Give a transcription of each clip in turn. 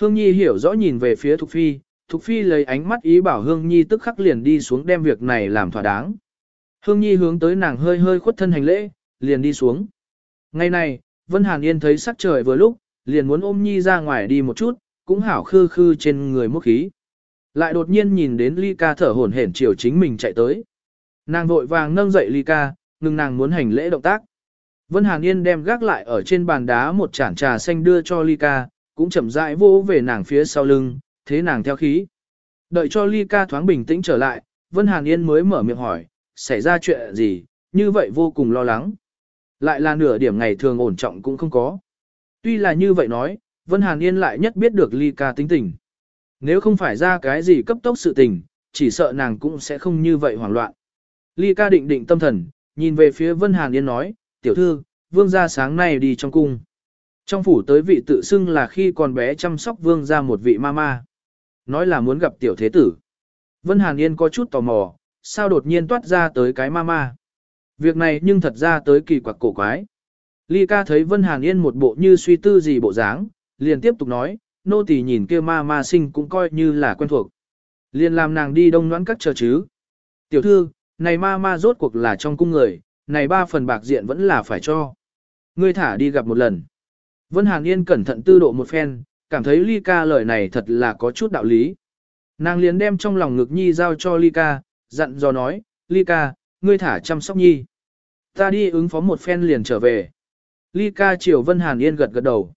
Hương Nhi hiểu rõ nhìn về phía Thục Phi, Thục Phi lấy ánh mắt ý bảo Hương Nhi tức khắc liền đi xuống đem việc này làm thỏa đáng. Hương Nhi hướng tới nàng hơi hơi khuất thân hành lễ, liền đi xuống. Ngày này, Vân Hàn Yên thấy sắc trời vừa lúc, liền muốn ôm Nhi ra ngoài đi một chút, cũng hảo khư khư trên người mốc khí. Lại đột nhiên nhìn đến Ly ca thở hổn hển chiều chính mình chạy tới. Nàng vội vàng nâng dậy Ly ca, ngừng nàng muốn hành lễ động tác. Vân Hàn Yên đem gác lại ở trên bàn đá một chản trà xanh đưa cho Ly ca, cũng chậm rãi vô về nàng phía sau lưng, thế nàng theo khí. Đợi cho Ly ca thoáng bình tĩnh trở lại, Vân Hàn Yên mới mở miệng hỏi, xảy ra chuyện gì, như vậy vô cùng lo lắng. Lại là nửa điểm ngày thường ổn trọng cũng không có. Tuy là như vậy nói, Vân Hàn Yên lại nhất biết được Ly ca tính tình. Nếu không phải ra cái gì cấp tốc sự tình, chỉ sợ nàng cũng sẽ không như vậy hoảng loạn. Ly ca định định tâm thần, nhìn về phía Vân Hàn Yên nói, tiểu thư, vương gia sáng nay đi trong cung. Trong phủ tới vị tự xưng là khi còn bé chăm sóc vương gia một vị mama. Nói là muốn gặp tiểu thế tử. Vân Hàn Yên có chút tò mò, sao đột nhiên toát ra tới cái mama. Việc này nhưng thật ra tới kỳ quặc cổ quái. Ly ca thấy Vân Hàn Yên một bộ như suy tư gì bộ dáng, liền tiếp tục nói, nô tỳ nhìn kia ma ma sinh cũng coi như là quen thuộc. Liền làm nàng đi đông noãn các chờ chứ. Tiểu thư, này ma ma rốt cuộc là trong cung người, này ba phần bạc diện vẫn là phải cho. Ngươi thả đi gặp một lần. Vân Hàn Yên cẩn thận tư độ một phen, cảm thấy Ly ca lời này thật là có chút đạo lý. Nàng liền đem trong lòng ngực nhi giao cho Ly ca, dặn dò nói, Ly ca, ngươi thả chăm sóc nhi. Ta đi ứng phó một phen liền trở về. Ly ca chiều Vân Hàn Yên gật gật đầu.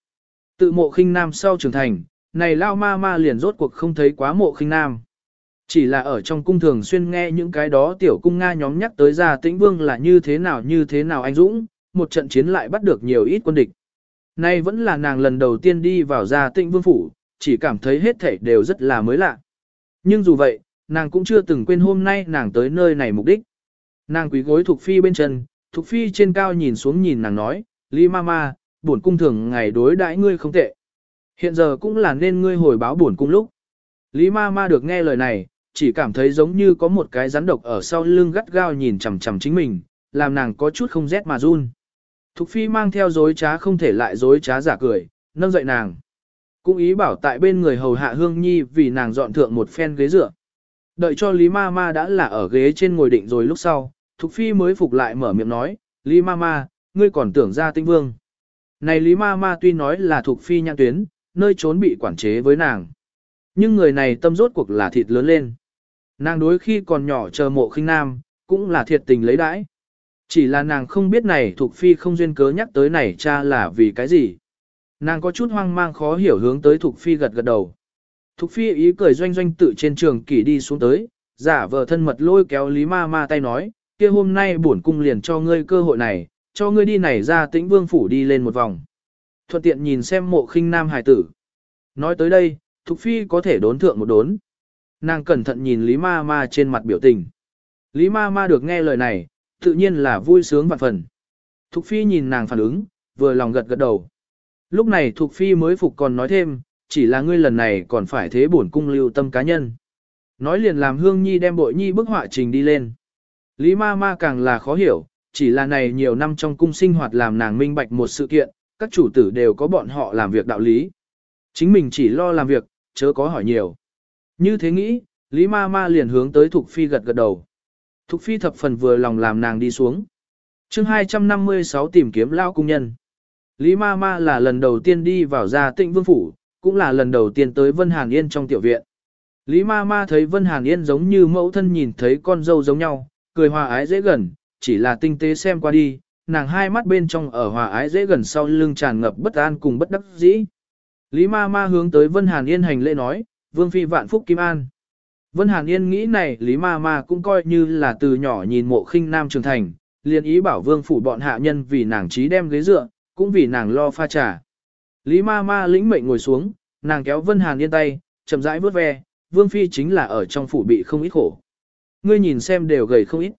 Tự mộ khinh nam sau trưởng thành, này lao ma ma liền rốt cuộc không thấy quá mộ khinh nam. Chỉ là ở trong cung thường xuyên nghe những cái đó tiểu cung Nga nhóm nhắc tới ra tĩnh vương là như thế nào như thế nào anh Dũng, một trận chiến lại bắt được nhiều ít quân địch. Nay vẫn là nàng lần đầu tiên đi vào gia tịnh vương phủ, chỉ cảm thấy hết thảy đều rất là mới lạ. Nhưng dù vậy, nàng cũng chưa từng quên hôm nay nàng tới nơi này mục đích. Nàng quý gối Thục Phi bên chân, Thục Phi trên cao nhìn xuống nhìn nàng nói, Lý Mama, buồn cung thường ngày đối đãi ngươi không tệ. Hiện giờ cũng là nên ngươi hồi báo buồn cung lúc. Lý Mama được nghe lời này, chỉ cảm thấy giống như có một cái rắn độc ở sau lưng gắt gao nhìn chằm chằm chính mình, làm nàng có chút không rét mà run. Thục Phi mang theo dối trá không thể lại dối trá giả cười, nâng dậy nàng. Cũng ý bảo tại bên người hầu hạ Hương Nhi vì nàng dọn thượng một phen ghế dựa. Đợi cho Lý Ma Ma đã là ở ghế trên ngồi định rồi lúc sau, Thục Phi mới phục lại mở miệng nói, Lý Ma Ma, ngươi còn tưởng ra tinh vương. Này Lý Ma Ma tuy nói là Thục Phi nhãn tuyến, nơi trốn bị quản chế với nàng. Nhưng người này tâm rốt cuộc là thịt lớn lên. Nàng đối khi còn nhỏ chờ mộ khinh nam, cũng là thiệt tình lấy đãi. Chỉ là nàng không biết này thuộc Phi không duyên cớ nhắc tới này cha là vì cái gì. Nàng có chút hoang mang khó hiểu hướng tới thuộc Phi gật gật đầu. Thục Phi ý cười doanh doanh tự trên trường kỷ đi xuống tới, giả vờ thân mật lôi kéo Lý Ma Ma tay nói, kia hôm nay bổn cung liền cho ngươi cơ hội này, cho ngươi đi này ra tĩnh vương phủ đi lên một vòng. Thuận tiện nhìn xem mộ khinh nam hải tử. Nói tới đây, Thục Phi có thể đốn thượng một đốn. Nàng cẩn thận nhìn Lý Ma Ma trên mặt biểu tình. Lý Ma Ma được nghe lời này, tự nhiên là vui sướng vạn phần. Thục Phi nhìn nàng phản ứng, vừa lòng gật gật đầu. Lúc này Thục Phi mới phục còn nói thêm, chỉ là ngươi lần này còn phải thế bổn cung lưu tâm cá nhân. Nói liền làm Hương Nhi đem bội nhi bức họa trình đi lên. Lý ma ma càng là khó hiểu, chỉ là này nhiều năm trong cung sinh hoạt làm nàng minh bạch một sự kiện, các chủ tử đều có bọn họ làm việc đạo lý. Chính mình chỉ lo làm việc, chớ có hỏi nhiều. Như thế nghĩ, Lý ma ma liền hướng tới Thục Phi gật gật đầu. Thục Phi thập phần vừa lòng làm nàng đi xuống. chương 256 tìm kiếm lao cung nhân. Lý ma ma là lần đầu tiên đi vào gia tịnh vương phủ, cũng là lần đầu tiên tới Vân Hàn Yên trong tiểu viện. Lý ma ma thấy Vân Hàn Yên giống như mẫu thân nhìn thấy con dâu giống nhau, cười hòa ái dễ gần, chỉ là tinh tế xem qua đi, nàng hai mắt bên trong ở hòa ái dễ gần sau lưng tràn ngập bất an cùng bất đắc dĩ. Lý ma ma hướng tới Vân Hàn Yên hành lễ nói, Vương Phi vạn phúc kim an. Vân Hàn Yên nghĩ này Lý ma ma cũng coi như là từ nhỏ nhìn mộ khinh nam trưởng thành, liền ý bảo Vương phủ bọn hạ nhân vì nàng trí đem ghế dựa, cũng vì nàng lo pha trà. Lý ma ma lĩnh mệnh ngồi xuống, nàng kéo Vân Hàn Yên tay, chậm rãi vuốt ve, Vương Phi chính là ở trong phủ bị không ít khổ. Ngươi nhìn xem đều gầy không ít.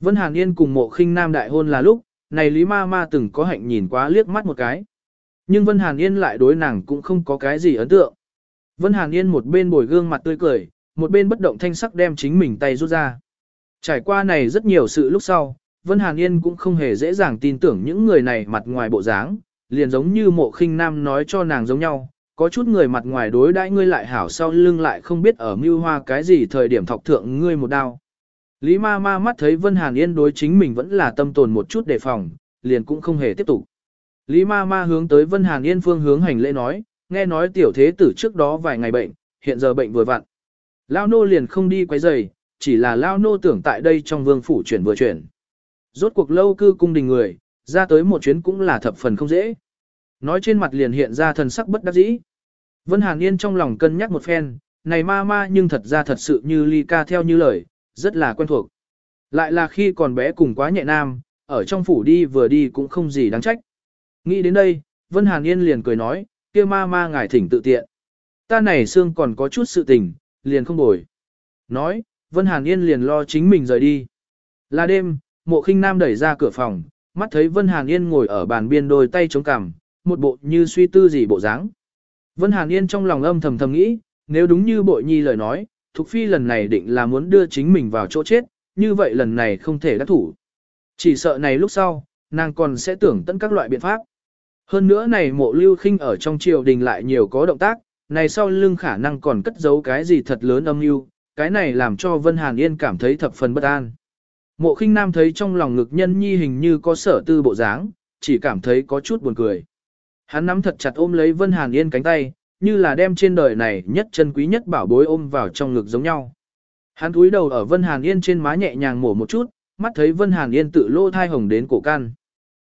Vân Hàn Yên cùng mộ khinh nam đại hôn là lúc, này Lý Ma Ma từng có hạnh nhìn quá liếc mắt một cái. Nhưng Vân Hàn Yên lại đối nàng cũng không có cái gì ấn tượng. Vân Hàn Yên một bên bồi gương mặt tươi cười, một bên bất động thanh sắc đem chính mình tay rút ra. Trải qua này rất nhiều sự lúc sau, Vân Hàn Yên cũng không hề dễ dàng tin tưởng những người này mặt ngoài bộ dáng, liền giống như mộ khinh nam nói cho nàng giống nhau, Có chút người mặt ngoài đối đãi ngươi lại hảo sau lưng lại không biết ở mưu hoa cái gì thời điểm thọc thượng ngươi một đao. Lý ma ma mắt thấy Vân Hàn Yên đối chính mình vẫn là tâm tồn một chút đề phòng, liền cũng không hề tiếp tục. Lý ma ma hướng tới Vân Hàn Yên phương hướng hành lễ nói, nghe nói tiểu thế tử trước đó vài ngày bệnh, hiện giờ bệnh vừa vặn. Lao nô liền không đi quấy rầy, chỉ là Lao nô tưởng tại đây trong vương phủ chuyển vừa chuyển. Rốt cuộc lâu cư cung đình người, ra tới một chuyến cũng là thập phần không dễ. Nói trên mặt liền hiện ra thần sắc bất đắc dĩ. Vân Hàn Yên trong lòng cân nhắc một phen, này ma ma nhưng thật ra thật sự như ly ca theo như lời, rất là quen thuộc. Lại là khi còn bé cùng quá nhẹ nam, ở trong phủ đi vừa đi cũng không gì đáng trách. Nghĩ đến đây, Vân Hàn Yên liền cười nói, kia ma ma ngài thỉnh tự tiện. Ta này xương còn có chút sự tình, liền không bồi. Nói, Vân Hàn Yên liền lo chính mình rời đi. Là đêm, mộ khinh nam đẩy ra cửa phòng, mắt thấy Vân Hàn Yên ngồi ở bàn biên đôi tay chống cằm, một bộ như suy tư gì bộ dáng. Vân Hàn Yên trong lòng âm thầm thầm nghĩ, nếu đúng như bội nhi lời nói, Thục Phi lần này định là muốn đưa chính mình vào chỗ chết, như vậy lần này không thể đắc thủ. Chỉ sợ này lúc sau, nàng còn sẽ tưởng tận các loại biện pháp. Hơn nữa này mộ lưu khinh ở trong triều đình lại nhiều có động tác, này sau lưng khả năng còn cất giấu cái gì thật lớn âm mưu, cái này làm cho Vân Hàn Yên cảm thấy thập phần bất an. Mộ khinh nam thấy trong lòng ngực nhân nhi hình như có sở tư bộ dáng, chỉ cảm thấy có chút buồn cười. Hắn nắm thật chặt ôm lấy Vân Hàn Yên cánh tay, như là đem trên đời này nhất chân quý nhất bảo bối ôm vào trong ngực giống nhau. Hắn cúi đầu ở Vân Hàn Yên trên má nhẹ nhàng mổ một chút, mắt thấy Vân Hàn Yên tự lô thai hồng đến cổ can.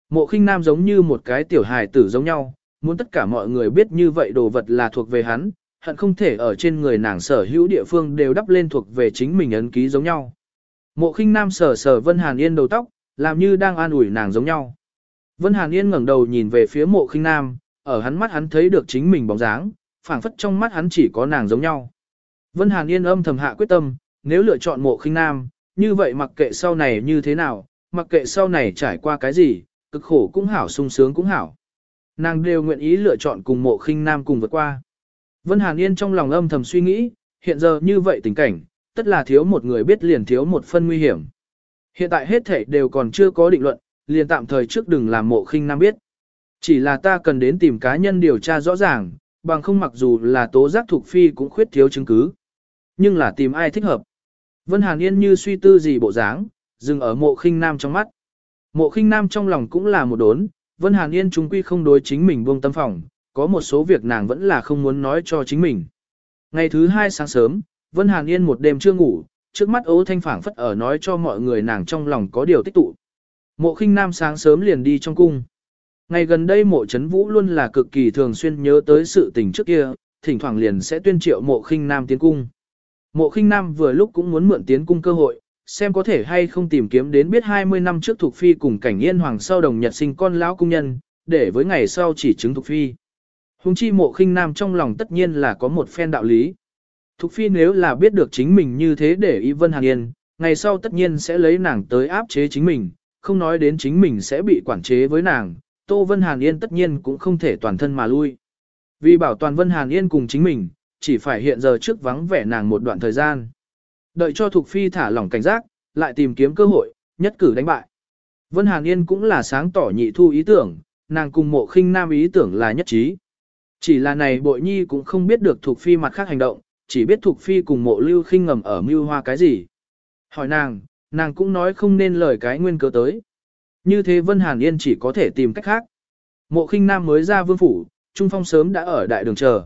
Mộ khinh nam giống như một cái tiểu hài tử giống nhau, muốn tất cả mọi người biết như vậy đồ vật là thuộc về hắn, hận không thể ở trên người nàng sở hữu địa phương đều đắp lên thuộc về chính mình ấn ký giống nhau. Mộ khinh nam sờ sờ Vân Hàn Yên đầu tóc, làm như đang an ủi nàng giống nhau. Vân Hàn Yên ngẩng đầu nhìn về phía mộ khinh nam, ở hắn mắt hắn thấy được chính mình bóng dáng, phảng phất trong mắt hắn chỉ có nàng giống nhau. Vân Hàn Yên âm thầm hạ quyết tâm, nếu lựa chọn mộ khinh nam, như vậy mặc kệ sau này như thế nào, mặc kệ sau này trải qua cái gì, cực khổ cũng hảo sung sướng cũng hảo. Nàng đều nguyện ý lựa chọn cùng mộ khinh nam cùng vượt qua. Vân Hàn Yên trong lòng âm thầm suy nghĩ, hiện giờ như vậy tình cảnh, tất là thiếu một người biết liền thiếu một phân nguy hiểm. Hiện tại hết thể đều còn chưa có định luận, liền tạm thời trước đừng làm mộ khinh nam biết. Chỉ là ta cần đến tìm cá nhân điều tra rõ ràng, bằng không mặc dù là tố giác thuộc phi cũng khuyết thiếu chứng cứ. Nhưng là tìm ai thích hợp. Vân Hàn Yên như suy tư gì bộ dáng, dừng ở mộ khinh nam trong mắt. Mộ khinh nam trong lòng cũng là một đốn, Vân Hàn Yên trung quy không đối chính mình buông tâm phòng, có một số việc nàng vẫn là không muốn nói cho chính mình. Ngày thứ hai sáng sớm, Vân Hàn Yên một đêm chưa ngủ, trước mắt ố thanh phảng phất ở nói cho mọi người nàng trong lòng có điều tích tụ. Mộ khinh nam sáng sớm liền đi trong cung. Ngày gần đây mộ chấn vũ luôn là cực kỳ thường xuyên nhớ tới sự tình trước kia, thỉnh thoảng liền sẽ tuyên triệu mộ khinh nam tiến cung. Mộ khinh nam vừa lúc cũng muốn mượn tiến cung cơ hội, xem có thể hay không tìm kiếm đến biết 20 năm trước Thục phi cùng cảnh yên hoàng sau đồng nhật sinh con lão cung nhân, để với ngày sau chỉ chứng Thục phi. Hùng chi mộ khinh nam trong lòng tất nhiên là có một phen đạo lý. Thục phi nếu là biết được chính mình như thế để ý Vân Hàn Yên, ngày sau tất nhiên sẽ lấy nàng tới áp chế chính mình, không nói đến chính mình sẽ bị quản chế với nàng, Tô Vân Hàn Yên tất nhiên cũng không thể toàn thân mà lui. Vì bảo toàn Vân Hàn Yên cùng chính mình, chỉ phải hiện giờ trước vắng vẻ nàng một đoạn thời gian. Đợi cho Thục Phi thả lỏng cảnh giác, lại tìm kiếm cơ hội, nhất cử đánh bại. Vân Hàn Yên cũng là sáng tỏ nhị thu ý tưởng, nàng cùng mộ khinh nam ý tưởng là nhất trí. Chỉ là này bội nhi cũng không biết được Thục Phi mặt khác hành động, chỉ biết Thục Phi cùng mộ lưu khinh ngầm ở mưu hoa cái gì. Hỏi nàng, nàng cũng nói không nên lời cái nguyên cớ tới. Như thế Vân Hàn Yên chỉ có thể tìm cách khác. Mộ khinh nam mới ra vương phủ, Trung Phong sớm đã ở đại đường chờ.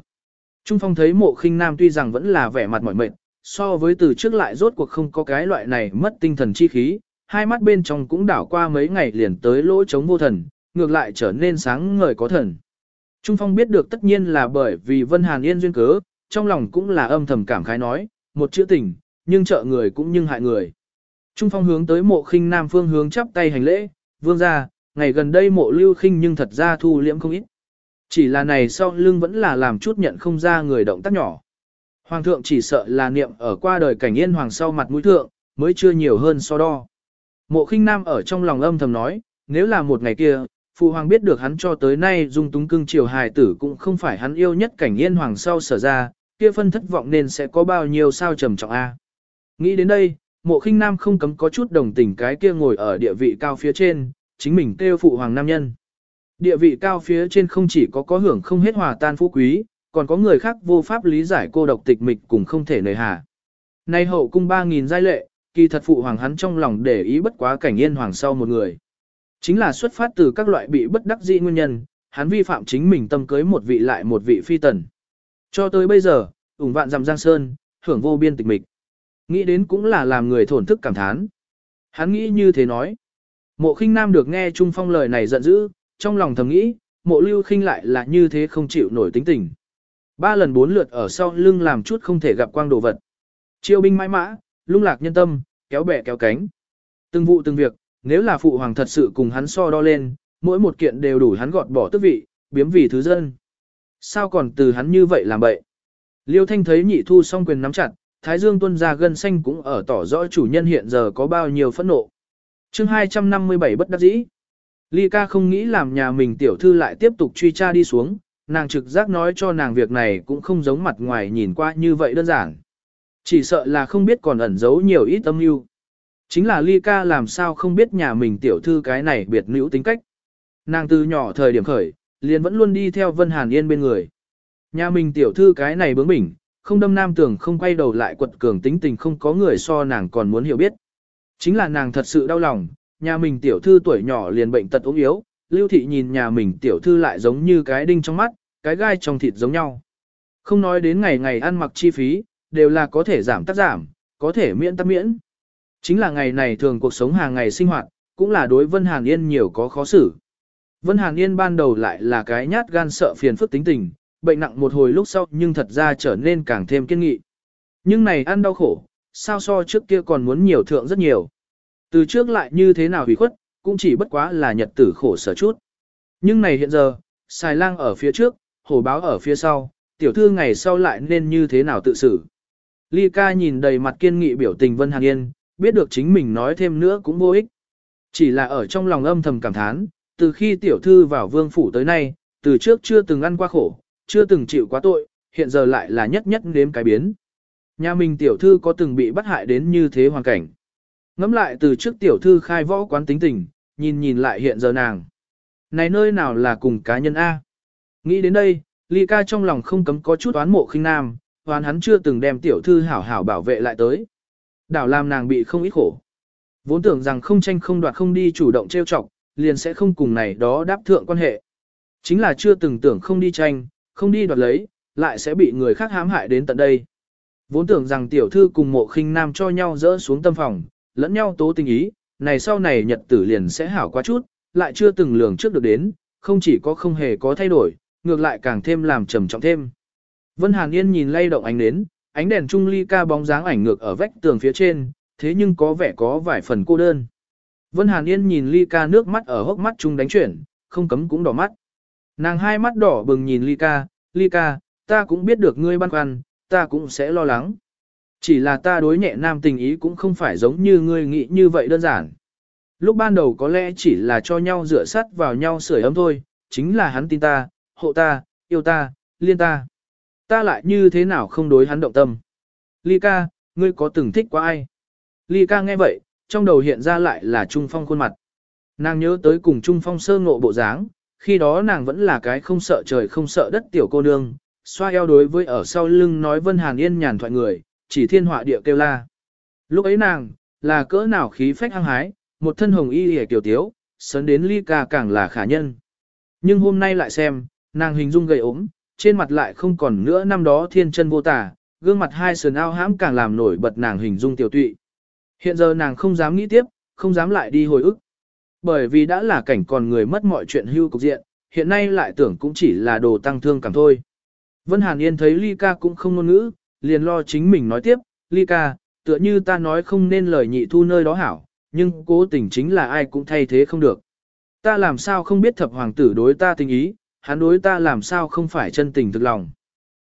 Trung Phong thấy mộ khinh nam tuy rằng vẫn là vẻ mặt mỏi mệt, so với từ trước lại rốt cuộc không có cái loại này mất tinh thần chi khí, hai mắt bên trong cũng đảo qua mấy ngày liền tới lỗ chống vô thần, ngược lại trở nên sáng ngời có thần. Trung Phong biết được tất nhiên là bởi vì Vân Hàn Yên duyên cớ, trong lòng cũng là âm thầm cảm khái nói, một chữ tình, nhưng trợ người cũng nhưng hại người. Trung Phong hướng tới mộ khinh nam phương hướng chắp tay hành lễ, vương ra, ngày gần đây mộ lưu khinh nhưng thật ra thu liễm không ít. Chỉ là này sau lưng vẫn là làm chút nhận không ra người động tác nhỏ. Hoàng thượng chỉ sợ là niệm ở qua đời cảnh yên hoàng sau mặt mũi thượng, mới chưa nhiều hơn so đo. Mộ khinh nam ở trong lòng âm thầm nói, nếu là một ngày kia, phụ hoàng biết được hắn cho tới nay dung túng cưng triều hài tử cũng không phải hắn yêu nhất cảnh yên hoàng sau sở ra, kia phân thất vọng nên sẽ có bao nhiêu sao trầm trọng a. Nghĩ đến đây, mộ khinh nam không cấm có chút đồng tình cái kia ngồi ở địa vị cao phía trên, chính mình kêu phụ hoàng nam nhân. Địa vị cao phía trên không chỉ có có hưởng không hết hòa tan phú quý, còn có người khác vô pháp lý giải cô độc tịch mịch cùng không thể nời hà. Nay hậu cung 3.000 giai lệ, kỳ thật phụ hoàng hắn trong lòng để ý bất quá cảnh yên hoàng sau một người. Chính là xuất phát từ các loại bị bất đắc dĩ nguyên nhân, hắn vi phạm chính mình tâm cưới một vị lại một vị phi tần. Cho tới bây giờ, ủng vạn dằm giang sơn, hưởng vô biên tịch mịch. Nghĩ đến cũng là làm người thổn thức cảm thán. Hắn nghĩ như thế nói. Mộ khinh nam được nghe Trung Phong lời này giận dữ, trong lòng thầm nghĩ, mộ lưu khinh lại là như thế không chịu nổi tính tình. Ba lần bốn lượt ở sau lưng làm chút không thể gặp quang đồ vật. Chiêu binh mãi mã, lung lạc nhân tâm, kéo bè kéo cánh. Từng vụ từng việc, nếu là phụ hoàng thật sự cùng hắn so đo lên, mỗi một kiện đều đủ hắn gọt bỏ tước vị, biếm vì thứ dân. Sao còn từ hắn như vậy làm bậy? Liêu Thanh thấy nhị thu song quyền nắm chặt, Thái Dương tuân ra gân xanh cũng ở tỏ rõ chủ nhân hiện giờ có bao nhiêu phẫn nộ. chương 257 bất đắc dĩ. Ly ca không nghĩ làm nhà mình tiểu thư lại tiếp tục truy tra đi xuống, nàng trực giác nói cho nàng việc này cũng không giống mặt ngoài nhìn qua như vậy đơn giản. Chỉ sợ là không biết còn ẩn giấu nhiều ít âm mưu. Chính là Ly ca làm sao không biết nhà mình tiểu thư cái này biệt nữ tính cách. Nàng từ nhỏ thời điểm khởi, liền vẫn luôn đi theo Vân Hàn Yên bên người. Nhà mình tiểu thư cái này bướng bỉnh, không đâm nam tưởng không quay đầu lại quật cường tính tình không có người so nàng còn muốn hiểu biết. Chính là nàng thật sự đau lòng, nhà mình tiểu thư tuổi nhỏ liền bệnh tật ốm yếu, lưu thị nhìn nhà mình tiểu thư lại giống như cái đinh trong mắt, cái gai trong thịt giống nhau. Không nói đến ngày ngày ăn mặc chi phí, đều là có thể giảm tác giảm, có thể miễn tác miễn. Chính là ngày này thường cuộc sống hàng ngày sinh hoạt, cũng là đối Vân Hàn Yên nhiều có khó xử. Vân Hàn Yên ban đầu lại là cái nhát gan sợ phiền phức tính tình, bệnh nặng một hồi lúc sau nhưng thật ra trở nên càng thêm kiên nghị. Nhưng này ăn đau khổ, sao so trước kia còn muốn nhiều thượng rất nhiều. Từ trước lại như thế nào hủy khuất, cũng chỉ bất quá là nhật tử khổ sở chút. Nhưng này hiện giờ, xài lang ở phía trước, hổ báo ở phía sau, tiểu thư ngày sau lại nên như thế nào tự xử. Ly ca nhìn đầy mặt kiên nghị biểu tình Vân Hàn Yên, biết được chính mình nói thêm nữa cũng vô ích. Chỉ là ở trong lòng âm thầm cảm thán, từ khi tiểu thư vào vương phủ tới nay, từ trước chưa từng ăn qua khổ, chưa từng chịu quá tội, hiện giờ lại là nhất nhất nếm cái biến. Nhà mình tiểu thư có từng bị bắt hại đến như thế hoàn cảnh. Ngắm lại từ trước tiểu thư khai võ quán tính tình, nhìn nhìn lại hiện giờ nàng. Này nơi nào là cùng cá nhân A. Nghĩ đến đây, Ly ca trong lòng không cấm có chút oán mộ khinh nam, oán hắn chưa từng đem tiểu thư hảo hảo bảo vệ lại tới. Đảo làm nàng bị không ít khổ. Vốn tưởng rằng không tranh không đoạt không đi chủ động trêu chọc, liền sẽ không cùng này đó đáp thượng quan hệ. Chính là chưa từng tưởng không đi tranh, không đi đoạt lấy, lại sẽ bị người khác hãm hại đến tận đây. Vốn tưởng rằng tiểu thư cùng mộ khinh nam cho nhau dỡ xuống tâm phòng, lẫn nhau tố tình ý, này sau này nhật tử liền sẽ hảo quá chút, lại chưa từng lường trước được đến, không chỉ có không hề có thay đổi, ngược lại càng thêm làm trầm trọng thêm. Vân Hàn Yên nhìn lay động ánh nến, ánh đèn trung ly ca bóng dáng ảnh ngược ở vách tường phía trên, thế nhưng có vẻ có vài phần cô đơn. Vân Hàn Yên nhìn ly ca nước mắt ở hốc mắt trung đánh chuyển, không cấm cũng đỏ mắt. Nàng hai mắt đỏ bừng nhìn ly ca, ly ca, ta cũng biết được ngươi băn khoăn, ta cũng sẽ lo lắng. Chỉ là ta đối nhẹ nam tình ý cũng không phải giống như ngươi nghĩ như vậy đơn giản. Lúc ban đầu có lẽ chỉ là cho nhau rửa sắt vào nhau sưởi ấm thôi, chính là hắn tin ta, hộ ta, yêu ta, liên ta. Ta lại như thế nào không đối hắn động tâm. Ly ca, ngươi có từng thích quá ai? Ly ca nghe vậy, trong đầu hiện ra lại là Trung Phong khuôn mặt. Nàng nhớ tới cùng Trung Phong sơ ngộ bộ dáng, khi đó nàng vẫn là cái không sợ trời không sợ đất tiểu cô nương, xoa eo đối với ở sau lưng nói Vân Hàn Yên nhàn thoại người, chỉ thiên họa địa kêu la. Lúc ấy nàng, là cỡ nào khí phách hăng hái, một thân hồng y hề tiểu tiếu, sớn đến ly ca càng là khả nhân. Nhưng hôm nay lại xem, nàng hình dung gầy ốm, trên mặt lại không còn nữa năm đó thiên chân vô tả, gương mặt hai sườn ao hãm càng làm nổi bật nàng hình dung tiểu tụy. Hiện giờ nàng không dám nghĩ tiếp, không dám lại đi hồi ức. Bởi vì đã là cảnh còn người mất mọi chuyện hưu cục diện, hiện nay lại tưởng cũng chỉ là đồ tăng thương cảm thôi. Vân Hàn Yên thấy Ly ca cũng không ngôn ngữ, liền lo chính mình nói tiếp, Ly ca, tựa như ta nói không nên lời nhị thu nơi đó hảo, nhưng cố tình chính là ai cũng thay thế không được. Ta làm sao không biết thập hoàng tử đối ta tình ý, hắn đối ta làm sao không phải chân tình thực lòng.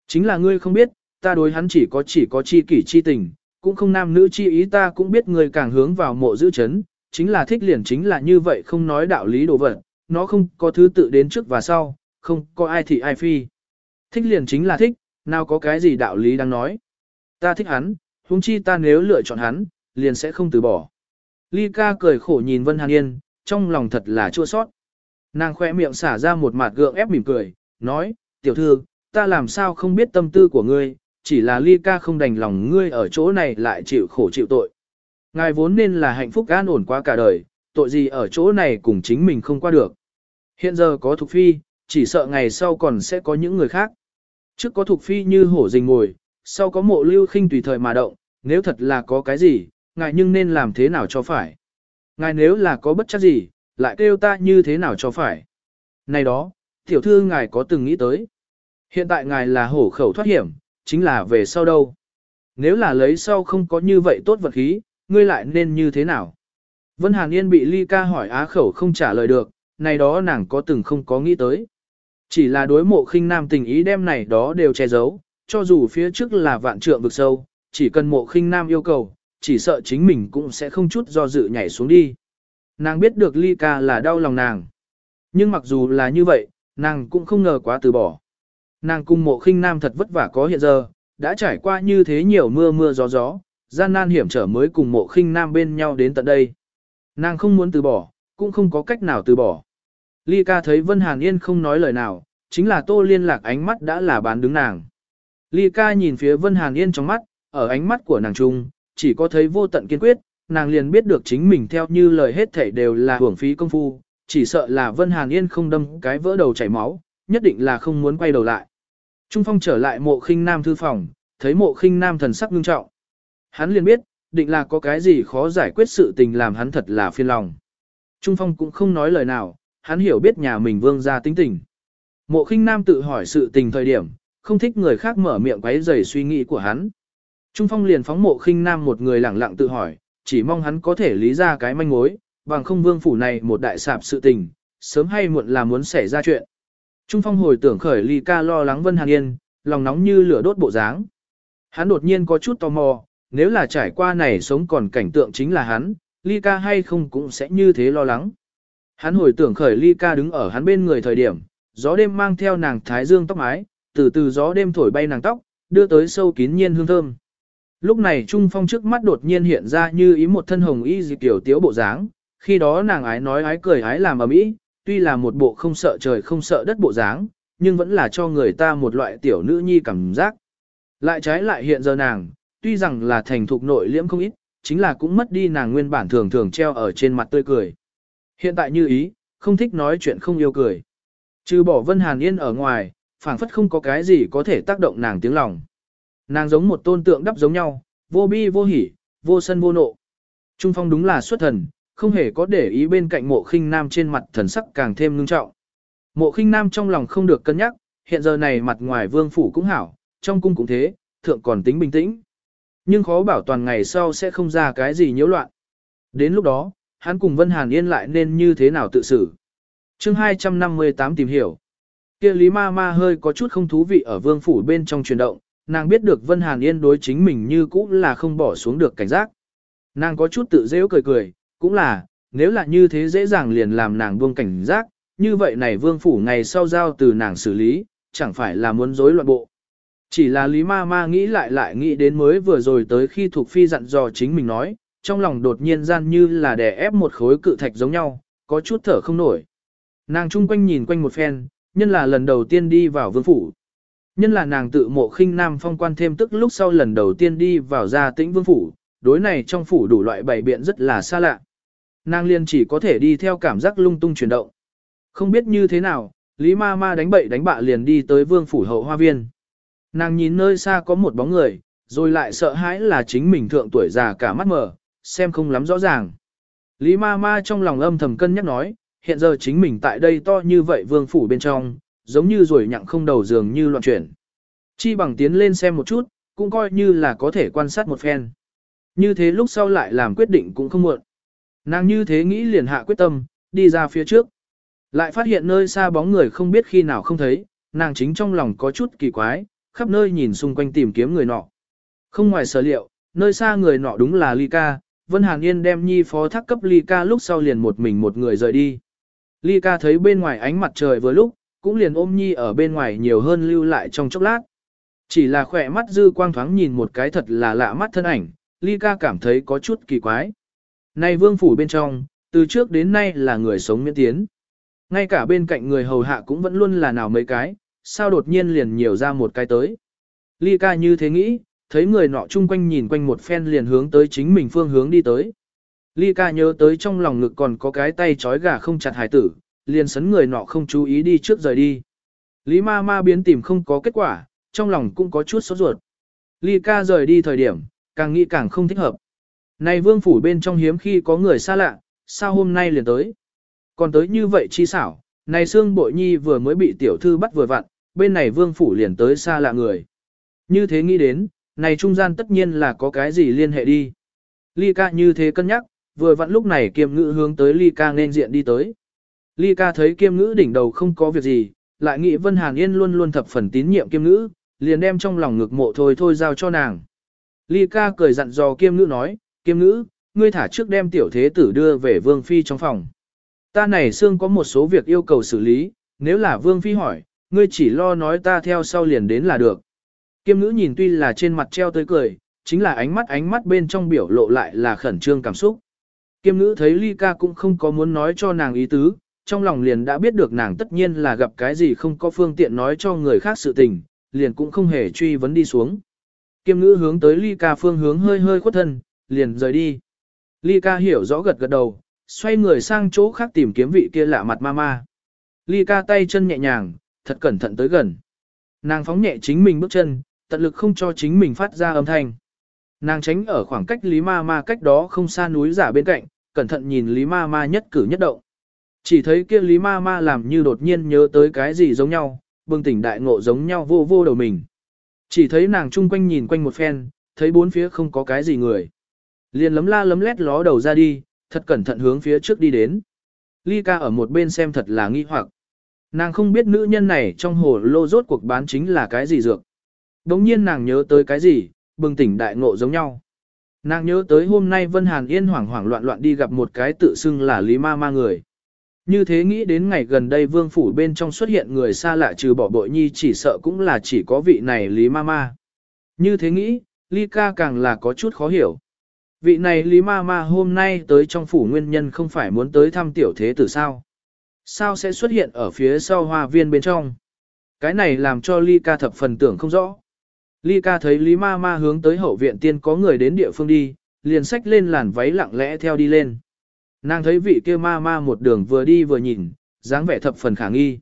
Chính là ngươi không biết, ta đối hắn chỉ có chỉ có chi kỷ chi tình, cũng không nam nữ chi ý ta cũng biết ngươi càng hướng vào mộ giữ chấn, chính là thích liền chính là như vậy không nói đạo lý đồ vật, nó không có thứ tự đến trước và sau, không có ai thì ai phi. Thích liền chính là thích, nào có cái gì đạo lý đang nói. Ta thích hắn, huống chi ta nếu lựa chọn hắn, liền sẽ không từ bỏ. Ly ca cười khổ nhìn Vân Hàn Yên, trong lòng thật là chua sót. Nàng khoe miệng xả ra một mặt gượng ép mỉm cười, nói, tiểu thư, ta làm sao không biết tâm tư của ngươi, chỉ là ly ca không đành lòng ngươi ở chỗ này lại chịu khổ chịu tội. Ngài vốn nên là hạnh phúc an ổn qua cả đời, tội gì ở chỗ này cùng chính mình không qua được. Hiện giờ có Thục Phi, chỉ sợ ngày sau còn sẽ có những người khác. Trước có Thục Phi như hổ rình ngồi, sau có mộ lưu khinh tùy thời mà động, nếu thật là có cái gì, ngài nhưng nên làm thế nào cho phải. Ngài nếu là có bất chắc gì, lại kêu ta như thế nào cho phải. Này đó, tiểu thư ngài có từng nghĩ tới. Hiện tại ngài là hổ khẩu thoát hiểm, chính là về sau đâu. Nếu là lấy sau không có như vậy tốt vật khí, ngươi lại nên như thế nào? Vân Hàn Yên bị Ly ca hỏi á khẩu không trả lời được, này đó nàng có từng không có nghĩ tới. Chỉ là đối mộ khinh nam tình ý đem này đó đều che giấu, cho dù phía trước là vạn trượng vực sâu, chỉ cần mộ khinh nam yêu cầu, chỉ sợ chính mình cũng sẽ không chút do dự nhảy xuống đi. Nàng biết được ly ca là đau lòng nàng. Nhưng mặc dù là như vậy, nàng cũng không ngờ quá từ bỏ. Nàng cung mộ khinh nam thật vất vả có hiện giờ, đã trải qua như thế nhiều mưa mưa gió gió, gian nan hiểm trở mới cùng mộ khinh nam bên nhau đến tận đây. Nàng không muốn từ bỏ, cũng không có cách nào từ bỏ. Ly ca thấy Vân Hàn Yên không nói lời nào, chính là tô liên lạc ánh mắt đã là bán đứng nàng. Ly ca nhìn phía Vân Hàn Yên trong mắt, ở ánh mắt của nàng trung, chỉ có thấy vô tận kiên quyết, nàng liền biết được chính mình theo như lời hết thảy đều là hưởng phí công phu, chỉ sợ là Vân Hàn Yên không đâm cái vỡ đầu chảy máu, nhất định là không muốn quay đầu lại. Trung Phong trở lại mộ khinh nam thư phòng, thấy mộ khinh nam thần sắc nghiêm trọng. Hắn liền biết, định là có cái gì khó giải quyết sự tình làm hắn thật là phiền lòng. Trung Phong cũng không nói lời nào, hắn hiểu biết nhà mình vương gia tính tình. Mộ khinh nam tự hỏi sự tình thời điểm, không thích người khác mở miệng quấy rầy suy nghĩ của hắn. Trung Phong liền phóng mộ khinh nam một người lẳng lặng tự hỏi, chỉ mong hắn có thể lý ra cái manh mối, bằng không vương phủ này một đại sạp sự tình, sớm hay muộn là muốn xảy ra chuyện. Trung Phong hồi tưởng khởi ly ca lo lắng Vân Hàn Yên, lòng nóng như lửa đốt bộ dáng. Hắn đột nhiên có chút tò mò, nếu là trải qua này sống còn cảnh tượng chính là hắn, ly ca hay không cũng sẽ như thế lo lắng. Hắn hồi tưởng khởi ly ca đứng ở hắn bên người thời điểm, gió đêm mang theo nàng thái dương tóc mái, từ từ gió đêm thổi bay nàng tóc, đưa tới sâu kín nhiên hương thơm. Lúc này Trung Phong trước mắt đột nhiên hiện ra như ý một thân hồng y dị tiểu tiếu bộ dáng, khi đó nàng ái nói ái cười ái làm ầm mỹ, tuy là một bộ không sợ trời không sợ đất bộ dáng, nhưng vẫn là cho người ta một loại tiểu nữ nhi cảm giác. Lại trái lại hiện giờ nàng, tuy rằng là thành thục nội liễm không ít, chính là cũng mất đi nàng nguyên bản thường thường treo ở trên mặt tươi cười. Hiện tại như ý, không thích nói chuyện không yêu cười. Trừ bỏ Vân Hàn Yên ở ngoài, phảng phất không có cái gì có thể tác động nàng tiếng lòng. Nàng giống một tôn tượng đắp giống nhau, vô bi vô hỉ, vô sân vô nộ. Trung phong đúng là xuất thần, không hề có để ý bên cạnh mộ khinh nam trên mặt thần sắc càng thêm ngưng trọng. Mộ khinh nam trong lòng không được cân nhắc, hiện giờ này mặt ngoài vương phủ cũng hảo, trong cung cũng thế, thượng còn tính bình tĩnh. Nhưng khó bảo toàn ngày sau sẽ không ra cái gì nhiễu loạn. Đến lúc đó, hắn cùng Vân Hàn Yên lại nên như thế nào tự xử. chương 258 tìm hiểu. kia Lý Ma Ma hơi có chút không thú vị ở vương phủ bên trong chuyển động, nàng biết được Vân Hàn Yên đối chính mình như cũ là không bỏ xuống được cảnh giác. Nàng có chút tự dễ cười cười, cũng là, nếu là như thế dễ dàng liền làm nàng buông cảnh giác, như vậy này vương phủ ngày sau giao từ nàng xử lý, chẳng phải là muốn rối loạn bộ. Chỉ là Lý Ma Ma nghĩ lại lại nghĩ đến mới vừa rồi tới khi Thục phi dặn dò chính mình nói, trong lòng đột nhiên gian như là đè ép một khối cự thạch giống nhau, có chút thở không nổi. Nàng chung quanh nhìn quanh một phen, nhân là lần đầu tiên đi vào vương phủ. Nhân là nàng tự mộ khinh nam phong quan thêm tức lúc sau lần đầu tiên đi vào gia tĩnh vương phủ, đối này trong phủ đủ loại bày biện rất là xa lạ. Nàng liên chỉ có thể đi theo cảm giác lung tung chuyển động. Không biết như thế nào, Lý ma ma đánh bậy đánh bạ liền đi tới vương phủ hậu hoa viên. Nàng nhìn nơi xa có một bóng người, rồi lại sợ hãi là chính mình thượng tuổi già cả mắt mờ, xem không lắm rõ ràng. Lý ma ma trong lòng âm thầm cân nhắc nói, hiện giờ chính mình tại đây to như vậy vương phủ bên trong, giống như rồi nhặng không đầu giường như loạn chuyển. Chi bằng tiến lên xem một chút, cũng coi như là có thể quan sát một phen. Như thế lúc sau lại làm quyết định cũng không muộn. Nàng như thế nghĩ liền hạ quyết tâm, đi ra phía trước. Lại phát hiện nơi xa bóng người không biết khi nào không thấy, nàng chính trong lòng có chút kỳ quái, khắp nơi nhìn xung quanh tìm kiếm người nọ. Không ngoài sở liệu, nơi xa người nọ đúng là Ly Ca, Vân Hàn Yên đem nhi phó thác cấp Ly Ca lúc sau liền một mình một người rời đi. Ly Ca thấy bên ngoài ánh mặt trời vừa lúc, cũng liền ôm nhi ở bên ngoài nhiều hơn lưu lại trong chốc lát. Chỉ là khỏe mắt dư quang thoáng nhìn một cái thật là lạ mắt thân ảnh, Ly ca cảm thấy có chút kỳ quái. Này vương phủ bên trong, từ trước đến nay là người sống miễn tiến. Ngay cả bên cạnh người hầu hạ cũng vẫn luôn là nào mấy cái, sao đột nhiên liền nhiều ra một cái tới. Ly ca như thế nghĩ, thấy người nọ chung quanh nhìn quanh một phen liền hướng tới chính mình phương hướng đi tới. Ly ca nhớ tới trong lòng ngực còn có cái tay trói gà không chặt hải tử, liền sấn người nọ không chú ý đi trước rời đi. Lý ma ma biến tìm không có kết quả, trong lòng cũng có chút sốt ruột. Ly ca rời đi thời điểm, càng nghĩ càng không thích hợp. Này vương phủ bên trong hiếm khi có người xa lạ, sao hôm nay liền tới. Còn tới như vậy chi xảo, này xương bội nhi vừa mới bị tiểu thư bắt vừa vặn, bên này vương phủ liền tới xa lạ người. Như thế nghĩ đến, này trung gian tất nhiên là có cái gì liên hệ đi. Ly ca như thế cân nhắc, vừa vặn lúc này kiêm ngữ hướng tới ly ca nên diện đi tới. Ly ca thấy kiêm ngữ đỉnh đầu không có việc gì, lại nghĩ Vân Hàn Yên luôn luôn thập phần tín nhiệm kiêm ngữ, liền đem trong lòng ngực mộ thôi thôi giao cho nàng. Ly ca cười dặn dò kiêm ngữ nói, kiêm ngữ, ngươi thả trước đem tiểu thế tử đưa về vương phi trong phòng. Ta này xương có một số việc yêu cầu xử lý, nếu là vương phi hỏi, ngươi chỉ lo nói ta theo sau liền đến là được. Kiêm ngữ nhìn tuy là trên mặt treo tới cười, chính là ánh mắt ánh mắt bên trong biểu lộ lại là khẩn trương cảm xúc. Kiêm ngữ thấy ly ca cũng không có muốn nói cho nàng ý tứ, trong lòng liền đã biết được nàng tất nhiên là gặp cái gì không có phương tiện nói cho người khác sự tình, liền cũng không hề truy vấn đi xuống. Kiêm ngữ hướng tới ly ca phương hướng hơi hơi khuất thân, liền rời đi. Ly ca hiểu rõ gật gật đầu, xoay người sang chỗ khác tìm kiếm vị kia lạ mặt mama. Ly ca tay chân nhẹ nhàng, thật cẩn thận tới gần. Nàng phóng nhẹ chính mình bước chân, tận lực không cho chính mình phát ra âm thanh. Nàng tránh ở khoảng cách Lý Ma Ma cách đó không xa núi giả bên cạnh, cẩn thận nhìn Lý Ma Ma nhất cử nhất động. Chỉ thấy kia Lý Ma Ma làm như đột nhiên nhớ tới cái gì giống nhau, bừng tỉnh đại ngộ giống nhau vô vô đầu mình. Chỉ thấy nàng chung quanh nhìn quanh một phen, thấy bốn phía không có cái gì người. Liền lấm la lấm lét ló đầu ra đi, thật cẩn thận hướng phía trước đi đến. Ly ca ở một bên xem thật là nghi hoặc. Nàng không biết nữ nhân này trong hồ lô rốt cuộc bán chính là cái gì dược. Đống nhiên nàng nhớ tới cái gì, bừng tỉnh đại ngộ giống nhau. Nàng nhớ tới hôm nay Vân Hàn Yên hoảng hoảng loạn loạn đi gặp một cái tự xưng là Lý Ma Ma người. Như thế nghĩ đến ngày gần đây vương phủ bên trong xuất hiện người xa lạ trừ bỏ bội nhi chỉ sợ cũng là chỉ có vị này Lý Ma Ma. Như thế nghĩ, Ly ca càng là có chút khó hiểu. Vị này Lý Ma Ma hôm nay tới trong phủ nguyên nhân không phải muốn tới thăm tiểu thế tử sao? Sao sẽ xuất hiện ở phía sau hoa viên bên trong? Cái này làm cho Ly ca thập phần tưởng không rõ. Ly ca thấy Lý Ma Ma hướng tới hậu viện tiên có người đến địa phương đi, liền xách lên làn váy lặng lẽ theo đi lên. Nàng thấy vị kia ma ma một đường vừa đi vừa nhìn, dáng vẻ thập phần khả nghi.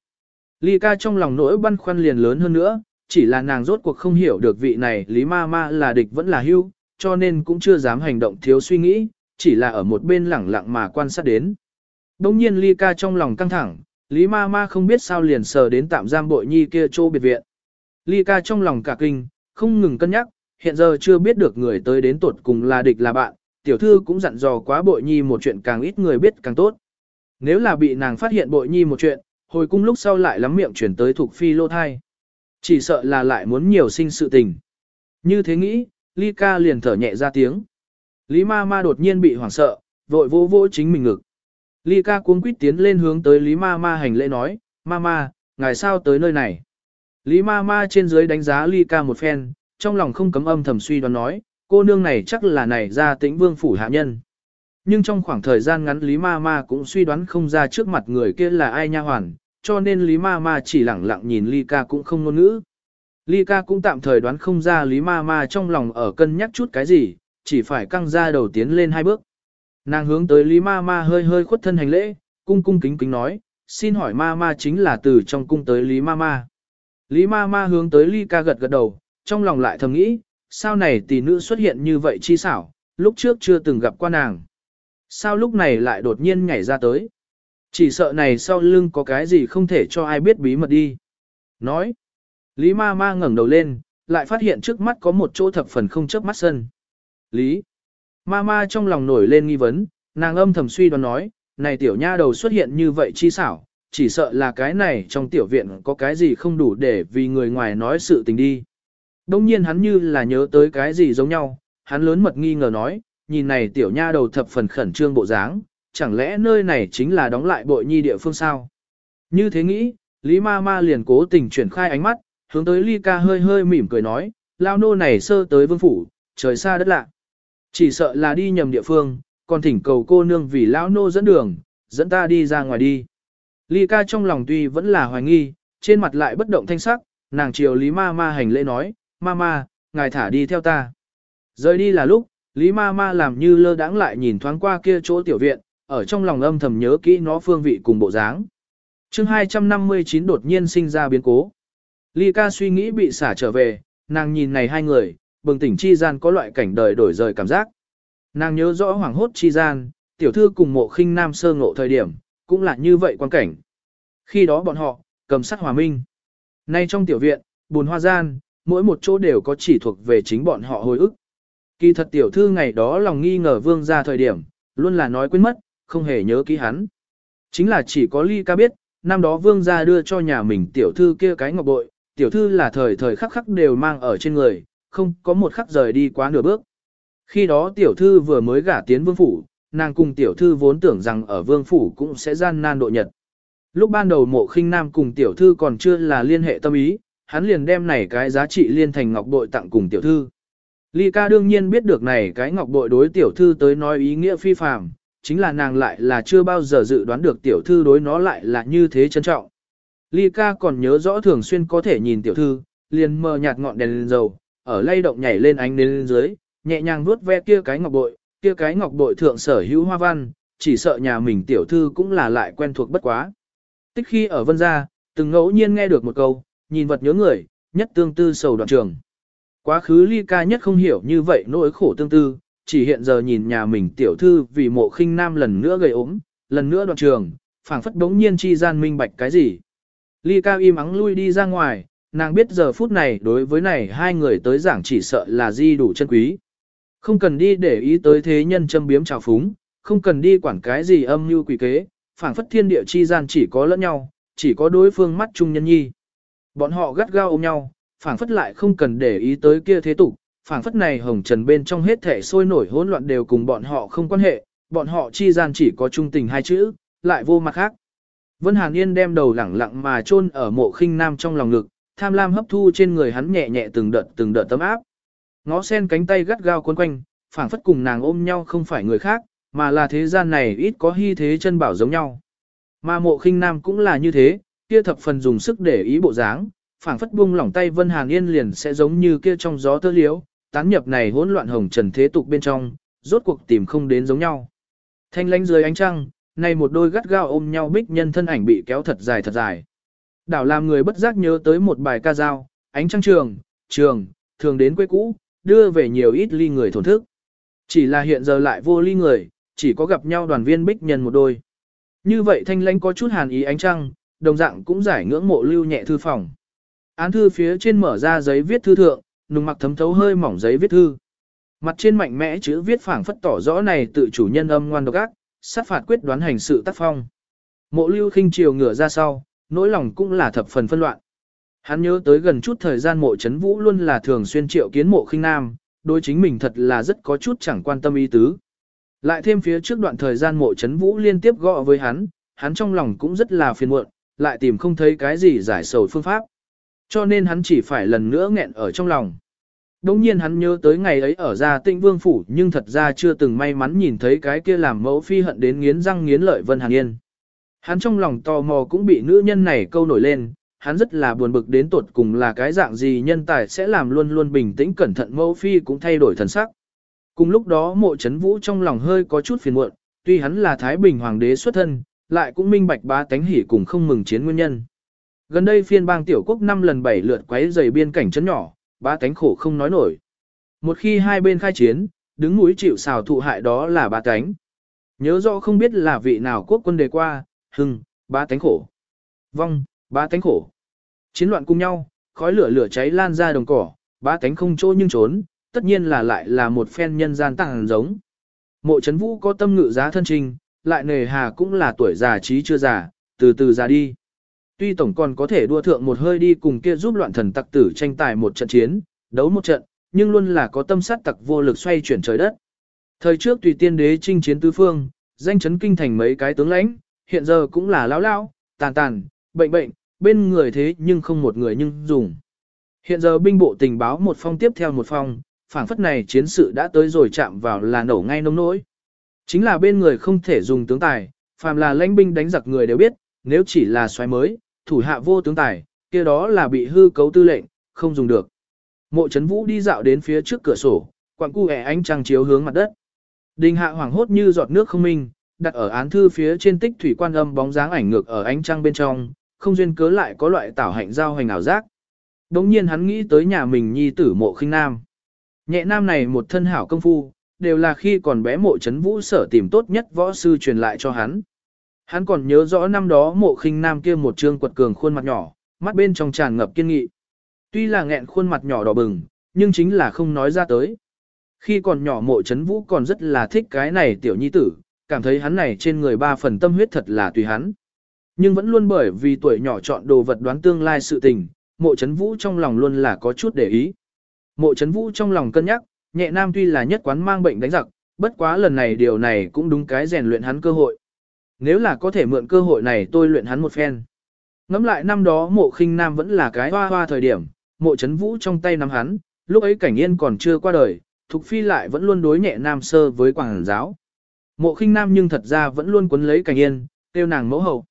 Ly ca trong lòng nỗi băn khoăn liền lớn hơn nữa, chỉ là nàng rốt cuộc không hiểu được vị này Lý ma ma là địch vẫn là hưu, cho nên cũng chưa dám hành động thiếu suy nghĩ, chỉ là ở một bên lẳng lặng mà quan sát đến. Đông nhiên Ly ca trong lòng căng thẳng, Lý ma ma không biết sao liền sờ đến tạm giam bội nhi kia chỗ biệt viện. Ly ca trong lòng cả kinh, không ngừng cân nhắc, hiện giờ chưa biết được người tới đến tuột cùng là địch là bạn, tiểu thư cũng dặn dò quá bội nhi một chuyện càng ít người biết càng tốt. Nếu là bị nàng phát hiện bội nhi một chuyện, hồi cung lúc sau lại lắm miệng chuyển tới thuộc phi lô thai. Chỉ sợ là lại muốn nhiều sinh sự tình. Như thế nghĩ, Ly ca liền thở nhẹ ra tiếng. Lý ma ma đột nhiên bị hoảng sợ, vội vô vô chính mình ngực. Ly ca cuống quýt tiến lên hướng tới Lý ma ma hành lễ nói, ma ma, ngài sao tới nơi này? Lý ma ma trên dưới đánh giá Ly ca một phen, trong lòng không cấm âm thầm suy đoán nói, cô nương này chắc là này ra tĩnh vương phủ hạ nhân. Nhưng trong khoảng thời gian ngắn Lý Ma Ma cũng suy đoán không ra trước mặt người kia là ai nha hoàn, cho nên Lý Ma Ma chỉ lẳng lặng nhìn Ly Ca cũng không ngôn ngữ. Ly Ca cũng tạm thời đoán không ra Lý Ma Ma trong lòng ở cân nhắc chút cái gì, chỉ phải căng ra đầu tiến lên hai bước. Nàng hướng tới Lý Ma Ma hơi hơi khuất thân hành lễ, cung cung kính kính nói, xin hỏi Ma Ma chính là từ trong cung tới Lý Ma Ma. Lý Ma Ma hướng tới Ly Ca gật gật đầu, trong lòng lại thầm nghĩ, sao này tỷ nữ xuất hiện như vậy chi xảo, lúc trước chưa từng gặp qua nàng. Sao lúc này lại đột nhiên nhảy ra tới. Chỉ sợ này sau lưng có cái gì không thể cho ai biết bí mật đi. Nói. Lý ma ma ngẩng đầu lên, lại phát hiện trước mắt có một chỗ thập phần không chớp mắt sân. Lý. Ma ma trong lòng nổi lên nghi vấn, nàng âm thầm suy đoán nói, này tiểu nha đầu xuất hiện như vậy chi xảo, chỉ sợ là cái này trong tiểu viện có cái gì không đủ để vì người ngoài nói sự tình đi. Đông nhiên hắn như là nhớ tới cái gì giống nhau, hắn lớn mật nghi ngờ nói, nhìn này tiểu nha đầu thập phần khẩn trương bộ dáng, chẳng lẽ nơi này chính là đóng lại bội nhi địa phương sao? Như thế nghĩ, Lý ma ma liền cố tình chuyển khai ánh mắt, hướng tới Ly ca hơi hơi mỉm cười nói, lao nô này sơ tới vương phủ, trời xa đất lạ. Chỉ sợ là đi nhầm địa phương, còn thỉnh cầu cô nương vì lão nô dẫn đường, dẫn ta đi ra ngoài đi. Ly ca trong lòng tuy vẫn là hoài nghi, trên mặt lại bất động thanh sắc, nàng chiều Lý Ma Ma hành lễ nói, Ma Ma, ngài thả đi theo ta. Rời đi là lúc, Lý Ma Ma làm như lơ đãng lại nhìn thoáng qua kia chỗ tiểu viện, ở trong lòng âm thầm nhớ kỹ nó phương vị cùng bộ dáng. chương 259 đột nhiên sinh ra biến cố. Ly ca suy nghĩ bị xả trở về, nàng nhìn này hai người, bừng tỉnh chi gian có loại cảnh đời đổi rời cảm giác. Nàng nhớ rõ hoảng hốt chi gian, tiểu thư cùng mộ khinh nam sơ ngộ thời điểm, cũng là như vậy quan cảnh. Khi đó bọn họ, cầm sắt hòa minh. Nay trong tiểu viện, buồn hoa gian, mỗi một chỗ đều có chỉ thuộc về chính bọn họ hồi ức. Kỳ thật tiểu thư ngày đó lòng nghi ngờ vương ra thời điểm, luôn là nói quên mất, không hề nhớ ký hắn. Chính là chỉ có ly ca biết, năm đó vương ra đưa cho nhà mình tiểu thư kia cái ngọc bội, tiểu thư là thời thời khắc khắc đều mang ở trên người, không có một khắc rời đi quá nửa bước. Khi đó tiểu thư vừa mới gả tiến vương phủ, nàng cùng tiểu thư vốn tưởng rằng ở vương phủ cũng sẽ gian nan độ nhật. Lúc ban đầu mộ khinh nam cùng tiểu thư còn chưa là liên hệ tâm ý, hắn liền đem này cái giá trị liên thành ngọc bội tặng cùng tiểu thư. Ly ca đương nhiên biết được này cái ngọc bội đối tiểu thư tới nói ý nghĩa phi phàm, chính là nàng lại là chưa bao giờ dự đoán được tiểu thư đối nó lại là như thế trân trọng. Ly ca còn nhớ rõ thường xuyên có thể nhìn tiểu thư, liền mờ nhạt ngọn đèn lên dầu, ở lay động nhảy lên ánh lên dưới, nhẹ nhàng vuốt ve kia cái ngọc bội, kia cái ngọc bội thượng sở hữu hoa văn, chỉ sợ nhà mình tiểu thư cũng là lại quen thuộc bất quá. Tích khi ở vân gia, từng ngẫu nhiên nghe được một câu, nhìn vật nhớ người, nhất tương tư sầu đoạn trường. Quá khứ ly ca nhất không hiểu như vậy nỗi khổ tương tư, chỉ hiện giờ nhìn nhà mình tiểu thư vì mộ khinh nam lần nữa gầy ốm, lần nữa đoạn trường, phảng phất đống nhiên chi gian minh bạch cái gì. Ly ca im ắng lui đi ra ngoài, nàng biết giờ phút này đối với này hai người tới giảng chỉ sợ là di đủ chân quý. Không cần đi để ý tới thế nhân châm biếm trào phúng, không cần đi quản cái gì âm mưu quỷ kế, phảng phất thiên địa chi gian chỉ có lẫn nhau, chỉ có đối phương mắt chung nhân nhi. Bọn họ gắt gao ôm nhau, phảng phất lại không cần để ý tới kia thế tục, phảng phất này hồng trần bên trong hết thể sôi nổi hỗn loạn đều cùng bọn họ không quan hệ, bọn họ chi gian chỉ có trung tình hai chữ, lại vô mặt khác. Vân Hàn Yên đem đầu lẳng lặng mà chôn ở mộ khinh nam trong lòng ngực, tham lam hấp thu trên người hắn nhẹ nhẹ từng đợt từng đợt tấm áp. Ngó sen cánh tay gắt gao quấn quanh, phảng phất cùng nàng ôm nhau không phải người khác, mà là thế gian này ít có hy thế chân bảo giống nhau. Mà mộ khinh nam cũng là như thế, kia thập phần dùng sức để ý bộ dáng, phảng phất buông lỏng tay Vân Hàn Yên liền sẽ giống như kia trong gió tơ liễu, tán nhập này hỗn loạn hồng trần thế tục bên trong, rốt cuộc tìm không đến giống nhau. Thanh lánh dưới ánh trăng, này một đôi gắt gao ôm nhau bích nhân thân ảnh bị kéo thật dài thật dài. Đảo làm người bất giác nhớ tới một bài ca dao, ánh trăng trường, trường, thường đến quê cũ, đưa về nhiều ít ly người thổn thức. Chỉ là hiện giờ lại vô ly người, chỉ có gặp nhau đoàn viên bích nhân một đôi. Như vậy thanh lãnh có chút hàn ý ánh trăng, đồng dạng cũng giải ngưỡng mộ lưu nhẹ thư phòng. Án thư phía trên mở ra giấy viết thư thượng, nùng mặc thấm thấu hơi mỏng giấy viết thư. Mặt trên mạnh mẽ chữ viết phảng phất tỏ rõ này tự chủ nhân âm ngoan độc ác, sát phạt quyết đoán hành sự tác phong. Mộ lưu khinh chiều ngửa ra sau, nỗi lòng cũng là thập phần phân loạn. Hắn nhớ tới gần chút thời gian mộ chấn vũ luôn là thường xuyên triệu kiến mộ khinh nam, đối chính mình thật là rất có chút chẳng quan tâm ý tứ. Lại thêm phía trước đoạn thời gian mộ chấn vũ liên tiếp gọi với hắn, hắn trong lòng cũng rất là phiền muộn, lại tìm không thấy cái gì giải sầu phương pháp. Cho nên hắn chỉ phải lần nữa nghẹn ở trong lòng. Đồng nhiên hắn nhớ tới ngày ấy ở gia tinh vương phủ nhưng thật ra chưa từng may mắn nhìn thấy cái kia làm mẫu phi hận đến nghiến răng nghiến lợi Vân Hàn Yên. Hắn trong lòng tò mò cũng bị nữ nhân này câu nổi lên, hắn rất là buồn bực đến tột cùng là cái dạng gì nhân tài sẽ làm luôn luôn bình tĩnh cẩn thận mẫu phi cũng thay đổi thần sắc. Cùng lúc đó mộ chấn vũ trong lòng hơi có chút phiền muộn, tuy hắn là Thái Bình Hoàng đế xuất thân, lại cũng minh bạch ba tánh hỉ cùng không mừng chiến nguyên nhân. Gần đây phiên bang tiểu quốc năm lần bảy lượt quấy dày biên cảnh chấn nhỏ, ba tánh khổ không nói nổi. Một khi hai bên khai chiến, đứng núi chịu xào thụ hại đó là ba tánh. Nhớ rõ không biết là vị nào quốc quân đề qua, hưng, ba tánh khổ. Vong, ba tánh khổ. Chiến loạn cùng nhau, khói lửa lửa cháy lan ra đồng cỏ, ba cánh không chỗ nhưng trốn, tất nhiên là lại là một phen nhân gian tàng giống. Mộ chấn vũ có tâm ngự giá thân trình, lại nề hà cũng là tuổi già trí chưa già, từ từ già đi. Tuy tổng còn có thể đua thượng một hơi đi cùng kia giúp loạn thần tặc tử tranh tài một trận chiến, đấu một trận, nhưng luôn là có tâm sát tặc vô lực xoay chuyển trời đất. Thời trước tùy tiên đế chinh chiến tứ phương, danh chấn kinh thành mấy cái tướng lãnh, hiện giờ cũng là lão lão, tàn tàn, bệnh bệnh, bên người thế nhưng không một người nhưng dùng. Hiện giờ binh bộ tình báo một phong tiếp theo một phong, phảng phất này chiến sự đã tới rồi chạm vào là nổ ngay nông nỗi. Chính là bên người không thể dùng tướng tài, phàm là lãnh binh đánh giặc người đều biết, nếu chỉ là xoáy mới, thủ hạ vô tướng tài, kia đó là bị hư cấu tư lệnh, không dùng được. Mộ Trấn Vũ đi dạo đến phía trước cửa sổ, quặng cu ẻ ánh trăng chiếu hướng mặt đất. Đình hạ hoảng hốt như giọt nước không minh, đặt ở án thư phía trên tích thủy quan âm bóng dáng ảnh ngược ở ánh trăng bên trong, không duyên cớ lại có loại tảo hạnh giao hành ảo giác. Đống nhiên hắn nghĩ tới nhà mình nhi tử mộ khinh nam. Nhẹ nam này một thân hảo công phu, đều là khi còn bé mộ chấn vũ sở tìm tốt nhất võ sư truyền lại cho hắn. Hắn còn nhớ rõ năm đó mộ khinh nam kia một trương quật cường khuôn mặt nhỏ, mắt bên trong tràn ngập kiên nghị. Tuy là nghẹn khuôn mặt nhỏ đỏ bừng, nhưng chính là không nói ra tới. Khi còn nhỏ mộ chấn vũ còn rất là thích cái này tiểu nhi tử, cảm thấy hắn này trên người ba phần tâm huyết thật là tùy hắn. Nhưng vẫn luôn bởi vì tuổi nhỏ chọn đồ vật đoán tương lai sự tình, mộ chấn vũ trong lòng luôn là có chút để ý. Mộ chấn vũ trong lòng cân nhắc, nhẹ nam tuy là nhất quán mang bệnh đánh giặc, bất quá lần này điều này cũng đúng cái rèn luyện hắn cơ hội. Nếu là có thể mượn cơ hội này tôi luyện hắn một phen. Ngắm lại năm đó mộ khinh nam vẫn là cái hoa hoa thời điểm, mộ chấn vũ trong tay nắm hắn, lúc ấy cảnh yên còn chưa qua đời, Thục Phi lại vẫn luôn đối nhẹ nam sơ với quảng giáo. Mộ khinh nam nhưng thật ra vẫn luôn quấn lấy cảnh yên, tiêu nàng mẫu hậu.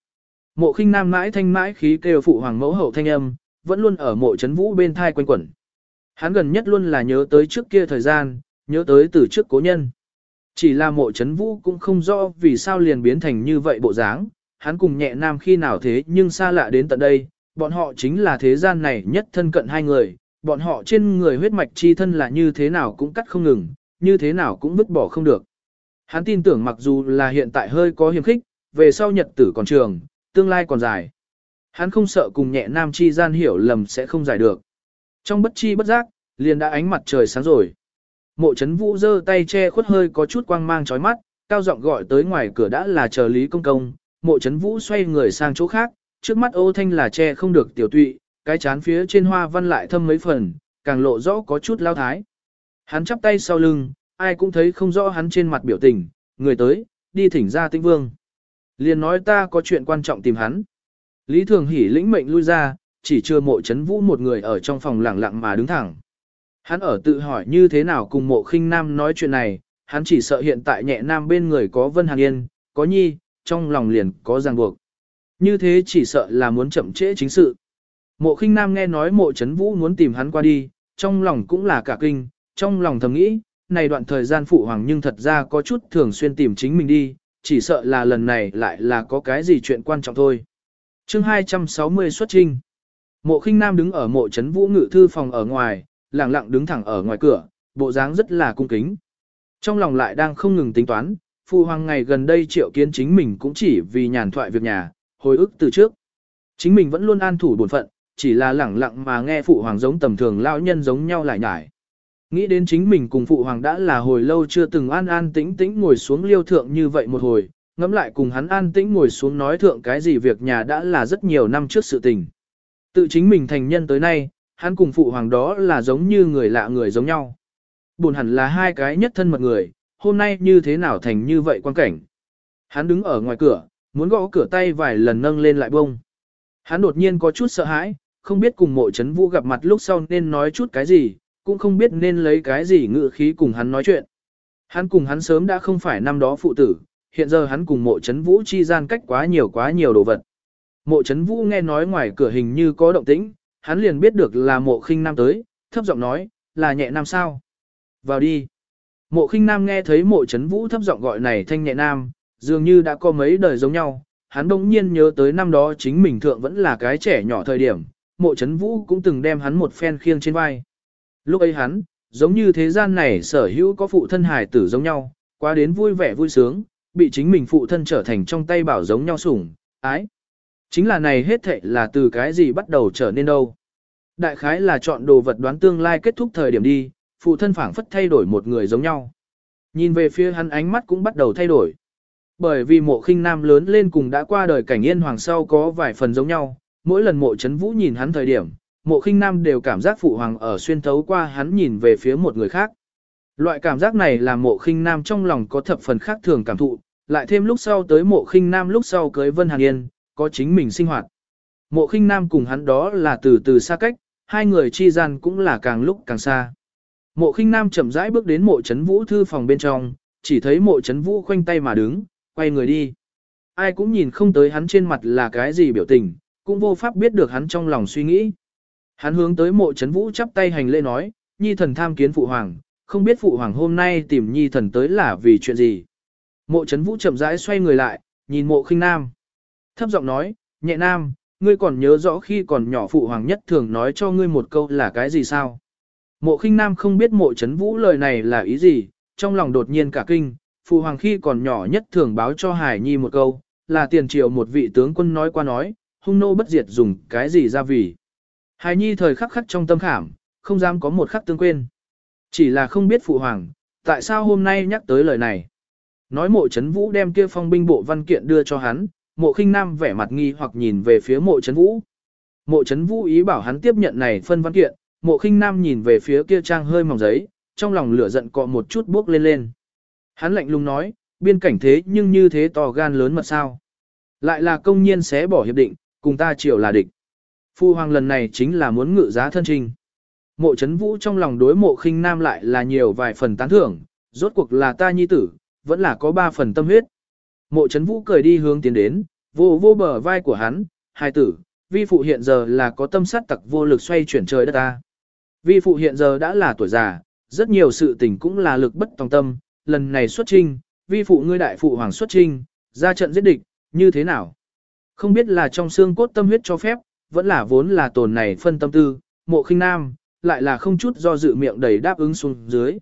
Mộ khinh nam mãi thanh mãi khí kêu phụ hoàng mẫu hậu thanh âm, vẫn luôn ở mộ chấn vũ bên thai quanh quẩn. Hắn gần nhất luôn là nhớ tới trước kia thời gian, nhớ tới từ trước cố nhân. Chỉ là mộ chấn vũ cũng không rõ vì sao liền biến thành như vậy bộ dáng, hắn cùng nhẹ nam khi nào thế nhưng xa lạ đến tận đây, bọn họ chính là thế gian này nhất thân cận hai người, bọn họ trên người huyết mạch chi thân là như thế nào cũng cắt không ngừng, như thế nào cũng vứt bỏ không được. Hắn tin tưởng mặc dù là hiện tại hơi có hiểm khích, về sau nhật tử còn trường, tương lai còn dài. Hắn không sợ cùng nhẹ nam chi gian hiểu lầm sẽ không giải được. Trong bất chi bất giác, liền đã ánh mặt trời sáng rồi. Mộ chấn vũ giơ tay che khuất hơi có chút quang mang chói mắt, cao giọng gọi tới ngoài cửa đã là chờ Lý Công Công. Mộ chấn vũ xoay người sang chỗ khác, trước mắt ô thanh là che không được tiểu tụy, cái chán phía trên hoa văn lại thâm mấy phần, càng lộ rõ có chút lao thái. Hắn chắp tay sau lưng, ai cũng thấy không rõ hắn trên mặt biểu tình, người tới, đi thỉnh ra tinh vương. Liền nói ta có chuyện quan trọng tìm hắn. Lý Thường Hỷ lĩnh mệnh lui ra, chỉ chưa mộ chấn vũ một người ở trong phòng lặng lặng mà đứng thẳng. Hắn ở tự hỏi như thế nào cùng mộ khinh nam nói chuyện này, hắn chỉ sợ hiện tại nhẹ nam bên người có Vân Hàn Yên, có Nhi, trong lòng liền có ràng buộc. Như thế chỉ sợ là muốn chậm trễ chính sự. Mộ khinh nam nghe nói mộ chấn vũ muốn tìm hắn qua đi, trong lòng cũng là cả kinh, trong lòng thầm nghĩ, này đoạn thời gian phụ hoàng nhưng thật ra có chút thường xuyên tìm chính mình đi, chỉ sợ là lần này lại là có cái gì chuyện quan trọng thôi. chương 260 xuất trinh. Mộ khinh nam đứng ở mộ trấn vũ ngự thư phòng ở ngoài, lặng lặng đứng thẳng ở ngoài cửa, bộ dáng rất là cung kính. Trong lòng lại đang không ngừng tính toán, phụ hoàng ngày gần đây triệu kiến chính mình cũng chỉ vì nhàn thoại việc nhà, hồi ức từ trước. Chính mình vẫn luôn an thủ bổn phận, chỉ là lẳng lặng mà nghe phụ hoàng giống tầm thường lão nhân giống nhau lại nhải. Nghĩ đến chính mình cùng phụ hoàng đã là hồi lâu chưa từng an an tĩnh tĩnh ngồi xuống liêu thượng như vậy một hồi, ngẫm lại cùng hắn an tĩnh ngồi xuống nói thượng cái gì việc nhà đã là rất nhiều năm trước sự tình. Tự chính mình thành nhân tới nay, hắn cùng phụ hoàng đó là giống như người lạ người giống nhau. Buồn hẳn là hai cái nhất thân mật người, hôm nay như thế nào thành như vậy quan cảnh. Hắn đứng ở ngoài cửa, muốn gõ cửa tay vài lần nâng lên lại bông. Hắn đột nhiên có chút sợ hãi, không biết cùng mộ chấn vũ gặp mặt lúc sau nên nói chút cái gì, cũng không biết nên lấy cái gì ngự khí cùng hắn nói chuyện. Hắn cùng hắn sớm đã không phải năm đó phụ tử, hiện giờ hắn cùng mộ chấn vũ chi gian cách quá nhiều quá nhiều đồ vật. Mộ chấn vũ nghe nói ngoài cửa hình như có động tĩnh, hắn liền biết được là mộ khinh nam tới, thấp giọng nói, là nhẹ nam sao. Vào đi. Mộ khinh nam nghe thấy mộ chấn vũ thấp giọng gọi này thanh nhẹ nam, dường như đã có mấy đời giống nhau, hắn đông nhiên nhớ tới năm đó chính mình thượng vẫn là cái trẻ nhỏ thời điểm, mộ chấn vũ cũng từng đem hắn một phen khiêng trên vai. Lúc ấy hắn, giống như thế gian này sở hữu có phụ thân hài tử giống nhau, qua đến vui vẻ vui sướng, bị chính mình phụ thân trở thành trong tay bảo giống nhau sủng, ái. Chính là này hết thệ là từ cái gì bắt đầu trở nên đâu. Đại khái là chọn đồ vật đoán tương lai kết thúc thời điểm đi, phụ thân phảng phất thay đổi một người giống nhau. Nhìn về phía hắn ánh mắt cũng bắt đầu thay đổi. Bởi vì mộ khinh nam lớn lên cùng đã qua đời cảnh yên hoàng sau có vài phần giống nhau, mỗi lần mộ chấn vũ nhìn hắn thời điểm, mộ khinh nam đều cảm giác phụ hoàng ở xuyên thấu qua hắn nhìn về phía một người khác. Loại cảm giác này là mộ khinh nam trong lòng có thập phần khác thường cảm thụ, lại thêm lúc sau tới mộ khinh nam lúc sau cưới Vân Hàn Yên, có chính mình sinh hoạt. Mộ khinh nam cùng hắn đó là từ từ xa cách, hai người chi gian cũng là càng lúc càng xa. Mộ khinh nam chậm rãi bước đến mộ chấn vũ thư phòng bên trong, chỉ thấy mộ chấn vũ khoanh tay mà đứng, quay người đi. Ai cũng nhìn không tới hắn trên mặt là cái gì biểu tình, cũng vô pháp biết được hắn trong lòng suy nghĩ. Hắn hướng tới mộ chấn vũ chắp tay hành lễ nói, nhi thần tham kiến phụ hoàng, không biết phụ hoàng hôm nay tìm nhi thần tới là vì chuyện gì. Mộ chấn vũ chậm rãi xoay người lại, nhìn mộ khinh nam. Thấp giọng nói, nhẹ nam, ngươi còn nhớ rõ khi còn nhỏ phụ hoàng nhất thường nói cho ngươi một câu là cái gì sao? Mộ khinh nam không biết mộ chấn vũ lời này là ý gì, trong lòng đột nhiên cả kinh, phụ hoàng khi còn nhỏ nhất thường báo cho Hải Nhi một câu, là tiền triệu một vị tướng quân nói qua nói, hung nô bất diệt dùng cái gì ra vì. Hải Nhi thời khắc khắc trong tâm khảm, không dám có một khắc tương quên. Chỉ là không biết phụ hoàng, tại sao hôm nay nhắc tới lời này. Nói mộ chấn vũ đem kia phong binh bộ văn kiện đưa cho hắn, mộ khinh nam vẻ mặt nghi hoặc nhìn về phía mộ chấn vũ. Mộ chấn vũ ý bảo hắn tiếp nhận này phân văn kiện, mộ khinh nam nhìn về phía kia trang hơi mỏng giấy, trong lòng lửa giận cọ một chút bước lên lên. Hắn lạnh lùng nói, biên cảnh thế nhưng như thế to gan lớn mật sao. Lại là công nhiên xé bỏ hiệp định, cùng ta chịu là địch. Phu hoàng lần này chính là muốn ngự giá thân trình. Mộ chấn vũ trong lòng đối mộ khinh nam lại là nhiều vài phần tán thưởng, rốt cuộc là ta nhi tử, vẫn là có ba phần tâm huyết. Mộ chấn vũ cười đi hướng tiến đến, vô vô bờ vai của hắn, hai tử, vi phụ hiện giờ là có tâm sát tặc vô lực xoay chuyển trời đất ta. Vi phụ hiện giờ đã là tuổi già, rất nhiều sự tình cũng là lực bất tòng tâm, lần này xuất trinh, vi phụ ngươi đại phụ hoàng xuất trinh, ra trận giết địch, như thế nào? Không biết là trong xương cốt tâm huyết cho phép, vẫn là vốn là tồn này phân tâm tư, mộ khinh nam, lại là không chút do dự miệng đầy đáp ứng xuống dưới.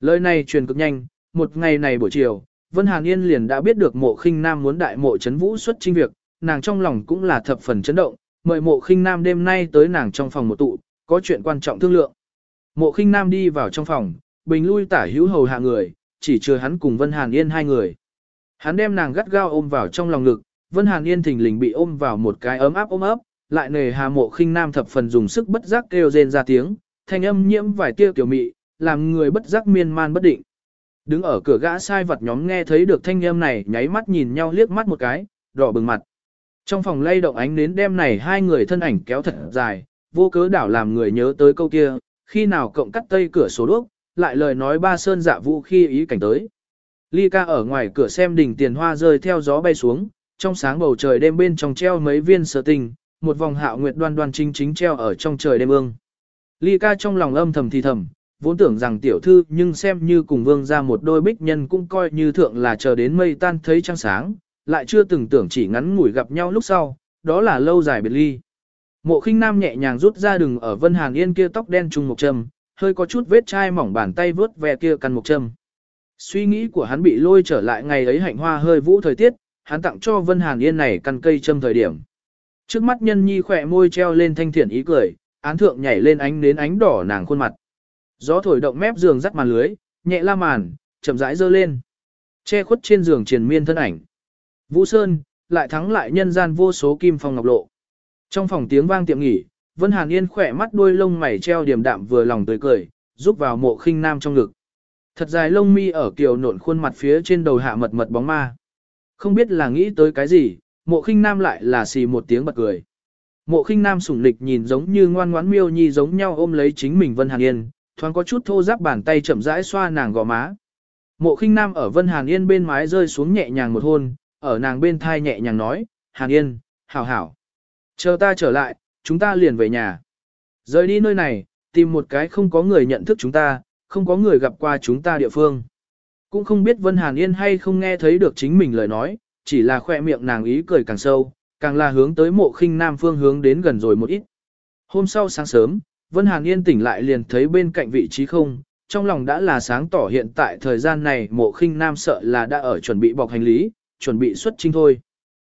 Lời này truyền cực nhanh, một ngày này buổi chiều, Vân Hàn Yên liền đã biết được mộ khinh nam muốn đại mộ chấn vũ xuất chinh việc, nàng trong lòng cũng là thập phần chấn động, mời mộ khinh nam đêm nay tới nàng trong phòng một tụ, có chuyện quan trọng thương lượng. Mộ khinh nam đi vào trong phòng, bình lui tả hữu hầu hạ người, chỉ chờ hắn cùng Vân Hàn Yên hai người. Hắn đem nàng gắt gao ôm vào trong lòng ngực, Vân Hàn Yên thình lình bị ôm vào một cái ấm áp ôm ấp, lại nề hà mộ khinh nam thập phần dùng sức bất giác kêu rên ra tiếng, thanh âm nhiễm vài tia tiểu mị, làm người bất giác miên man bất định. Đứng ở cửa gã sai vật nhóm nghe thấy được thanh âm này nháy mắt nhìn nhau liếc mắt một cái, đỏ bừng mặt. Trong phòng lay động ánh nến đêm này hai người thân ảnh kéo thật dài, vô cớ đảo làm người nhớ tới câu kia, khi nào cộng cắt tây cửa số đuốc, lại lời nói ba sơn dạ vũ khi ý cảnh tới. Ly ca ở ngoài cửa xem đỉnh tiền hoa rơi theo gió bay xuống, trong sáng bầu trời đêm bên trong treo mấy viên sở tình, một vòng hạo nguyệt đoan đoan chính chính treo ở trong trời đêm ương. Ly ca trong lòng âm thầm thì thầm, vốn tưởng rằng tiểu thư nhưng xem như cùng vương ra một đôi bích nhân cũng coi như thượng là chờ đến mây tan thấy trăng sáng, lại chưa từng tưởng chỉ ngắn ngủi gặp nhau lúc sau, đó là lâu dài biệt ly. Mộ khinh nam nhẹ nhàng rút ra đừng ở Vân Hàn Yên kia tóc đen trùng một châm, hơi có chút vết chai mỏng bàn tay vớt ve kia căn một châm. Suy nghĩ của hắn bị lôi trở lại ngày ấy hạnh hoa hơi vũ thời tiết, hắn tặng cho Vân Hàn Yên này căn cây châm thời điểm. Trước mắt nhân nhi khỏe môi treo lên thanh thiện ý cười, án thượng nhảy lên ánh đến ánh đỏ nàng khuôn mặt. Gió thổi động mép giường dắt màn lưới, nhẹ la màn, chậm rãi dơ lên. Che khuất trên giường triền miên thân ảnh. Vũ Sơn, lại thắng lại nhân gian vô số kim phong ngọc lộ. Trong phòng tiếng vang tiệm nghỉ, Vân Hàn Yên khỏe mắt đuôi lông mày treo điểm đạm vừa lòng tươi cười, giúp vào mộ khinh nam trong ngực. Thật dài lông mi ở kiều nộn khuôn mặt phía trên đầu hạ mật mật bóng ma. Không biết là nghĩ tới cái gì, mộ khinh nam lại là xì một tiếng bật cười. Mộ khinh nam sủng lịch nhìn giống như ngoan ngoãn miêu nhi giống nhau ôm lấy chính mình Vân Hàn Yên, thoáng có chút thô giáp bàn tay chậm rãi xoa nàng gò má. Mộ khinh nam ở Vân Hàn Yên bên mái rơi xuống nhẹ nhàng một hôn, ở nàng bên thai nhẹ nhàng nói, Hàn Yên, hảo hảo. Chờ ta trở lại, chúng ta liền về nhà. Rời đi nơi này, tìm một cái không có người nhận thức chúng ta, không có người gặp qua chúng ta địa phương. Cũng không biết Vân Hàn Yên hay không nghe thấy được chính mình lời nói, chỉ là khoe miệng nàng ý cười càng sâu, càng là hướng tới mộ khinh nam phương hướng đến gần rồi một ít. Hôm sau sáng sớm, Vân Hàn Yên tỉnh lại liền thấy bên cạnh vị trí không, trong lòng đã là sáng tỏ hiện tại thời gian này mộ khinh nam sợ là đã ở chuẩn bị bọc hành lý, chuẩn bị xuất trinh thôi.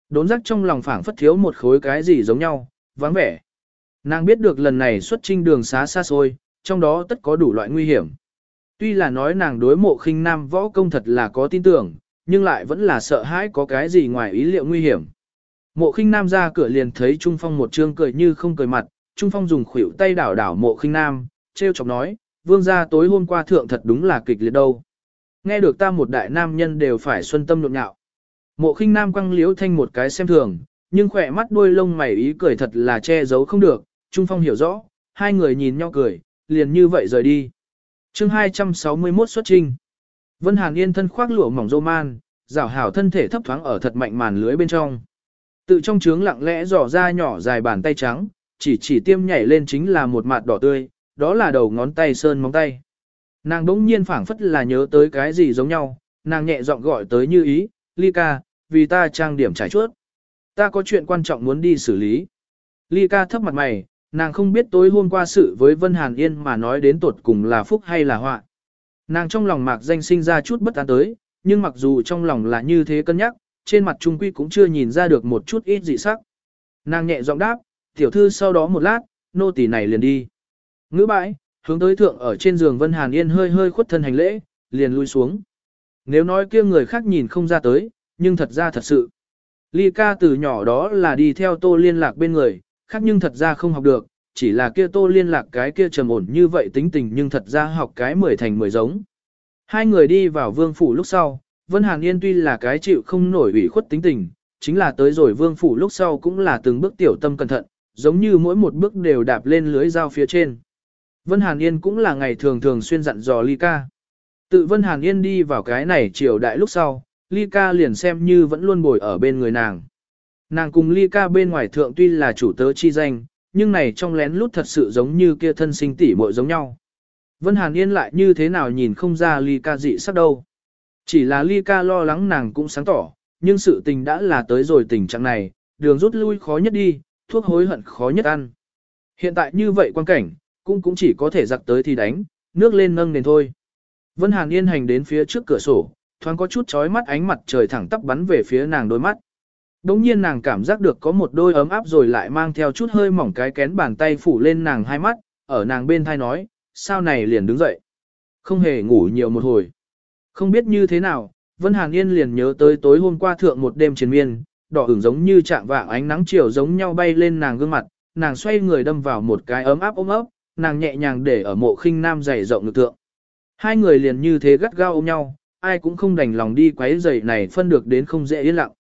Đốn giác trong lòng phảng phất thiếu một khối cái gì giống nhau, vắng vẻ. Nàng biết được lần này xuất trinh đường xá xa xôi, trong đó tất có đủ loại nguy hiểm. Tuy là nói nàng đối mộ khinh nam võ công thật là có tin tưởng, nhưng lại vẫn là sợ hãi có cái gì ngoài ý liệu nguy hiểm. Mộ khinh nam ra cửa liền thấy Trung Phong một trương cười như không cười mặt, Trung Phong dùng khuỷu tay đảo đảo mộ khinh nam, treo chọc nói, vương gia tối hôm qua thượng thật đúng là kịch liệt đâu. Nghe được ta một đại nam nhân đều phải xuân tâm nộn nhạo. Mộ khinh nam quăng liếu thanh một cái xem thường, nhưng khỏe mắt đuôi lông mày ý cười thật là che giấu không được, Trung Phong hiểu rõ, hai người nhìn nhau cười, liền như vậy rời đi. chương 261 xuất trình. Vân Hàn Yên thân khoác lụa mỏng rô man, rảo hảo thân thể thấp thoáng ở thật mạnh màn lưới bên trong. Tự trong trướng lặng lẽ dò ra nhỏ dài bàn tay trắng, chỉ chỉ tiêm nhảy lên chính là một mặt đỏ tươi, đó là đầu ngón tay sơn móng tay. Nàng đống nhiên phảng phất là nhớ tới cái gì giống nhau, nàng nhẹ giọng gọi tới như ý, ly ca, vì ta trang điểm trải chuốt. Ta có chuyện quan trọng muốn đi xử lý. Ly ca thấp mặt mày, nàng không biết tối hôm qua sự với Vân Hàn Yên mà nói đến tột cùng là phúc hay là họa. Nàng trong lòng mạc danh sinh ra chút bất an tới, nhưng mặc dù trong lòng là như thế cân nhắc, trên mặt trung quy cũng chưa nhìn ra được một chút ít dị sắc. Nàng nhẹ giọng đáp, tiểu thư sau đó một lát, nô tỳ này liền đi. Ngữ bãi, hướng tới thượng ở trên giường Vân Hàn Yên hơi hơi khuất thân hành lễ, liền lui xuống. Nếu nói kia người khác nhìn không ra tới, nhưng thật ra thật sự. Ly ca từ nhỏ đó là đi theo tô liên lạc bên người, khác nhưng thật ra không học được, chỉ là kia tô liên lạc cái kia trầm ổn như vậy tính tình nhưng thật ra học cái mười thành mười giống. Hai người đi vào vương phủ lúc sau, Vân Hàn Yên tuy là cái chịu không nổi ủy khuất tính tình, chính là tới rồi vương phủ lúc sau cũng là từng bước tiểu tâm cẩn thận, giống như mỗi một bước đều đạp lên lưới dao phía trên. Vân Hàn Yên cũng là ngày thường thường xuyên dặn dò Ly ca. Tự Vân Hàn Yên đi vào cái này triều đại lúc sau, Ly ca liền xem như vẫn luôn bồi ở bên người nàng. Nàng cùng Ly ca bên ngoài thượng tuy là chủ tớ chi danh, nhưng này trong lén lút thật sự giống như kia thân sinh tỷ muội giống nhau. Vân Hàn Yên lại như thế nào nhìn không ra Ly ca dị sắc đâu. Chỉ là Ly ca lo lắng nàng cũng sáng tỏ, nhưng sự tình đã là tới rồi tình trạng này, đường rút lui khó nhất đi, thuốc hối hận khó nhất ăn. Hiện tại như vậy quan cảnh, cũng cũng chỉ có thể giặc tới thì đánh, nước lên nâng nền thôi. Vân Hàn Yên hành đến phía trước cửa sổ, thoáng có chút chói mắt ánh mặt trời thẳng tắp bắn về phía nàng đôi mắt. Đống nhiên nàng cảm giác được có một đôi ấm áp rồi lại mang theo chút hơi mỏng cái kén bàn tay phủ lên nàng hai mắt, ở nàng bên thai nói, sao này liền đứng dậy. Không hề ngủ nhiều một hồi. Không biết như thế nào, Vân Hàn Yên liền nhớ tới tối hôm qua thượng một đêm chiến miên, đỏ ửng giống như chạm vạng ánh nắng chiều giống nhau bay lên nàng gương mặt, nàng xoay người đâm vào một cái ấm áp ôm ấp, nàng nhẹ nhàng để ở mộ khinh nam dày rộng ngực tượng. Hai người liền như thế gắt gao ôm nhau, ai cũng không đành lòng đi quấy rầy này phân được đến không dễ yên lặng.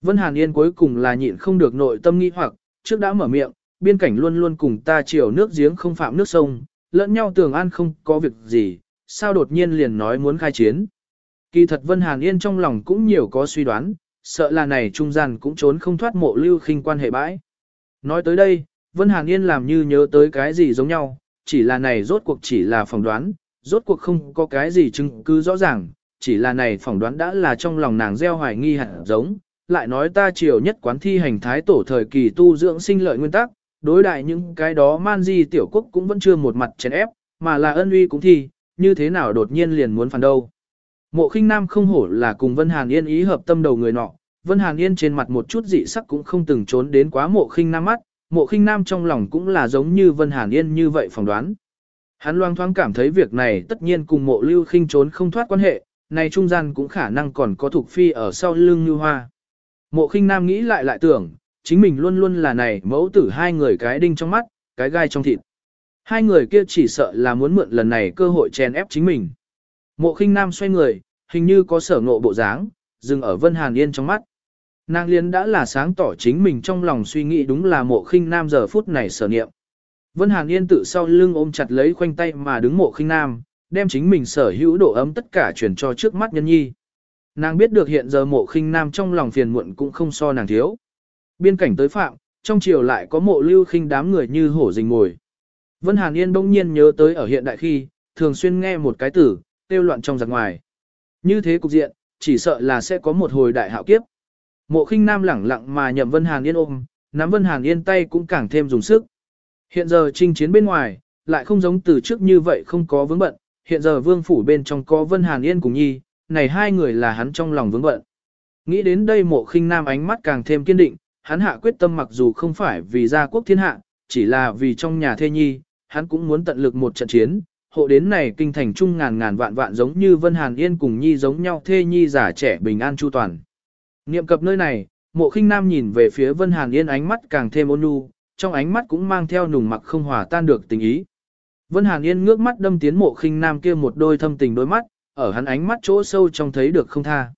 Vân Hàn Yên cuối cùng là nhịn không được nội tâm nghi hoặc, trước đã mở miệng, biên cảnh luôn luôn cùng ta chiều nước giếng không phạm nước sông, lẫn nhau tường an không có việc gì, sao đột nhiên liền nói muốn khai chiến. Kỳ thật Vân Hàn Yên trong lòng cũng nhiều có suy đoán, sợ là này trung gian cũng trốn không thoát mộ lưu khinh quan hệ bãi. Nói tới đây, Vân Hàn Yên làm như nhớ tới cái gì giống nhau, chỉ là này rốt cuộc chỉ là phỏng đoán, rốt cuộc không có cái gì chứng cứ rõ ràng, chỉ là này phỏng đoán đã là trong lòng nàng gieo hoài nghi hẳn giống, lại nói ta chiều nhất quán thi hành thái tổ thời kỳ tu dưỡng sinh lợi nguyên tắc, đối đại những cái đó man di tiểu quốc cũng vẫn chưa một mặt chèn ép, mà là ân uy cũng thi, như thế nào đột nhiên liền muốn phản đâu. Mộ khinh nam không hổ là cùng Vân Hàn Yên ý hợp tâm đầu người nọ, Vân Hàn Yên trên mặt một chút dị sắc cũng không từng trốn đến quá mộ khinh nam mắt, mộ khinh nam trong lòng cũng là giống như Vân Hàn Yên như vậy phỏng đoán. Hắn loang thoáng cảm thấy việc này tất nhiên cùng mộ lưu khinh trốn không thoát quan hệ, này trung gian cũng khả năng còn có thuộc phi ở sau lưng như hoa. Mộ khinh nam nghĩ lại lại tưởng, chính mình luôn luôn là này mẫu tử hai người cái đinh trong mắt, cái gai trong thịt. Hai người kia chỉ sợ là muốn mượn lần này cơ hội chèn ép chính mình. Mộ khinh nam xoay người, hình như có sở ngộ bộ dáng, dừng ở Vân Hàn Yên trong mắt. Nàng liên đã là sáng tỏ chính mình trong lòng suy nghĩ đúng là mộ khinh nam giờ phút này sở niệm. Vân Hàn Yên tự sau lưng ôm chặt lấy khoanh tay mà đứng mộ khinh nam, đem chính mình sở hữu độ ấm tất cả chuyển cho trước mắt nhân nhi. Nàng biết được hiện giờ mộ khinh nam trong lòng phiền muộn cũng không so nàng thiếu. Biên cảnh tới phạm, trong chiều lại có mộ lưu khinh đám người như hổ rình ngồi. Vân Hàn Yên bỗng nhiên nhớ tới ở hiện đại khi, thường xuyên nghe một cái tử, tiêu loạn trong giặc ngoài. Như thế cục diện, chỉ sợ là sẽ có một hồi đại hạo kiếp. Mộ khinh nam lẳng lặng mà nhậm Vân Hàn Yên ôm, nắm Vân Hàn Yên tay cũng càng thêm dùng sức. Hiện giờ chinh chiến bên ngoài, lại không giống từ trước như vậy không có vướng bận, hiện giờ vương phủ bên trong có Vân Hàn Yên cùng Nhi, này hai người là hắn trong lòng vướng bận. Nghĩ đến đây mộ khinh nam ánh mắt càng thêm kiên định, hắn hạ quyết tâm mặc dù không phải vì gia quốc thiên hạ, chỉ là vì trong nhà thê nhi, hắn cũng muốn tận lực một trận chiến, hộ đến này kinh thành trung ngàn ngàn vạn vạn giống như Vân Hàn Yên cùng Nhi giống nhau thê nhi giả trẻ bình an chu toàn. Niệm cập nơi này, mộ khinh nam nhìn về phía Vân Hàn Yên ánh mắt càng thêm ôn nhu, trong ánh mắt cũng mang theo nùng mặc không hòa tan được tình ý. Vân Hàn Yên ngước mắt đâm tiến mộ khinh nam kia một đôi thâm tình đôi mắt, ở hắn ánh mắt chỗ sâu trong thấy được không tha.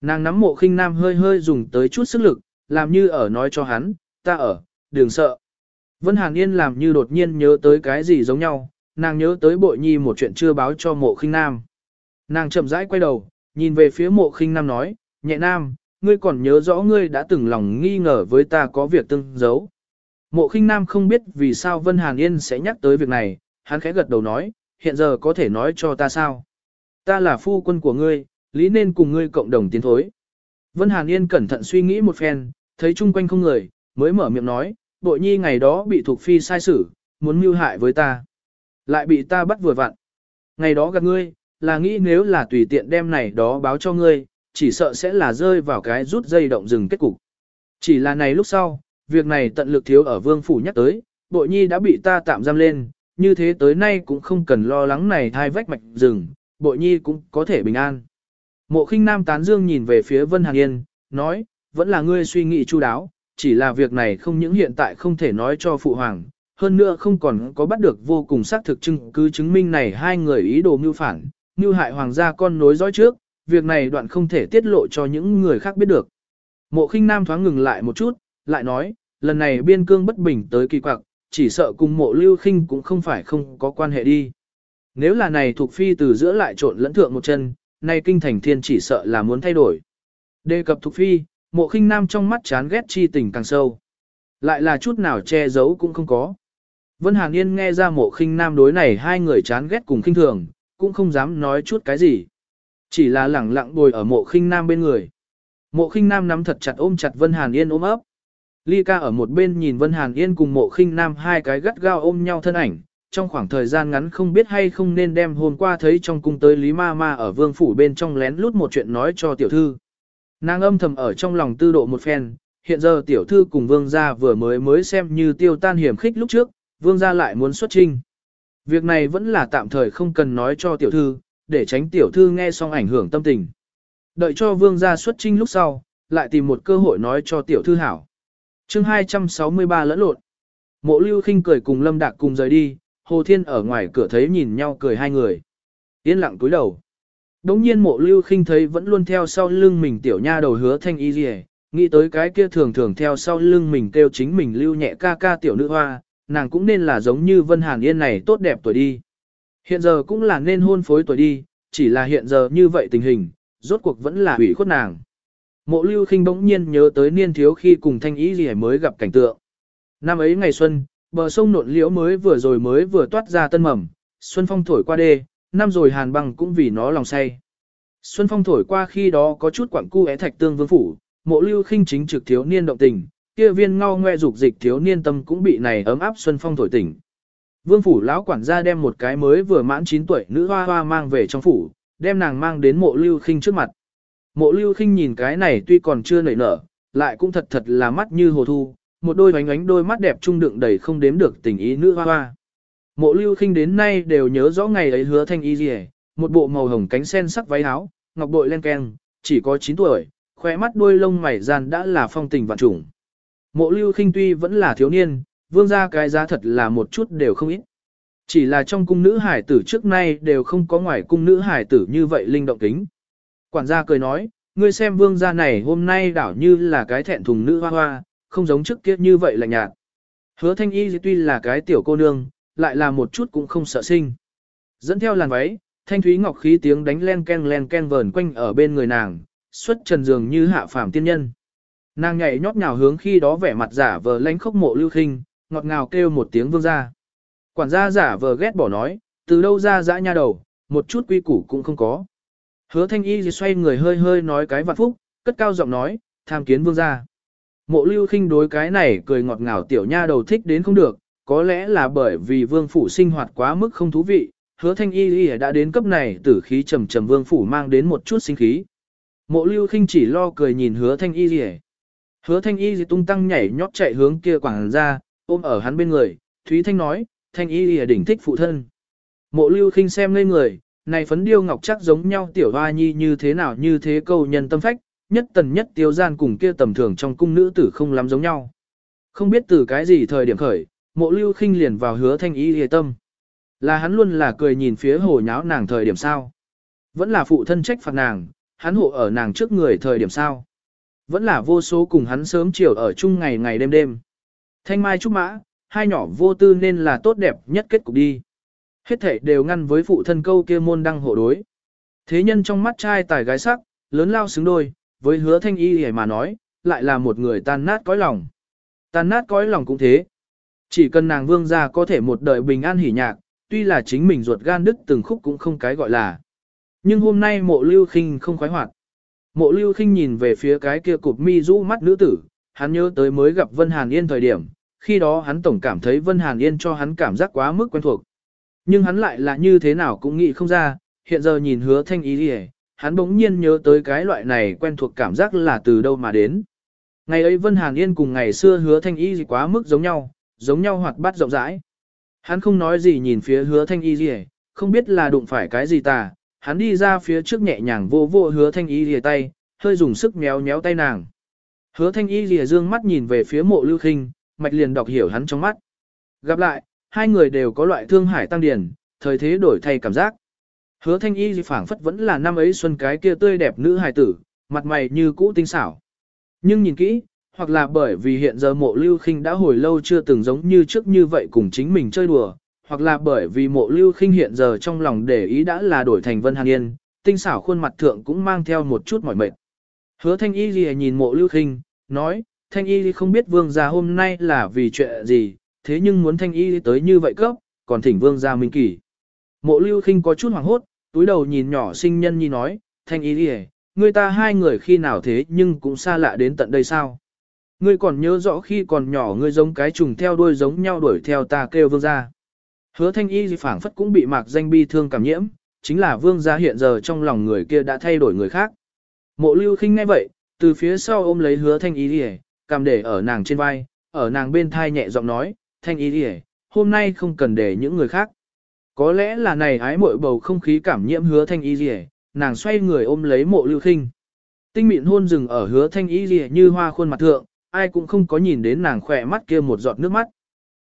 Nàng nắm mộ khinh nam hơi hơi dùng tới chút sức lực, làm như ở nói cho hắn, ta ở, đừng sợ. Vân Hàn Yên làm như đột nhiên nhớ tới cái gì giống nhau, nàng nhớ tới bội nhi một chuyện chưa báo cho mộ khinh nam. Nàng chậm rãi quay đầu, nhìn về phía mộ khinh nam nói, nhẹ nam, ngươi còn nhớ rõ ngươi đã từng lòng nghi ngờ với ta có việc tương giấu. Mộ khinh nam không biết vì sao Vân Hàn Yên sẽ nhắc tới việc này, hắn khẽ gật đầu nói, hiện giờ có thể nói cho ta sao. Ta là phu quân của ngươi, lý nên cùng ngươi cộng đồng tiến thối. Vân Hàn Yên cẩn thận suy nghĩ một phen, thấy chung quanh không người, mới mở miệng nói, bội nhi ngày đó bị thuộc phi sai xử, muốn mưu hại với ta. Lại bị ta bắt vừa vặn. Ngày đó gặp ngươi, là nghĩ nếu là tùy tiện đem này đó báo cho ngươi, chỉ sợ sẽ là rơi vào cái rút dây động rừng kết cục. Chỉ là này lúc sau, việc này tận lực thiếu ở vương phủ nhắc tới, bội nhi đã bị ta tạm giam lên, như thế tới nay cũng không cần lo lắng này thai vách mạch rừng, bội nhi cũng có thể bình an. Mộ khinh nam tán dương nhìn về phía Vân Hàng Yên, nói, vẫn là ngươi suy nghĩ chu đáo, chỉ là việc này không những hiện tại không thể nói cho phụ hoàng, hơn nữa không còn có bắt được vô cùng xác thực chứng cứ chứng minh này hai người ý đồ mưu phản, mưu hại hoàng gia con nối dõi trước, việc này đoạn không thể tiết lộ cho những người khác biết được. Mộ khinh nam thoáng ngừng lại một chút, lại nói, lần này biên cương bất bình tới kỳ quặc, chỉ sợ cùng mộ lưu khinh cũng không phải không có quan hệ đi. Nếu là này thuộc phi từ giữa lại trộn lẫn thượng một chân, nay kinh thành thiên chỉ sợ là muốn thay đổi. Đề cập thuộc phi, mộ khinh nam trong mắt chán ghét chi tình càng sâu. Lại là chút nào che giấu cũng không có. Vân Hàn Yên nghe ra mộ khinh nam đối này hai người chán ghét cùng khinh thường, cũng không dám nói chút cái gì. Chỉ là lẳng lặng bồi ở mộ khinh nam bên người. Mộ khinh nam nắm thật chặt ôm chặt Vân Hàn Yên ôm ấp. Ly ca ở một bên nhìn Vân Hàn Yên cùng mộ khinh nam hai cái gắt gao ôm nhau thân ảnh, trong khoảng thời gian ngắn không biết hay không nên đem hôm qua thấy trong cung tới Lý Ma Ma ở vương phủ bên trong lén lút một chuyện nói cho tiểu thư. Nàng âm thầm ở trong lòng tư độ một phen, hiện giờ tiểu thư cùng vương gia vừa mới mới xem như tiêu tan hiểm khích lúc trước, vương gia lại muốn xuất trinh. Việc này vẫn là tạm thời không cần nói cho tiểu thư, để tránh tiểu thư nghe xong ảnh hưởng tâm tình. Đợi cho vương gia xuất trinh lúc sau, lại tìm một cơ hội nói cho tiểu thư hảo. chương 263 lẫn lộn. Mộ lưu khinh cười cùng lâm đạc cùng rời đi, hồ thiên ở ngoài cửa thấy nhìn nhau cười hai người. Yên lặng túi đầu. Đống nhiên mộ lưu khinh thấy vẫn luôn theo sau lưng mình tiểu nha đầu hứa thanh y gì nghĩ tới cái kia thường thường theo sau lưng mình kêu chính mình lưu nhẹ ca ca tiểu nữ hoa, nàng cũng nên là giống như Vân Hàn Yên này tốt đẹp tuổi đi. Hiện giờ cũng là nên hôn phối tuổi đi, chỉ là hiện giờ như vậy tình hình, rốt cuộc vẫn là hủy khuất nàng. Mộ lưu khinh bỗng nhiên nhớ tới niên thiếu khi cùng thanh ý gì mới gặp cảnh tượng. Năm ấy ngày xuân, bờ sông nộn liễu mới vừa rồi mới vừa toát ra tân mầm, xuân phong thổi qua đê, năm rồi hàn băng cũng vì nó lòng say. Xuân phong thổi qua khi đó có chút quặng cu é thạch tương vương phủ, mộ lưu khinh chính trực thiếu niên động tình, kia viên ngao ngoe dục dịch thiếu niên tâm cũng bị này ấm áp xuân phong thổi tỉnh. Vương phủ lão quản gia đem một cái mới vừa mãn 9 tuổi nữ hoa hoa mang về trong phủ, đem nàng mang đến mộ lưu khinh trước mặt. Mộ lưu khinh nhìn cái này tuy còn chưa nảy nở, lại cũng thật thật là mắt như hồ thu, một đôi ánh ánh đôi mắt đẹp trung đựng đầy không đếm được tình ý nữ hoa hoa. Mộ lưu khinh đến nay đều nhớ rõ ngày ấy hứa thanh y gì một bộ màu hồng cánh sen sắc váy áo, ngọc bội len keng, chỉ có 9 tuổi, khóe mắt đuôi lông mày gian đã là phong tình vạn trùng. Mộ lưu khinh tuy vẫn là thiếu niên, vương gia cái giá thật là một chút đều không ít. Chỉ là trong cung nữ hải tử trước nay đều không có ngoài cung nữ hải tử như vậy linh động kính. Quản gia cười nói, ngươi xem vương gia này hôm nay đảo như là cái thẹn thùng nữ hoa hoa, không giống trước kia như vậy là nhạt. Hứa thanh y tuy là cái tiểu cô nương, lại là một chút cũng không sợ sinh. Dẫn theo làn váy, thanh thúy ngọc khí tiếng đánh len ken len ken vờn quanh ở bên người nàng, xuất trần dường như hạ phàm tiên nhân. Nàng nhảy nhót nhào hướng khi đó vẻ mặt giả vờ lánh khốc mộ lưu khinh, ngọt ngào kêu một tiếng vương gia. Quản gia giả vờ ghét bỏ nói, từ đâu ra dã nha đầu, một chút quy củ cũng không có. Hứa thanh y xoay người hơi hơi nói cái vạn phúc, cất cao giọng nói, tham kiến vương gia. Mộ lưu khinh đối cái này cười ngọt ngào tiểu nha đầu thích đến không được, có lẽ là bởi vì vương phủ sinh hoạt quá mức không thú vị, hứa thanh y đã đến cấp này tử khí trầm trầm vương phủ mang đến một chút sinh khí. Mộ lưu khinh chỉ lo cười nhìn hứa thanh y y Hứa thanh y y tung tăng nhảy nhót chạy hướng kia quảng ra, ôm ở hắn bên người, Thúy Thanh nói, thanh y y đỉnh thích phụ thân. Mộ lưu khinh xem ngây người, này phấn điêu ngọc chắc giống nhau tiểu hoa nhi như thế nào như thế câu nhân tâm phách, nhất tần nhất tiêu gian cùng kia tầm thường trong cung nữ tử không lắm giống nhau. Không biết từ cái gì thời điểm khởi, mộ lưu khinh liền vào hứa thanh y hề tâm. Là hắn luôn là cười nhìn phía hồ nháo nàng thời điểm sao. Vẫn là phụ thân trách phạt nàng, hắn hộ ở nàng trước người thời điểm sao. Vẫn là vô số cùng hắn sớm chiều ở chung ngày ngày đêm đêm. Thanh mai trúc mã, hai nhỏ vô tư nên là tốt đẹp nhất kết cục đi. Hết thể đều ngăn với phụ thân câu kia môn đăng hộ đối. Thế nhân trong mắt trai tài gái sắc, lớn lao xứng đôi, với hứa thanh y hề mà nói, lại là một người tan nát cõi lòng. Tan nát cõi lòng cũng thế. Chỉ cần nàng vương gia có thể một đời bình an hỉ nhạc, tuy là chính mình ruột gan đứt từng khúc cũng không cái gọi là. Nhưng hôm nay mộ lưu khinh không khoái hoạt. Mộ lưu khinh nhìn về phía cái kia cụp mi rũ mắt nữ tử, hắn nhớ tới mới gặp Vân Hàn Yên thời điểm, khi đó hắn tổng cảm thấy Vân Hàn Yên cho hắn cảm giác quá mức quen thuộc. Nhưng hắn lại là như thế nào cũng nghĩ không ra, hiện giờ nhìn hứa thanh ý đi hắn bỗng nhiên nhớ tới cái loại này quen thuộc cảm giác là từ đâu mà đến. Ngày ấy Vân Hàn Yên cùng ngày xưa hứa thanh y gì quá mức giống nhau, giống nhau hoạt bát rộng rãi. Hắn không nói gì nhìn phía hứa thanh y gì, không biết là đụng phải cái gì tà, hắn đi ra phía trước nhẹ nhàng vô vô hứa thanh y gì tay, hơi dùng sức méo méo tay nàng. Hứa thanh y gì dương mắt nhìn về phía mộ lưu khinh, mạch liền đọc hiểu hắn trong mắt. Gặp lại, hai người đều có loại thương hải tăng điển, thời thế đổi thay cảm giác. Hứa thanh y gì phảng phất vẫn là năm ấy xuân cái kia tươi đẹp nữ hài tử, mặt mày như cũ tinh xảo. Nhưng nhìn kỹ, hoặc là bởi vì hiện giờ mộ lưu khinh đã hồi lâu chưa từng giống như trước như vậy cùng chính mình chơi đùa, hoặc là bởi vì mộ lưu khinh hiện giờ trong lòng để ý đã là đổi thành Vân Hàn Yên, tinh xảo khuôn mặt thượng cũng mang theo một chút mỏi mệt. Hứa thanh y gì nhìn mộ lưu khinh, nói, thanh y không biết vương gia hôm nay là vì chuyện gì, thế nhưng muốn thanh y tới như vậy cấp, còn thỉnh vương gia minh kỳ. Mộ lưu khinh có chút hoảng hốt, túi đầu nhìn nhỏ sinh nhân nhi nói, thanh y đi người ta hai người khi nào thế nhưng cũng xa lạ đến tận đây sao. Ngươi còn nhớ rõ khi còn nhỏ ngươi giống cái trùng theo đuôi giống nhau đuổi theo ta kêu vương gia. Hứa thanh y phảng phất cũng bị mạc danh bi thương cảm nhiễm, chính là vương gia hiện giờ trong lòng người kia đã thay đổi người khác. Mộ lưu khinh nghe vậy, từ phía sau ôm lấy hứa thanh y đi cầm để ở nàng trên vai, ở nàng bên thai nhẹ giọng nói, thanh y đi hôm nay không cần để những người khác. Có lẽ là này ái muội bầu không khí cảm nhiễm hứa thanh y gì nàng xoay người ôm lấy mộ lưu khinh. Tinh mịn hôn rừng ở hứa thanh y gì như hoa khuôn mặt thượng, ai cũng không có nhìn đến nàng khỏe mắt kia một giọt nước mắt.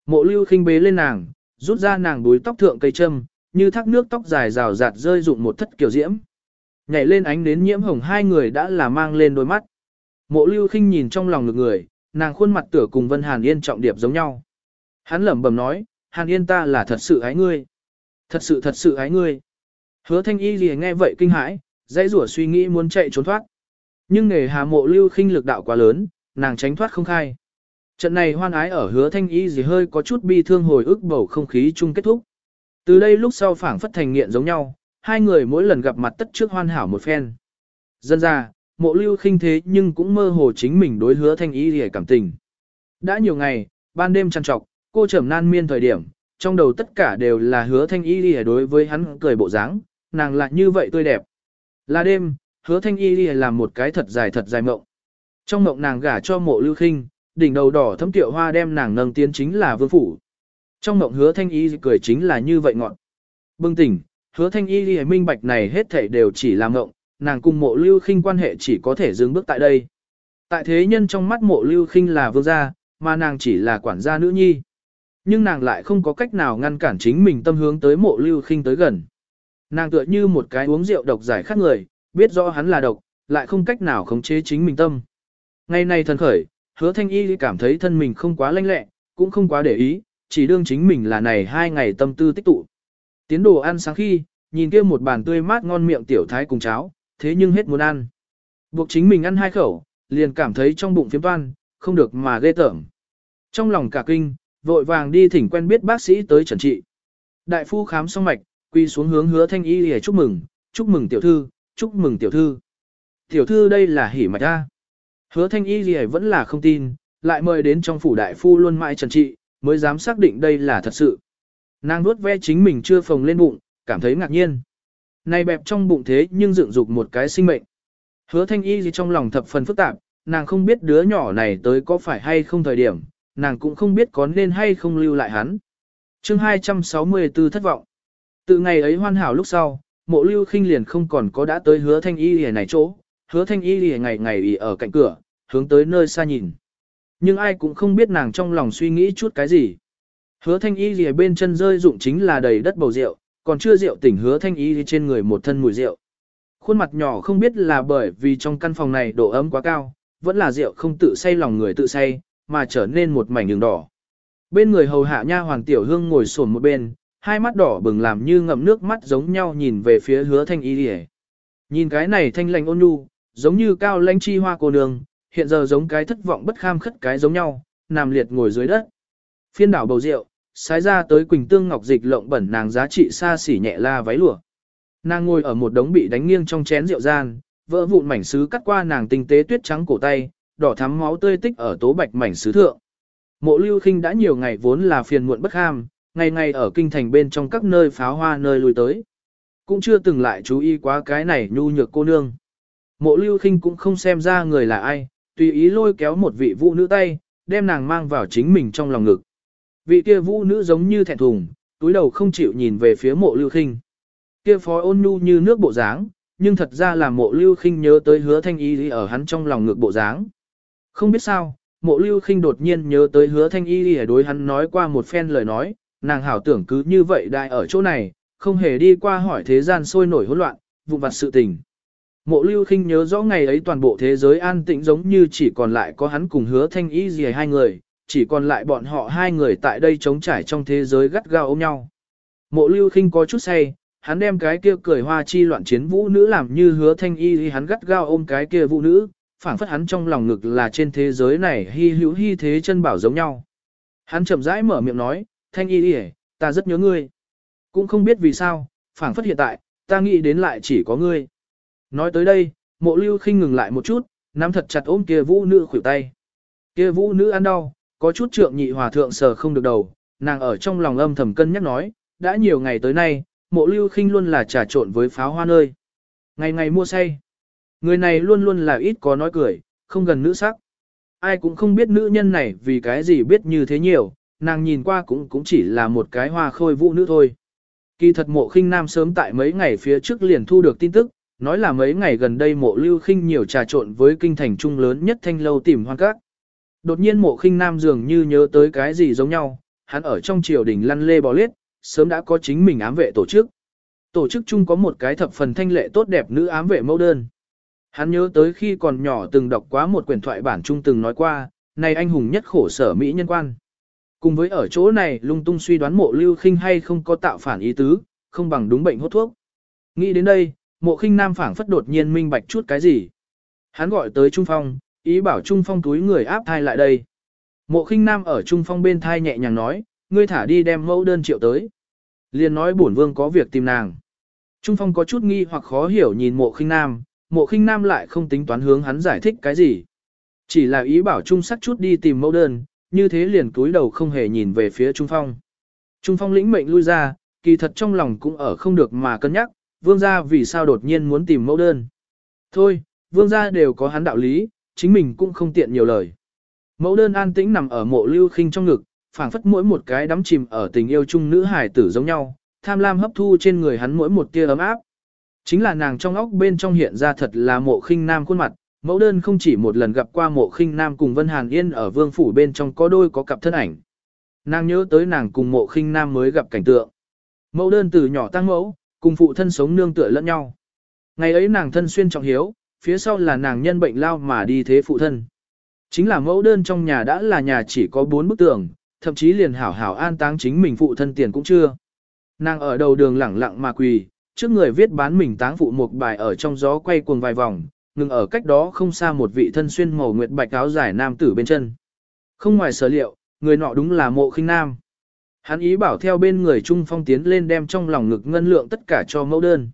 Mộ lưu khinh bế lên nàng, rút ra nàng đuối tóc thượng cây châm, như thác nước tóc dài rào rạt rơi rụng một thất kiểu diễm. Nhảy lên ánh đến nhiễm hồng hai người đã là mang lên đôi mắt. Mộ lưu khinh nhìn trong lòng ngực người, nàng khuôn mặt tửa cùng Vân Hàn Yên trọng điệp giống nhau. Hắn lẩm bẩm nói, Hàn Yên ta là thật sự ái ngươi. Thật sự thật sự ái ngươi. Hứa thanh y gì nghe vậy kinh hãi, dãy rủa suy nghĩ muốn chạy trốn thoát. Nhưng nghề hà mộ lưu khinh lực đạo quá lớn, nàng tránh thoát không khai. Trận này hoan ái ở hứa thanh y gì hơi có chút bi thương hồi ức bầu không khí chung kết thúc. Từ đây lúc sau phảng phất thành nghiện giống nhau, hai người mỗi lần gặp mặt tất trước hoan hảo một phen. Dân ra, mộ lưu khinh thế nhưng cũng mơ hồ chính mình đối hứa thanh y gì cảm tình. Đã nhiều ngày, ban đêm trằn trọc, cô trầm nan miên thời điểm, trong đầu tất cả đều là hứa thanh y lìa đối với hắn cười bộ dáng, nàng lại như vậy tươi đẹp. Là đêm, hứa thanh y lìa làm một cái thật dài thật dài mộng. Trong mộng nàng gả cho mộ lưu khinh, đỉnh đầu đỏ thấm tiệu hoa đem nàng nâng tiến chính là vương phủ. Trong mộng hứa thanh y cười chính là như vậy ngọn. Bừng tỉnh, hứa thanh y lìa minh bạch này hết thảy đều chỉ là mộng, nàng cùng mộ lưu khinh quan hệ chỉ có thể dừng bước tại đây. Tại thế nhân trong mắt mộ lưu khinh là vương gia, mà nàng chỉ là quản gia nữ nhi. Nhưng nàng lại không có cách nào ngăn cản chính mình tâm hướng tới mộ lưu khinh tới gần. Nàng tựa như một cái uống rượu độc giải khát người, biết rõ hắn là độc, lại không cách nào khống chế chính mình tâm. Ngày này thần khởi, hứa thanh y cảm thấy thân mình không quá lanh lẹ, cũng không quá để ý, chỉ đương chính mình là này hai ngày tâm tư tích tụ. Tiến đồ ăn sáng khi, nhìn kia một bàn tươi mát ngon miệng tiểu thái cùng cháo, thế nhưng hết muốn ăn. Buộc chính mình ăn hai khẩu, liền cảm thấy trong bụng phiếm toan, không được mà ghê tởm. Trong lòng cả kinh, vội vàng đi thỉnh quen biết bác sĩ tới trần trị. Đại phu khám xong mạch, quy xuống hướng hứa thanh y để chúc mừng, chúc mừng tiểu thư, chúc mừng tiểu thư. Tiểu thư đây là hỉ mạch A. Hứa thanh y gì vẫn là không tin, lại mời đến trong phủ đại phu luôn mãi trần trị, mới dám xác định đây là thật sự. Nàng nuốt ve chính mình chưa phồng lên bụng, cảm thấy ngạc nhiên. Này bẹp trong bụng thế nhưng dựng dục một cái sinh mệnh. Hứa thanh y gì trong lòng thập phần phức tạp, nàng không biết đứa nhỏ này tới có phải hay không thời điểm, nàng cũng không biết có nên hay không lưu lại hắn. chương 264 thất vọng. Từ ngày ấy hoàn hảo lúc sau, mộ lưu khinh liền không còn có đã tới hứa thanh y lìa này chỗ, hứa thanh y lìa ngày ngày ỉ ở cạnh cửa, hướng tới nơi xa nhìn. Nhưng ai cũng không biết nàng trong lòng suy nghĩ chút cái gì. Hứa thanh y lìa bên chân rơi dụng chính là đầy đất bầu rượu, còn chưa rượu tỉnh hứa thanh y trên người một thân mùi rượu. Khuôn mặt nhỏ không biết là bởi vì trong căn phòng này độ ấm quá cao, vẫn là rượu không tự say lòng người tự say, mà trở nên một mảnh đường đỏ. Bên người hầu hạ nha hoàng tiểu hương ngồi sồn một bên, hai mắt đỏ bừng làm như ngậm nước mắt giống nhau nhìn về phía hứa thanh y lìa. Nhìn cái này thanh lành ôn nhu, giống như cao lãnh chi hoa cô nương, hiện giờ giống cái thất vọng bất kham khất cái giống nhau, nằm liệt ngồi dưới đất. Phiên đảo bầu rượu, sái ra tới quỳnh tương ngọc dịch lộng bẩn nàng giá trị xa xỉ nhẹ la váy lụa. Nàng ngồi ở một đống bị đánh nghiêng trong chén rượu gian, vỡ vụn mảnh sứ cắt qua nàng tinh tế tuyết trắng cổ tay, đỏ thắm máu tươi tích ở tố bạch mảnh sứ thượng. Mộ Lưu Khinh đã nhiều ngày vốn là phiền muộn bất ham, ngày ngày ở kinh thành bên trong các nơi pháo hoa nơi lui tới. Cũng chưa từng lại chú ý quá cái này nhu nhược cô nương. Mộ Lưu Khinh cũng không xem ra người là ai, tùy ý lôi kéo một vị vũ nữ tay, đem nàng mang vào chính mình trong lòng ngực. Vị kia vũ nữ giống như thẹn thùng, túi đầu không chịu nhìn về phía mộ Lưu Khinh. Kia phó ôn nhu như nước bộ dáng, nhưng thật ra là mộ Lưu Khinh nhớ tới hứa thanh ý ở hắn trong lòng ngực bộ dáng. Không biết sao, mộ Lưu Khinh đột nhiên nhớ tới hứa thanh y ở đối hắn nói qua một phen lời nói, nàng hảo tưởng cứ như vậy đại ở chỗ này, không hề đi qua hỏi thế gian sôi nổi hỗn loạn, vụ vặt sự tình. Mộ lưu khinh nhớ rõ ngày ấy toàn bộ thế giới an tĩnh giống như chỉ còn lại có hắn cùng hứa thanh y gì hai người, chỉ còn lại bọn họ hai người tại đây chống trải trong thế giới gắt gao ôm nhau. Mộ lưu khinh có chút say, hắn đem cái kia cười hoa chi loạn chiến vũ nữ làm như hứa thanh y thì hắn gắt gao ôm cái kia vũ nữ, phảng phất hắn trong lòng ngực là trên thế giới này hy hữu hy thế chân bảo giống nhau. Hắn chậm rãi mở miệng nói, thanh y đi ta rất nhớ ngươi. Cũng không biết vì sao, phảng phất hiện tại, ta nghĩ đến lại chỉ có ngươi. Nói tới đây, mộ lưu khinh ngừng lại một chút, nắm thật chặt ôm kia vũ nữ khuỷu tay. Kia vũ nữ ăn đau, có chút trượng nhị hòa thượng sờ không được đầu, nàng ở trong lòng âm thầm cân nhắc nói, đã nhiều ngày tới nay, mộ lưu khinh luôn là trà trộn với pháo hoa nơi. Ngày ngày mua say. Người này luôn luôn là ít có nói cười, không gần nữ sắc. Ai cũng không biết nữ nhân này vì cái gì biết như thế nhiều, nàng nhìn qua cũng cũng chỉ là một cái hoa khôi vũ nữ thôi. Kỳ thật mộ khinh nam sớm tại mấy ngày phía trước liền thu được tin tức, nói là mấy ngày gần đây mộ lưu khinh nhiều trà trộn với kinh thành trung lớn nhất thanh lâu tìm hoan các. Đột nhiên mộ khinh nam dường như nhớ tới cái gì giống nhau, hắn ở trong triều đình lăn lê bò lết, sớm đã có chính mình ám vệ tổ chức. Tổ chức chung có một cái thập phần thanh lệ tốt đẹp nữ ám vệ mẫu đơn. Hắn nhớ tới khi còn nhỏ từng đọc quá một quyển thoại bản trung từng nói qua, này anh hùng nhất khổ sở Mỹ nhân quan. Cùng với ở chỗ này lung tung suy đoán mộ lưu khinh hay không có tạo phản ý tứ, không bằng đúng bệnh hốt thuốc. Nghĩ đến đây, mộ khinh nam phảng phất đột nhiên minh bạch chút cái gì. Hắn gọi tới Trung Phong, ý bảo Trung Phong túi người áp thai lại đây. Mộ khinh nam ở Trung Phong bên thai nhẹ nhàng nói, ngươi thả đi đem mẫu đơn triệu tới. Liền nói bổn vương có việc tìm nàng. Trung Phong có chút nghi hoặc khó hiểu nhìn mộ khinh nam, mộ khinh nam lại không tính toán hướng hắn giải thích cái gì. Chỉ là ý bảo Trung sắc chút đi tìm mẫu đơn, như thế liền cúi đầu không hề nhìn về phía Trung Phong. Trung Phong lĩnh mệnh lui ra, kỳ thật trong lòng cũng ở không được mà cân nhắc, vương gia vì sao đột nhiên muốn tìm mẫu đơn. Thôi, vương gia đều có hắn đạo lý, chính mình cũng không tiện nhiều lời. Mẫu đơn an tĩnh nằm ở mộ lưu khinh trong ngực, phảng phất mỗi một cái đắm chìm ở tình yêu chung nữ hải tử giống nhau, tham lam hấp thu trên người hắn mỗi một tia ấm áp. Chính là nàng trong óc bên trong hiện ra thật là mộ khinh nam khuôn mặt, mẫu đơn không chỉ một lần gặp qua mộ khinh nam cùng Vân Hàn Yên ở vương phủ bên trong có đôi có cặp thân ảnh. Nàng nhớ tới nàng cùng mộ khinh nam mới gặp cảnh tượng. Mẫu đơn từ nhỏ tăng mẫu, cùng phụ thân sống nương tựa lẫn nhau. Ngày ấy nàng thân xuyên trọng hiếu, phía sau là nàng nhân bệnh lao mà đi thế phụ thân. Chính là mẫu đơn trong nhà đã là nhà chỉ có bốn bức tường, thậm chí liền hảo hảo an táng chính mình phụ thân tiền cũng chưa. Nàng ở đầu đường lẳng lặng mà quỳ, trước người viết bán mình táng phụ một bài ở trong gió quay cuồng vài vòng, ngừng ở cách đó không xa một vị thân xuyên màu nguyệt bạch áo dài nam tử bên chân. Không ngoài sở liệu, người nọ đúng là mộ khinh nam. Hắn ý bảo theo bên người Trung Phong tiến lên đem trong lòng ngực ngân lượng tất cả cho mẫu đơn.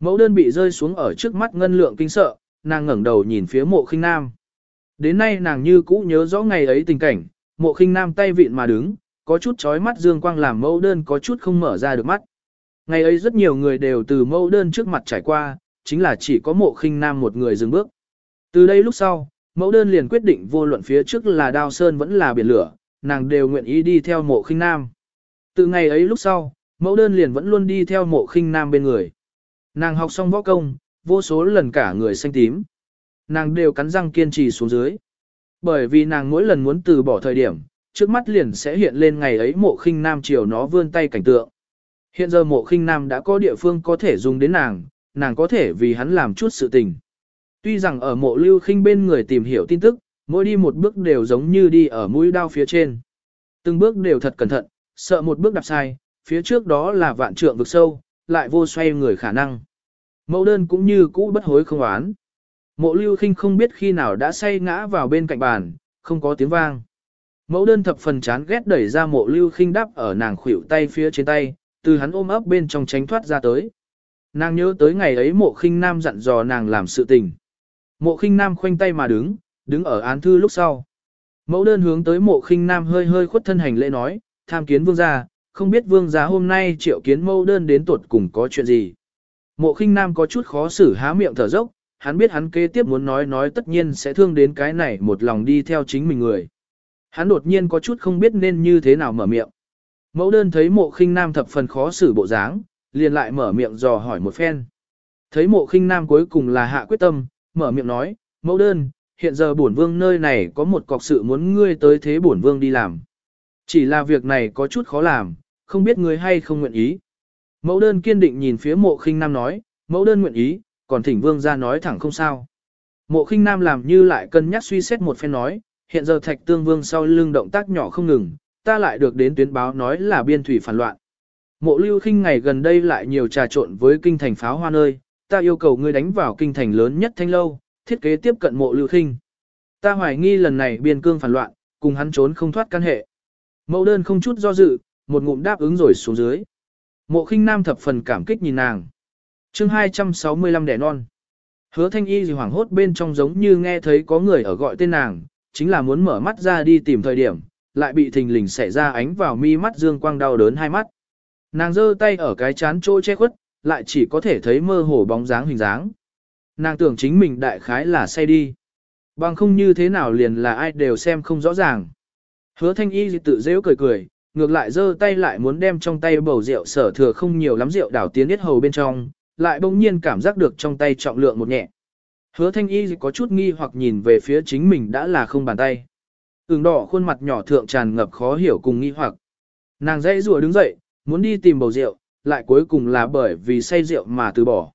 Mẫu đơn bị rơi xuống ở trước mắt ngân lượng kinh sợ, nàng ngẩng đầu nhìn phía mộ khinh nam. Đến nay nàng như cũ nhớ rõ ngày ấy tình cảnh, mộ khinh nam tay vịn mà đứng, có chút chói mắt dương quang làm mẫu đơn có chút không mở ra được mắt. Ngày ấy rất nhiều người đều từ mẫu đơn trước mặt trải qua, chính là chỉ có mộ khinh nam một người dừng bước. Từ đây lúc sau, mẫu đơn liền quyết định vô luận phía trước là đao sơn vẫn là biển lửa, nàng đều nguyện ý đi theo mộ khinh nam. Từ ngày ấy lúc sau, mẫu đơn liền vẫn luôn đi theo mộ khinh nam bên người. Nàng học xong võ công, vô số lần cả người xanh tím. Nàng đều cắn răng kiên trì xuống dưới. Bởi vì nàng mỗi lần muốn từ bỏ thời điểm, trước mắt liền sẽ hiện lên ngày ấy mộ khinh nam chiều nó vươn tay cảnh tượng. Hiện giờ mộ khinh nam đã có địa phương có thể dùng đến nàng, nàng có thể vì hắn làm chút sự tình. Tuy rằng ở mộ lưu khinh bên người tìm hiểu tin tức, mỗi đi một bước đều giống như đi ở mũi đao phía trên. Từng bước đều thật cẩn thận, sợ một bước đạp sai, phía trước đó là vạn trượng vực sâu, lại vô xoay người khả năng. Mẫu đơn cũng như cũ bất hối không oán. Mộ lưu khinh không biết khi nào đã say ngã vào bên cạnh bàn, không có tiếng vang. Mẫu đơn thập phần chán ghét đẩy ra mộ lưu khinh đắp ở nàng khuỷu tay phía trên tay, từ hắn ôm ấp bên trong tránh thoát ra tới. Nàng nhớ tới ngày ấy mộ khinh nam dặn dò nàng làm sự tình. Mộ khinh nam khoanh tay mà đứng, đứng ở án thư lúc sau. Mẫu đơn hướng tới mộ khinh nam hơi hơi khuất thân hành lễ nói, tham kiến vương gia, không biết vương gia hôm nay triệu kiến mẫu đơn đến tuột cùng có chuyện gì. Mộ khinh nam có chút khó xử há miệng thở dốc, hắn biết hắn kế tiếp muốn nói nói tất nhiên sẽ thương đến cái này một lòng đi theo chính mình người. Hắn đột nhiên có chút không biết nên như thế nào mở miệng. Mẫu đơn thấy mộ khinh nam thập phần khó xử bộ dáng, liền lại mở miệng dò hỏi một phen. Thấy mộ khinh nam cuối cùng là hạ quyết tâm, mở miệng nói, mẫu đơn, hiện giờ bổn vương nơi này có một cọc sự muốn ngươi tới thế bổn vương đi làm. Chỉ là việc này có chút khó làm, không biết ngươi hay không nguyện ý. Mẫu đơn kiên định nhìn phía mộ khinh nam nói, mẫu đơn nguyện ý, còn thỉnh vương ra nói thẳng không sao. Mộ khinh nam làm như lại cân nhắc suy xét một phen nói, hiện giờ thạch tương vương sau lưng động tác nhỏ không ngừng, ta lại được đến tuyến báo nói là biên thủy phản loạn. Mộ lưu khinh ngày gần đây lại nhiều trà trộn với kinh thành pháo hoa nơi, ta yêu cầu ngươi đánh vào kinh thành lớn nhất thanh lâu, thiết kế tiếp cận mộ lưu khinh. Ta hoài nghi lần này biên cương phản loạn, cùng hắn trốn không thoát căn hệ. Mẫu đơn không chút do dự, một ngụm đáp ứng rồi xuống dưới. Mộ khinh nam thập phần cảm kích nhìn nàng. chương 265 đẻ non. Hứa thanh y gì hoảng hốt bên trong giống như nghe thấy có người ở gọi tên nàng, chính là muốn mở mắt ra đi tìm thời điểm, lại bị thình lình xẻ ra ánh vào mi mắt dương quang đau đớn hai mắt. Nàng giơ tay ở cái chán chỗ che khuất, lại chỉ có thể thấy mơ hồ bóng dáng hình dáng. Nàng tưởng chính mình đại khái là say đi. Bằng không như thế nào liền là ai đều xem không rõ ràng. Hứa thanh y tự dễ cười cười, ngược lại giơ tay lại muốn đem trong tay bầu rượu sở thừa không nhiều lắm rượu đảo tiến hết hầu bên trong, lại bỗng nhiên cảm giác được trong tay trọng lượng một nhẹ. Hứa thanh y có chút nghi hoặc nhìn về phía chính mình đã là không bàn tay. Ứng đỏ khuôn mặt nhỏ thượng tràn ngập khó hiểu cùng nghi hoặc. Nàng dãy rùa đứng dậy, muốn đi tìm bầu rượu, lại cuối cùng là bởi vì say rượu mà từ bỏ.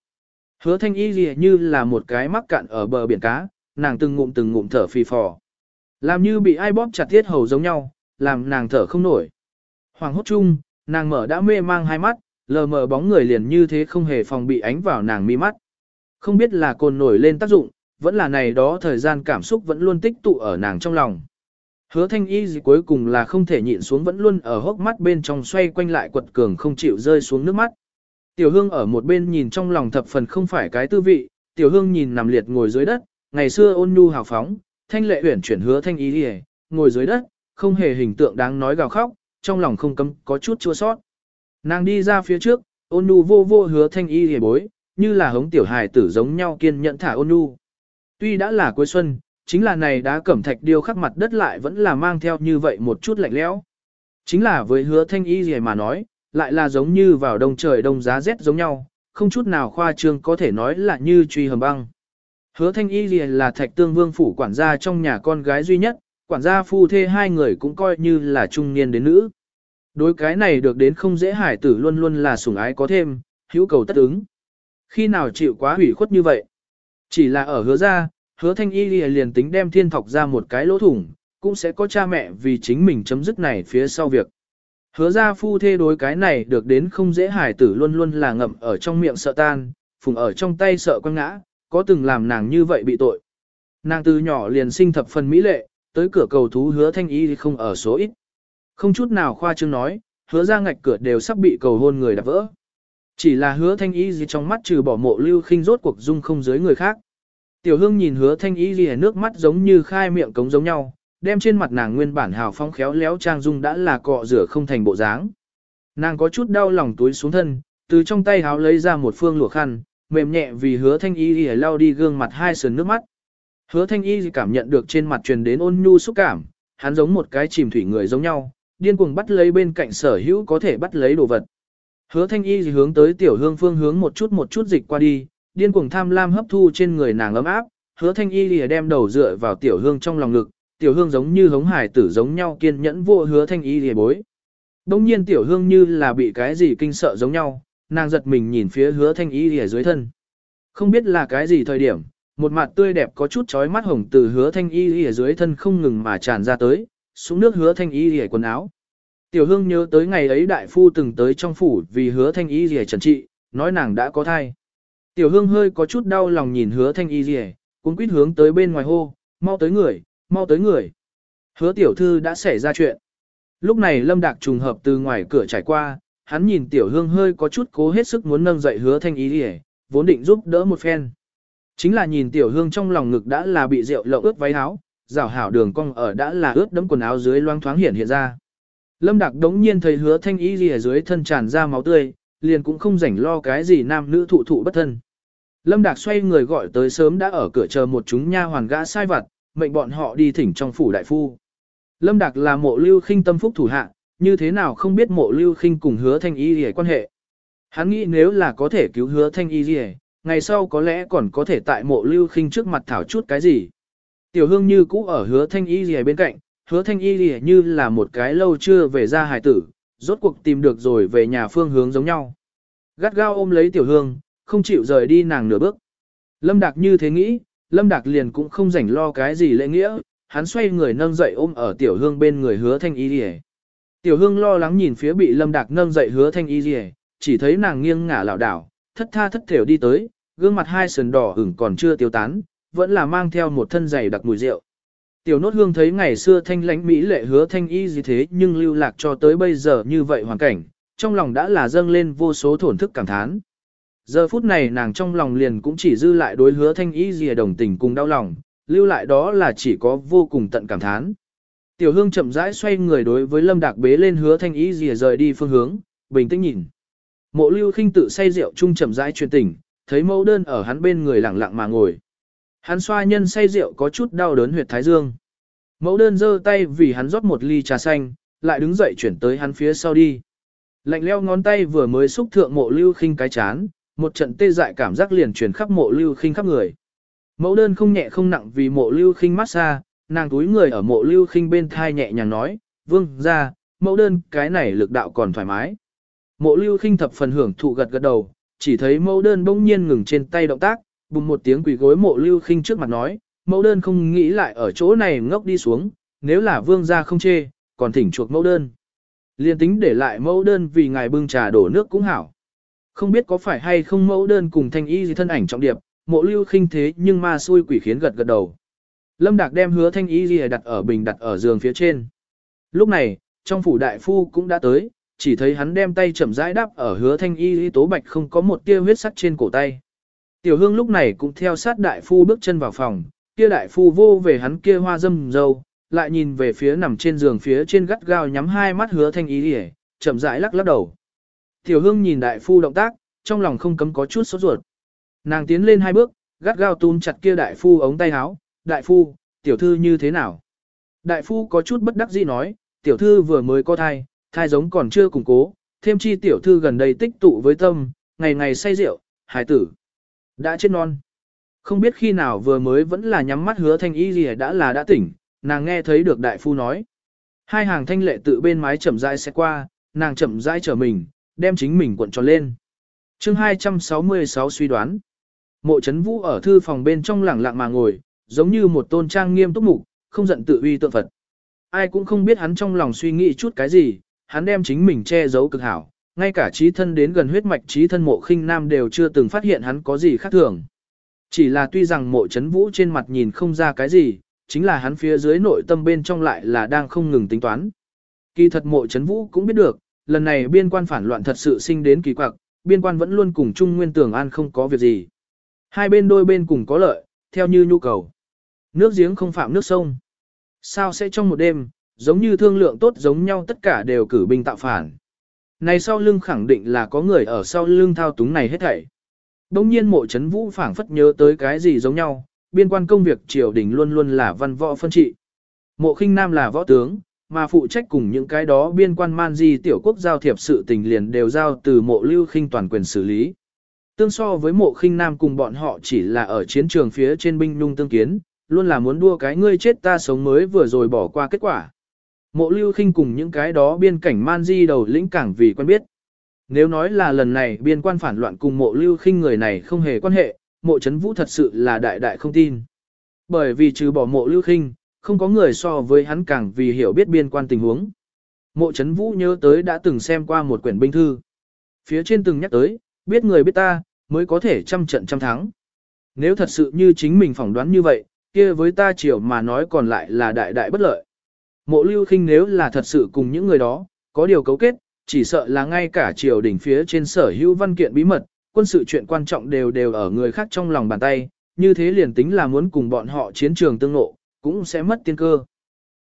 Hứa thanh y gì như là một cái mắc cạn ở bờ biển cá, nàng từng ngụm từng ngụm thở phì phò. Làm như bị ai bóp chặt thiết hầu giống nhau, làm nàng thở không nổi. Hoàng hốt chung, nàng mở đã mê mang hai mắt, lờ mờ bóng người liền như thế không hề phòng bị ánh vào nàng mi mắt. Không biết là cồn nổi lên tác dụng, vẫn là này đó thời gian cảm xúc vẫn luôn tích tụ ở nàng trong lòng. Hứa thanh y gì cuối cùng là không thể nhịn xuống vẫn luôn ở hốc mắt bên trong xoay quanh lại quật cường không chịu rơi xuống nước mắt. Tiểu hương ở một bên nhìn trong lòng thập phần không phải cái tư vị, tiểu hương nhìn nằm liệt ngồi dưới đất, ngày xưa ôn nhu hào phóng, thanh lệ huyển chuyển hứa thanh y gì, ngồi dưới đất, không hề hình tượng đáng nói gào khóc, trong lòng không cấm có chút chua sót. Nàng đi ra phía trước, ôn nhu vô vô hứa thanh y hề bối, như là hống tiểu hài tử giống nhau kiên nhẫn thả ôn nhu. Tuy đã là cuối xuân, chính là này đá cẩm thạch điêu khắc mặt đất lại vẫn là mang theo như vậy một chút lạnh lẽo. Chính là với hứa thanh y gì mà nói, lại là giống như vào đông trời đông giá rét giống nhau, không chút nào khoa trương có thể nói là như truy hầm băng. Hứa thanh y gì là thạch tương vương phủ quản gia trong nhà con gái duy nhất, quản gia phu thê hai người cũng coi như là trung niên đến nữ. Đối cái này được đến không dễ hải tử luôn luôn là sủng ái có thêm, hữu cầu tất ứng. Khi nào chịu quá hủy khuất như vậy? Chỉ là ở hứa ra, hứa thanh y liền tính đem thiên thọc ra một cái lỗ thủng, cũng sẽ có cha mẹ vì chính mình chấm dứt này phía sau việc. Hứa ra phu thê đối cái này được đến không dễ hải tử luôn luôn là ngậm ở trong miệng sợ tan, phùng ở trong tay sợ quăng ngã, có từng làm nàng như vậy bị tội. Nàng từ nhỏ liền sinh thập phần mỹ lệ, tới cửa cầu thú hứa thanh y thì không ở số ít. Không chút nào khoa trương nói, hứa ra ngạch cửa đều sắp bị cầu hôn người đạp vỡ. Chỉ là hứa thanh y gì trong mắt trừ bỏ mộ lưu khinh rốt cuộc dung không dưới người khác. Tiểu hương nhìn hứa thanh y gì nước mắt giống như khai miệng cống giống nhau, đem trên mặt nàng nguyên bản hào phong khéo léo trang dung đã là cọ rửa không thành bộ dáng. Nàng có chút đau lòng túi xuống thân, từ trong tay háo lấy ra một phương lụa khăn, mềm nhẹ vì hứa thanh y gì lau đi gương mặt hai sườn nước mắt. Hứa thanh y cảm nhận được trên mặt truyền đến ôn nhu xúc cảm, hắn giống một cái chìm thủy người giống nhau, điên cuồng bắt lấy bên cạnh sở hữu có thể bắt lấy đồ vật. Hứa thanh y gì hướng tới tiểu hương phương hướng một chút một chút dịch qua đi, điên cuồng tham lam hấp thu trên người nàng ấm áp, hứa thanh y lìa đem đầu dựa vào tiểu hương trong lòng ngực, tiểu hương giống như hống hải tử giống nhau kiên nhẫn vô hứa thanh y lìa bối. Đông nhiên tiểu hương như là bị cái gì kinh sợ giống nhau, nàng giật mình nhìn phía hứa thanh y lìa dưới thân. Không biết là cái gì thời điểm, một mặt tươi đẹp có chút chói mắt hồng từ hứa thanh y lìa dưới thân không ngừng mà tràn ra tới, xuống nước hứa thanh y lìa quần áo. Tiểu hương nhớ tới ngày ấy đại phu từng tới trong phủ vì hứa thanh y lìa trần trị, nói nàng đã có thai. Tiểu hương hơi có chút đau lòng nhìn hứa thanh y gì cuốn quýt hướng tới bên ngoài hô, mau tới người, mau tới người. Hứa tiểu thư đã xảy ra chuyện. Lúc này Lâm Đạc trùng hợp từ ngoài cửa trải qua, hắn nhìn tiểu hương hơi có chút cố hết sức muốn nâng dậy hứa thanh Y đi vốn định giúp đỡ một phen. Chính là nhìn tiểu hương trong lòng ngực đã là bị rượu lậu ướt váy áo, rào hảo đường cong ở đã là ướt đẫm quần áo dưới loang thoáng hiện hiện ra. Lâm Đạc đống nhiên thấy hứa thanh ý gì ở dưới thân tràn ra máu tươi, liền cũng không rảnh lo cái gì nam nữ thụ thụ bất thân. Lâm Đạc xoay người gọi tới sớm đã ở cửa chờ một chúng nha hoàn gã sai vặt, mệnh bọn họ đi thỉnh trong phủ đại phu. Lâm Đạc là mộ lưu khinh tâm phúc thủ hạ, như thế nào không biết mộ lưu khinh cùng hứa thanh y gì quan hệ. Hắn nghĩ nếu là có thể cứu hứa thanh y gì, ngày sau có lẽ còn có thể tại mộ lưu khinh trước mặt thảo chút cái gì. Tiểu hương như cũ ở hứa thanh y gì bên cạnh, hứa thanh y gì như là một cái lâu chưa về ra hài tử, rốt cuộc tìm được rồi về nhà phương hướng giống nhau. Gắt gao ôm lấy tiểu hương, không chịu rời đi nàng nửa bước. Lâm Đạc như thế nghĩ, Lâm Đạc liền cũng không rảnh lo cái gì lễ nghĩa, hắn xoay người nâng dậy ôm ở tiểu hương bên người hứa thanh y rìa. Tiểu hương lo lắng nhìn phía bị lâm đạc nâng dậy hứa thanh y rìa, chỉ thấy nàng nghiêng ngả lảo đảo, thất tha thất thểu đi tới, gương mặt hai sườn đỏ ửng còn chưa tiêu tán, vẫn là mang theo một thân dày đặc mùi rượu. Tiểu nốt hương thấy ngày xưa thanh lãnh mỹ lệ hứa thanh y gì thế nhưng lưu lạc cho tới bây giờ như vậy hoàn cảnh, trong lòng đã là dâng lên vô số thổn thức cảm thán. Giờ phút này nàng trong lòng liền cũng chỉ dư lại đối hứa thanh ý gì đồng tình cùng đau lòng, lưu lại đó là chỉ có vô cùng tận cảm thán. Tiểu hương chậm rãi xoay người đối với lâm đạc bế lên hứa thanh ý gì rời đi phương hướng, bình tĩnh nhìn. Mộ lưu khinh tự say rượu chung chậm rãi truyền tỉnh, thấy mẫu đơn ở hắn bên người lặng lặng mà ngồi. Hắn xoa nhân say rượu có chút đau đớn huyệt thái dương. Mẫu đơn giơ tay vì hắn rót một ly trà xanh, lại đứng dậy chuyển tới hắn phía sau đi. Lạnh leo ngón tay vừa mới xúc thượng mộ lưu khinh cái chán, một trận tê dại cảm giác liền truyền khắp mộ lưu khinh khắp người. Mẫu đơn không nhẹ không nặng vì mộ lưu khinh mát xa, nàng túi người ở mộ lưu khinh bên thai nhẹ nhàng nói, vương ra, mẫu đơn cái này lực đạo còn thoải mái. Mộ lưu khinh thập phần hưởng thụ gật gật đầu, chỉ thấy mẫu đơn bỗng nhiên ngừng trên tay động tác, bùng một tiếng quỳ gối mộ lưu khinh trước mặt nói, mẫu đơn không nghĩ lại ở chỗ này ngốc đi xuống, nếu là vương ra không chê, còn thỉnh chuộc mẫu đơn. Liên tính để lại mẫu đơn vì ngài bưng trà đổ nước cũng hảo. Không biết có phải hay không mẫu đơn cùng thanh y gì thân ảnh trọng điệp, mộ lưu khinh thế nhưng ma xui quỷ khiến gật gật đầu. Lâm Đạc đem hứa thanh y gì đặt ở bình đặt ở giường phía trên. Lúc này, trong phủ đại phu cũng đã tới, chỉ thấy hắn đem tay chậm rãi đắp ở hứa thanh y tố bạch không có một tia huyết sắc trên cổ tay. Tiểu hương lúc này cũng theo sát đại phu bước chân vào phòng, kia đại phu vô về hắn kia hoa dâm dâu, lại nhìn về phía nằm trên giường phía trên gắt gao nhắm hai mắt hứa thanh y đi chậm rãi lắc lắc đầu. Tiểu hương nhìn đại phu động tác, trong lòng không cấm có chút sốt ruột. Nàng tiến lên hai bước, gắt gao túm chặt kia đại phu ống tay áo, đại phu, tiểu thư như thế nào? Đại phu có chút bất đắc dĩ nói, tiểu thư vừa mới có thai, thai giống còn chưa củng cố, thêm chi tiểu thư gần đây tích tụ với tâm, ngày ngày say rượu, hài tử. Đã chết non. Không biết khi nào vừa mới vẫn là nhắm mắt hứa thanh y gì đã là đã tỉnh, nàng nghe thấy được đại phu nói. Hai hàng thanh lệ tự bên mái chậm rãi sẽ qua, nàng chậm rãi trở mình, đem chính mình cuộn tròn lên. chương 266 suy đoán. Mộ chấn vũ ở thư phòng bên trong lẳng lặng mà ngồi, giống như một tôn trang nghiêm túc mục, không giận tự uy tượng Phật. Ai cũng không biết hắn trong lòng suy nghĩ chút cái gì, hắn đem chính mình che giấu cực hảo, ngay cả trí thân đến gần huyết mạch trí thân mộ khinh nam đều chưa từng phát hiện hắn có gì khác thường. Chỉ là tuy rằng mộ chấn vũ trên mặt nhìn không ra cái gì, chính là hắn phía dưới nội tâm bên trong lại là đang không ngừng tính toán. Kỳ thật mộ chấn vũ cũng biết được, lần này biên quan phản loạn thật sự sinh đến kỳ quặc, biên quan vẫn luôn cùng Trung Nguyên Tường An không có việc gì. Hai bên đôi bên cùng có lợi, theo như nhu cầu. Nước giếng không phạm nước sông. Sao sẽ trong một đêm, giống như thương lượng tốt giống nhau tất cả đều cử binh tạo phản. Này sau lưng khẳng định là có người ở sau lưng thao túng này hết thảy. Đông nhiên mộ chấn vũ phảng phất nhớ tới cái gì giống nhau, biên quan công việc triều đình luôn luôn là văn võ phân trị. Mộ khinh nam là võ tướng, mà phụ trách cùng những cái đó biên quan man di tiểu quốc giao thiệp sự tình liền đều giao từ mộ lưu khinh toàn quyền xử lý. Tương so với mộ khinh nam cùng bọn họ chỉ là ở chiến trường phía trên binh nhung tương kiến, luôn là muốn đua cái ngươi chết ta sống mới vừa rồi bỏ qua kết quả. Mộ lưu khinh cùng những cái đó biên cảnh man di đầu lĩnh cảng vì quen biết. Nếu nói là lần này biên quan phản loạn cùng mộ lưu khinh người này không hề quan hệ, mộ chấn vũ thật sự là đại đại không tin. Bởi vì trừ bỏ mộ lưu khinh, không có người so với hắn càng vì hiểu biết biên quan tình huống. Mộ chấn vũ nhớ tới đã từng xem qua một quyển binh thư. Phía trên từng nhắc tới, biết người biết ta, mới có thể trăm trận trăm thắng. Nếu thật sự như chính mình phỏng đoán như vậy, kia với ta chiều mà nói còn lại là đại đại bất lợi. Mộ lưu khinh nếu là thật sự cùng những người đó, có điều cấu kết, chỉ sợ là ngay cả triều đỉnh phía trên sở hữu văn kiện bí mật, quân sự chuyện quan trọng đều đều ở người khác trong lòng bàn tay, như thế liền tính là muốn cùng bọn họ chiến trường tương ngộ, cũng sẽ mất tiên cơ.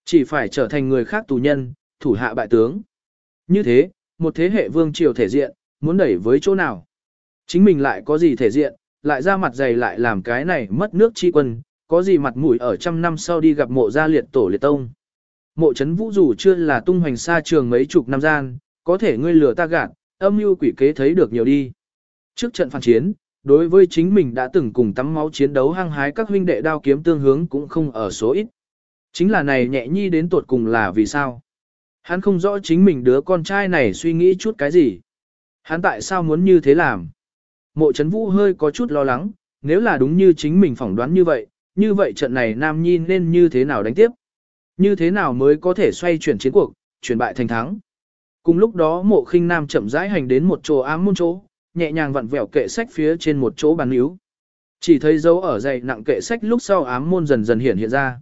Chỉ phải trở thành người khác tù nhân, thủ hạ bại tướng. Như thế, một thế hệ vương triều thể diện, muốn đẩy với chỗ nào? Chính mình lại có gì thể diện, lại ra mặt dày lại làm cái này mất nước chi quân, có gì mặt mũi ở trăm năm sau đi gặp mộ gia liệt tổ liệt tông. Mộ chấn vũ dù chưa là tung hoành xa trường mấy chục năm gian, có thể ngươi lừa ta gạt, âm mưu quỷ kế thấy được nhiều đi. Trước trận phản chiến, đối với chính mình đã từng cùng tắm máu chiến đấu hăng hái các huynh đệ đao kiếm tương hướng cũng không ở số ít. Chính là này nhẹ nhi đến tột cùng là vì sao? Hắn không rõ chính mình đứa con trai này suy nghĩ chút cái gì. Hắn tại sao muốn như thế làm? Mộ chấn vũ hơi có chút lo lắng, nếu là đúng như chính mình phỏng đoán như vậy, như vậy trận này Nam Nhi nên như thế nào đánh tiếp? Như thế nào mới có thể xoay chuyển chiến cuộc, chuyển bại thành thắng? Cùng lúc đó mộ khinh nam chậm rãi hành đến một chỗ ám môn chỗ, nhẹ nhàng vặn vẹo kệ sách phía trên một chỗ bàn níu. Chỉ thấy dấu ở dày nặng kệ sách lúc sau ám môn dần dần hiện hiện ra.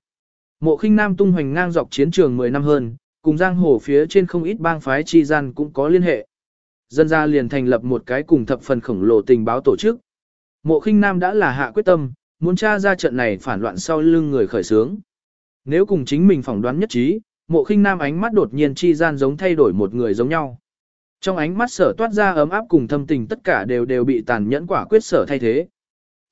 Mộ khinh nam tung hoành ngang dọc chiến trường 10 năm hơn, cùng giang hồ phía trên không ít bang phái chi gian cũng có liên hệ. Dân ra liền thành lập một cái cùng thập phần khổng lồ tình báo tổ chức. Mộ khinh nam đã là hạ quyết tâm, muốn tra ra trận này phản loạn sau lưng người khởi sướng. Nếu cùng chính mình phỏng đoán nhất trí, mộ khinh nam ánh mắt đột nhiên chi gian giống thay đổi một người giống nhau. Trong ánh mắt sở toát ra ấm áp cùng thâm tình tất cả đều đều bị tàn nhẫn quả quyết sở thay thế.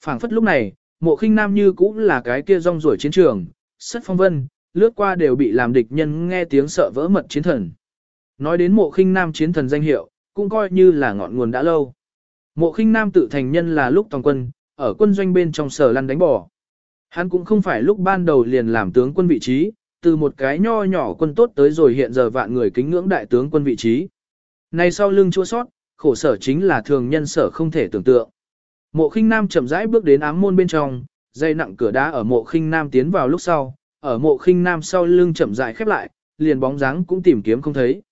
phảng phất lúc này, mộ khinh nam như cũng là cái kia rong ruổi chiến trường, sất phong vân, lướt qua đều bị làm địch nhân nghe tiếng sợ vỡ mật chiến thần. Nói đến mộ khinh nam chiến thần danh hiệu, cũng coi như là ngọn nguồn đã lâu. Mộ khinh nam tự thành nhân là lúc toàn quân, ở quân doanh bên trong sở lăn đánh bỏ. Hắn cũng không phải lúc ban đầu liền làm tướng quân vị trí, từ một cái nho nhỏ quân tốt tới rồi hiện giờ vạn người kính ngưỡng đại tướng quân vị trí. Này sau lưng chua sót, khổ sở chính là thường nhân sở không thể tưởng tượng. Mộ khinh nam chậm rãi bước đến ám môn bên trong, dây nặng cửa đá ở mộ khinh nam tiến vào lúc sau, ở mộ khinh nam sau lưng chậm rãi khép lại, liền bóng dáng cũng tìm kiếm không thấy.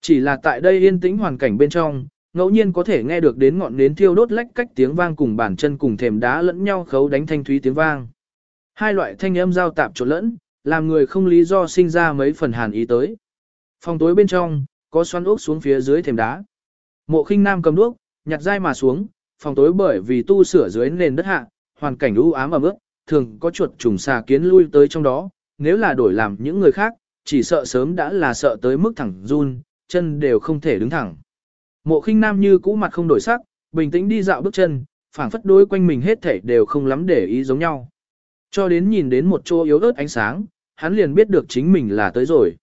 Chỉ là tại đây yên tĩnh hoàn cảnh bên trong, ngẫu nhiên có thể nghe được đến ngọn nến thiêu đốt lách cách tiếng vang cùng bàn chân cùng thềm đá lẫn nhau khấu đánh thanh thúy tiếng vang. Hai loại thanh âm giao tạp trộn lẫn, làm người không lý do sinh ra mấy phần hàn ý tới. Phòng tối bên trong, có xoắn ốc xuống phía dưới thềm đá. Mộ khinh nam cầm đuốc, nhặt dai mà xuống, phòng tối bởi vì tu sửa dưới nền đất hạ, hoàn cảnh u ám và bước, thường có chuột trùng xà kiến lui tới trong đó, nếu là đổi làm những người khác, chỉ sợ sớm đã là sợ tới mức thẳng run, chân đều không thể đứng thẳng. Mộ khinh nam như cũ mặt không đổi sắc, bình tĩnh đi dạo bước chân, phảng phất đối quanh mình hết thảy đều không lắm để ý giống nhau. Cho đến nhìn đến một chỗ yếu ớt ánh sáng, hắn liền biết được chính mình là tới rồi.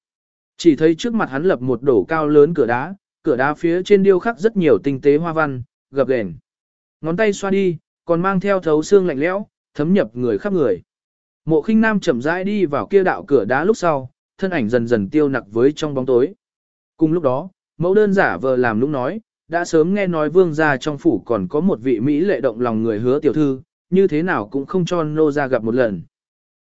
Chỉ thấy trước mặt hắn lập một đổ cao lớn cửa đá, cửa đá phía trên điêu khắc rất nhiều tinh tế hoa văn, gập ghềnh. Ngón tay xoa đi, còn mang theo thấu xương lạnh lẽo, thấm nhập người khắp người. Mộ khinh nam chậm rãi đi vào kia đạo cửa đá lúc sau, thân ảnh dần dần tiêu nặc với trong bóng tối. Cùng lúc đó, mẫu đơn giả vờ làm lúc nói, đã sớm nghe nói vương gia trong phủ còn có một vị Mỹ lệ động lòng người hứa tiểu thư, như thế nào cũng không cho nô gia gặp một lần.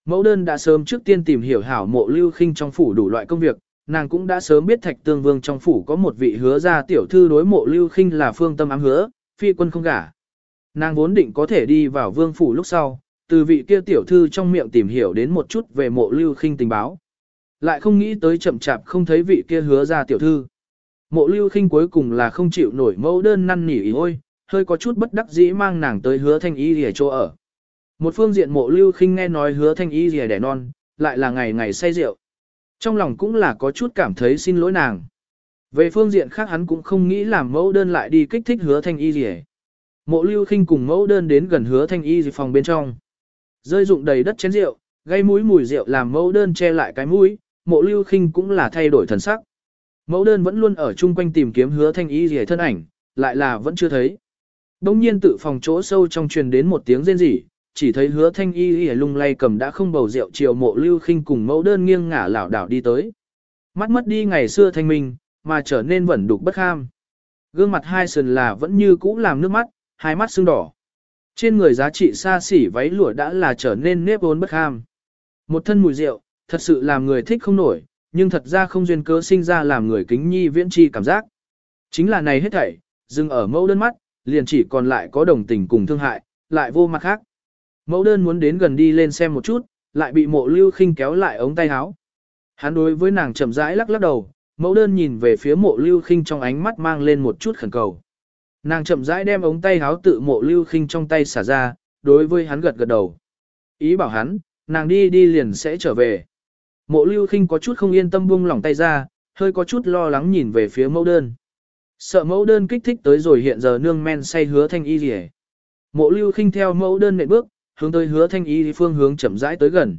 Mẫu đơn đã sớm trước tiên tìm hiểu hảo mộ lưu khinh trong phủ đủ loại công việc, nàng cũng đã sớm biết thạch tương vương trong phủ có một vị hứa ra tiểu thư đối mộ lưu khinh là phương tâm ám hứa, phi quân không gả. Nàng vốn định có thể đi vào vương phủ lúc sau, từ vị kia tiểu thư trong miệng tìm hiểu đến một chút về mộ lưu khinh tình báo. Lại không nghĩ tới chậm chạp không thấy vị kia hứa ra tiểu thư. Mộ lưu khinh cuối cùng là không chịu nổi mẫu đơn năn nỉ ý ôi, hơi có chút bất đắc dĩ mang nàng tới hứa thanh y rìa chỗ ở. Một phương diện mộ lưu khinh nghe nói hứa thanh y rìa đẻ non, lại là ngày ngày say rượu. Trong lòng cũng là có chút cảm thấy xin lỗi nàng. Về phương diện khác hắn cũng không nghĩ làm mẫu đơn lại đi kích thích hứa thanh y rìa. Mộ lưu khinh cùng mẫu đơn đến gần hứa thanh y gì phòng bên trong. Rơi dụng đầy đất chén rượu, gây mũi mùi rượu làm mẫu đơn che lại cái mũi, mộ lưu khinh cũng là thay đổi thần sắc. Mẫu đơn vẫn luôn ở chung quanh tìm kiếm hứa thanh y gì thân ảnh, lại là vẫn chưa thấy. Đông nhiên tự phòng chỗ sâu trong truyền đến một tiếng rên rỉ, chỉ thấy hứa thanh y y lung lay cầm đã không bầu rượu chiều mộ lưu khinh cùng mẫu đơn nghiêng ngả lảo đảo đi tới. Mắt mất đi ngày xưa thanh minh, mà trở nên vẩn đục bất ham. Gương mặt hai sườn là vẫn như cũ làm nước mắt, hai mắt sưng đỏ. Trên người giá trị xa xỉ váy lụa đã là trở nên nếp vốn bất ham. Một thân mùi rượu, thật sự làm người thích không nổi, nhưng thật ra không duyên cớ sinh ra làm người kính nhi viễn chi cảm giác. Chính là này hết thảy, dừng ở mẫu đơn mắt, liền chỉ còn lại có đồng tình cùng thương hại, lại vô mặt khác. Mẫu đơn muốn đến gần đi lên xem một chút, lại bị mộ lưu khinh kéo lại ống tay áo. Hắn đối với nàng chậm rãi lắc lắc đầu, mẫu đơn nhìn về phía mộ lưu khinh trong ánh mắt mang lên một chút khẩn cầu. Nàng chậm rãi đem ống tay áo tự mộ lưu khinh trong tay xả ra, đối với hắn gật gật đầu. Ý bảo hắn, nàng đi đi liền sẽ trở về. Mộ lưu khinh có chút không yên tâm buông lỏng tay ra, hơi có chút lo lắng nhìn về phía mẫu đơn. Sợ mẫu đơn kích thích tới rồi hiện giờ nương men say hứa thanh y rỉ. Mộ lưu khinh theo mẫu đơn nệm bước, hướng tới hứa thanh y phương hướng chậm rãi tới gần.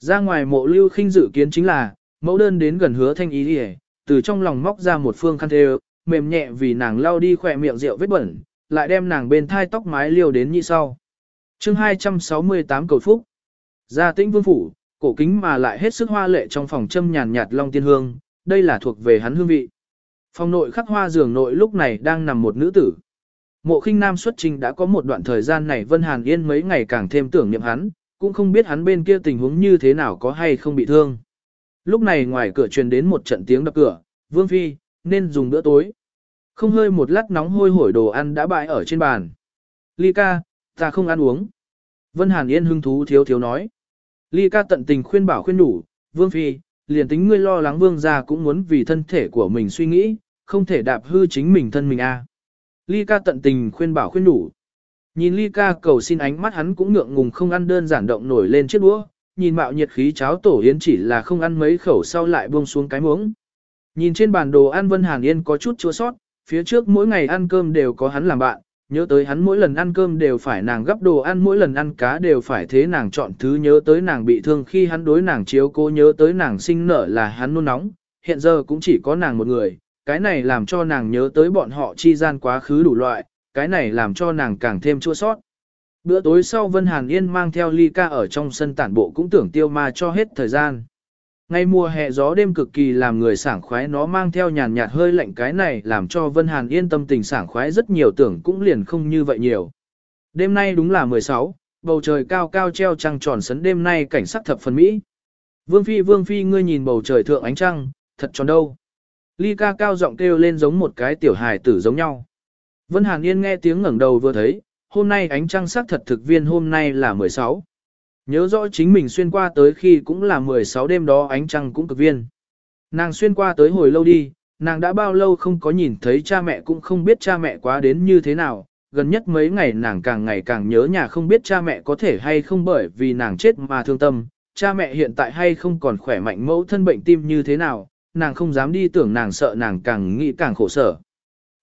Ra ngoài mộ lưu khinh dự kiến chính là, mẫu đơn đến gần hứa thanh y thì từ trong lòng móc ra một phương khăn thề, mềm nhẹ vì nàng lau đi khỏe miệng rượu vết bẩn, lại đem nàng bên thai tóc mái liều đến như sau. chương 268 cầu phúc. Gia tĩnh vương phủ, cổ kính mà lại hết sức hoa lệ trong phòng châm nhàn nhạt long tiên hương, đây là thuộc về hắn hương vị. Phòng nội khắc hoa giường nội lúc này đang nằm một nữ tử. Mộ khinh nam xuất trình đã có một đoạn thời gian này Vân Hàn Yên mấy ngày càng thêm tưởng niệm hắn, cũng không biết hắn bên kia tình huống như thế nào có hay không bị thương. Lúc này ngoài cửa truyền đến một trận tiếng đập cửa, Vương Phi, nên dùng bữa tối. Không hơi một lát nóng hôi hổi đồ ăn đã bại ở trên bàn. Ly ca, ta không ăn uống. Vân Hàn Yên hưng thú thiếu thiếu nói. Ly ca tận tình khuyên bảo khuyên đủ, Vương Phi, liền tính ngươi lo lắng Vương gia cũng muốn vì thân thể của mình suy nghĩ, không thể đạp hư chính mình thân mình a. Ly ca tận tình khuyên bảo khuyên đủ. Nhìn Ly ca cầu xin ánh mắt hắn cũng ngượng ngùng không ăn đơn giản động nổi lên chiếc đũa, nhìn mạo nhiệt khí cháo tổ yến chỉ là không ăn mấy khẩu sau lại buông xuống cái muỗng. Nhìn trên bàn đồ ăn Vân Hàn Yên có chút chua sót, phía trước mỗi ngày ăn cơm đều có hắn làm bạn, nhớ tới hắn mỗi lần ăn cơm đều phải nàng gấp đồ ăn mỗi lần ăn cá đều phải thế nàng chọn thứ nhớ tới nàng bị thương khi hắn đối nàng chiếu cố nhớ tới nàng sinh nở là hắn nôn nóng, hiện giờ cũng chỉ có nàng một người, cái này làm cho nàng nhớ tới bọn họ chi gian quá khứ đủ loại, cái này làm cho nàng càng thêm chua sót. Bữa tối sau Vân Hàn Yên mang theo ly ca ở trong sân tản bộ cũng tưởng tiêu ma cho hết thời gian. Ngay mùa hè gió đêm cực kỳ làm người sảng khoái nó mang theo nhàn nhạt hơi lạnh cái này làm cho Vân Hàn yên tâm tình sảng khoái rất nhiều tưởng cũng liền không như vậy nhiều. Đêm nay đúng là 16, bầu trời cao cao treo trăng tròn sấn đêm nay cảnh sắc thập phần mỹ. Vương Phi Vương Phi ngươi nhìn bầu trời thượng ánh trăng, thật tròn đâu. Ly ca cao giọng kêu lên giống một cái tiểu hài tử giống nhau. Vân Hàn Yên nghe tiếng ngẩng đầu vừa thấy, hôm nay ánh trăng sắc thật thực viên hôm nay là 16. Nhớ rõ chính mình xuyên qua tới khi cũng là 16 đêm đó ánh trăng cũng cực viên. Nàng xuyên qua tới hồi lâu đi, nàng đã bao lâu không có nhìn thấy cha mẹ cũng không biết cha mẹ quá đến như thế nào, gần nhất mấy ngày nàng càng ngày càng nhớ nhà không biết cha mẹ có thể hay không bởi vì nàng chết mà thương tâm, cha mẹ hiện tại hay không còn khỏe mạnh mẫu thân bệnh tim như thế nào, nàng không dám đi tưởng nàng sợ nàng càng nghĩ càng khổ sở.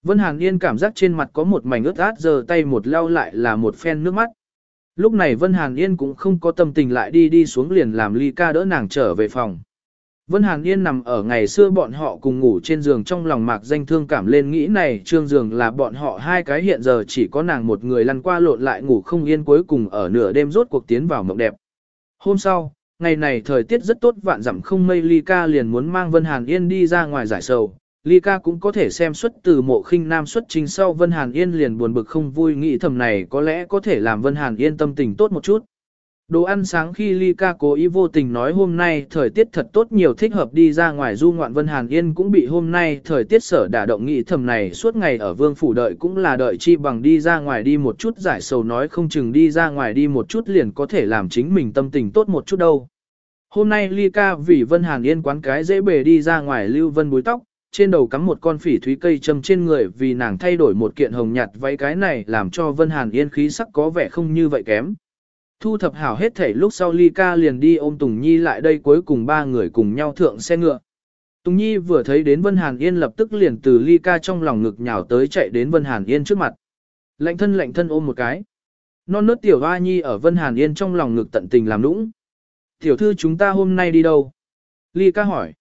Vân Hàn Yên cảm giác trên mặt có một mảnh ướt át giờ tay một lau lại là một phen nước mắt. Lúc này Vân Hàn Yên cũng không có tâm tình lại đi đi xuống liền làm ly ca đỡ nàng trở về phòng. Vân Hàn Yên nằm ở ngày xưa bọn họ cùng ngủ trên giường trong lòng mạc danh thương cảm lên nghĩ này trương giường là bọn họ hai cái hiện giờ chỉ có nàng một người lăn qua lộn lại ngủ không yên cuối cùng ở nửa đêm rốt cuộc tiến vào mộng đẹp. Hôm sau, ngày này thời tiết rất tốt vạn dặm không mây ly ca liền muốn mang Vân Hàn Yên đi ra ngoài giải sầu, Ly ca cũng có thể xem xuất từ mộ khinh nam xuất trình sau Vân Hàn Yên liền buồn bực không vui nghĩ thầm này có lẽ có thể làm Vân Hàn Yên tâm tình tốt một chút. Đồ ăn sáng khi Ly ca cố ý vô tình nói hôm nay thời tiết thật tốt nhiều thích hợp đi ra ngoài du ngoạn Vân Hàn Yên cũng bị hôm nay thời tiết sở đả động nghị thầm này suốt ngày ở vương phủ đợi cũng là đợi chi bằng đi ra ngoài đi một chút giải sầu nói không chừng đi ra ngoài đi một chút liền có thể làm chính mình tâm tình tốt một chút đâu. Hôm nay Ly ca vì Vân Hàn Yên quán cái dễ bề đi ra ngoài lưu vân búi tóc, trên đầu cắm một con phỉ thúy cây châm trên người vì nàng thay đổi một kiện hồng nhạt váy cái này làm cho Vân Hàn Yên khí sắc có vẻ không như vậy kém. Thu thập hảo hết thảy lúc sau Ly ca liền đi ôm Tùng Nhi lại đây cuối cùng ba người cùng nhau thượng xe ngựa. Tùng Nhi vừa thấy đến Vân Hàn Yên lập tức liền từ Ly ca trong lòng ngực nhào tới chạy đến Vân Hàn Yên trước mặt. Lạnh thân lạnh thân ôm một cái. Non nớt tiểu hoa nhi ở Vân Hàn Yên trong lòng ngực tận tình làm nũng. Tiểu thư chúng ta hôm nay đi đâu? Ly ca hỏi.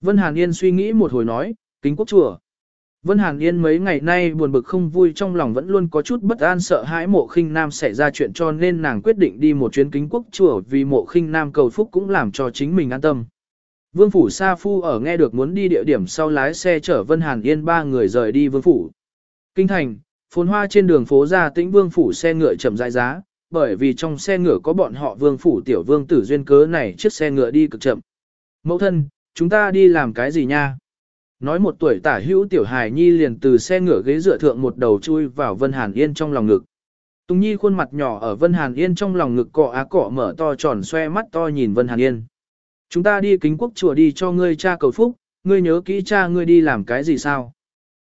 Vân Hàn Yên suy nghĩ một hồi nói, kính quốc chùa. Vân Hàn Yên mấy ngày nay buồn bực không vui trong lòng vẫn luôn có chút bất an sợ hãi mộ khinh nam xảy ra chuyện cho nên nàng quyết định đi một chuyến kính quốc chùa vì mộ khinh nam cầu phúc cũng làm cho chính mình an tâm. Vương Phủ Sa Phu ở nghe được muốn đi địa điểm sau lái xe chở Vân Hàn Yên ba người rời đi Vương Phủ. Kinh thành, phồn hoa trên đường phố ra tĩnh Vương Phủ xe ngựa chậm rãi giá, bởi vì trong xe ngựa có bọn họ Vương Phủ tiểu Vương tử duyên cớ này chiếc xe ngựa đi cực chậm. Mẫu thân, chúng ta đi làm cái gì nha? Nói một tuổi tả hữu tiểu hài nhi liền từ xe ngựa ghế dựa thượng một đầu chui vào Vân Hàn Yên trong lòng ngực. Tùng Nhi khuôn mặt nhỏ ở Vân Hàn Yên trong lòng ngực cọ á cọ mở to tròn xoe mắt to nhìn Vân Hàn Yên. Chúng ta đi kính quốc chùa đi cho ngươi cha cầu phúc, ngươi nhớ kỹ cha ngươi đi làm cái gì sao?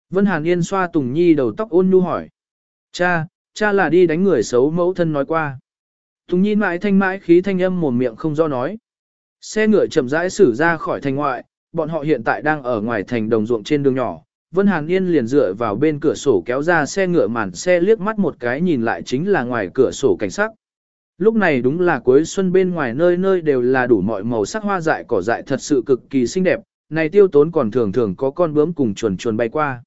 Vân Hàn Yên xoa Tùng Nhi đầu tóc ôn nhu hỏi. Cha, cha là đi đánh người xấu mẫu thân nói qua. Tùng Nhi mãi thanh mãi khí thanh âm mồm miệng không do nói. Xe ngựa chậm rãi xử ra khỏi thành ngoại, bọn họ hiện tại đang ở ngoài thành đồng ruộng trên đường nhỏ. Vân Hàn Yên liền dựa vào bên cửa sổ kéo ra xe ngựa màn xe liếc mắt một cái nhìn lại chính là ngoài cửa sổ cảnh sắc. Lúc này đúng là cuối xuân bên ngoài nơi nơi đều là đủ mọi màu sắc hoa dại cỏ dại thật sự cực kỳ xinh đẹp, này tiêu tốn còn thường thường có con bướm cùng chuồn chuồn bay qua.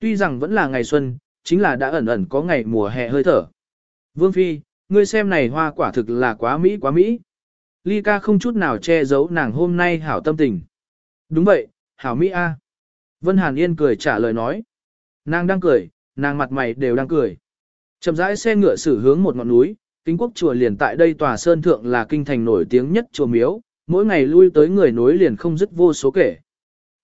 Tuy rằng vẫn là ngày xuân, chính là đã ẩn ẩn có ngày mùa hè hơi thở. Vương Phi, ngươi xem này hoa quả thực là quá mỹ quá mỹ. Ly ca không chút nào che giấu nàng hôm nay hảo tâm tình. Đúng vậy, hảo mỹ a. Vân Hàn Yên cười trả lời nói. Nàng đang cười, nàng mặt mày đều đang cười. Chậm rãi xe ngựa xử hướng một ngọn núi, kính quốc chùa liền tại đây tòa sơn thượng là kinh thành nổi tiếng nhất chùa miếu, mỗi ngày lui tới người nối liền không dứt vô số kể.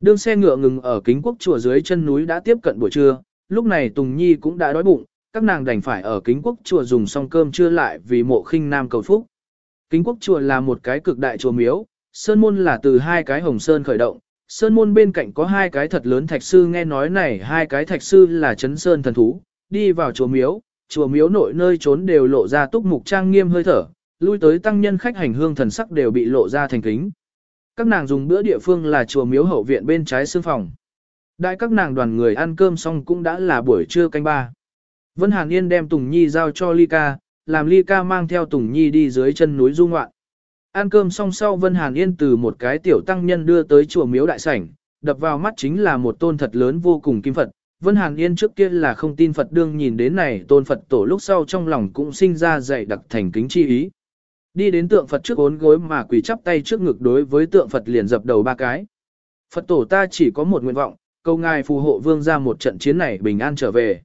Đương xe ngựa ngừng ở kính quốc chùa dưới chân núi đã tiếp cận buổi trưa, lúc này Tùng Nhi cũng đã đói bụng, các nàng đành phải ở kính quốc chùa dùng xong cơm trưa lại vì mộ khinh nam cầu phúc. Kính quốc chùa là một cái cực đại chùa miếu, sơn môn là từ hai cái hồng sơn khởi động, sơn môn bên cạnh có hai cái thật lớn thạch sư nghe nói này hai cái thạch sư là chấn sơn thần thú, đi vào chùa miếu, chùa miếu nội nơi trốn đều lộ ra túc mục trang nghiêm hơi thở, lui tới tăng nhân khách hành hương thần sắc đều bị lộ ra thành kính. Các nàng dùng bữa địa phương là chùa miếu hậu viện bên trái sương phòng. Đại các nàng đoàn người ăn cơm xong cũng đã là buổi trưa canh ba. Vân Hàn Yên đem Tùng Nhi giao cho Ly Ca, làm Ly Ca mang theo Tùng Nhi đi dưới chân núi du ngoạn. Ăn cơm xong sau Vân Hàn Yên từ một cái tiểu tăng nhân đưa tới chùa miếu đại sảnh, đập vào mắt chính là một tôn thật lớn vô cùng kim Phật. Vân Hàn Yên trước kia là không tin Phật đương nhìn đến này tôn Phật tổ lúc sau trong lòng cũng sinh ra dạy đặc thành kính chi ý. Đi đến tượng Phật trước ốn gối mà quỳ chắp tay trước ngực đối với tượng Phật liền dập đầu ba cái. Phật tổ ta chỉ có một nguyện vọng, cầu ngài phù hộ vương ra một trận chiến này bình an trở về.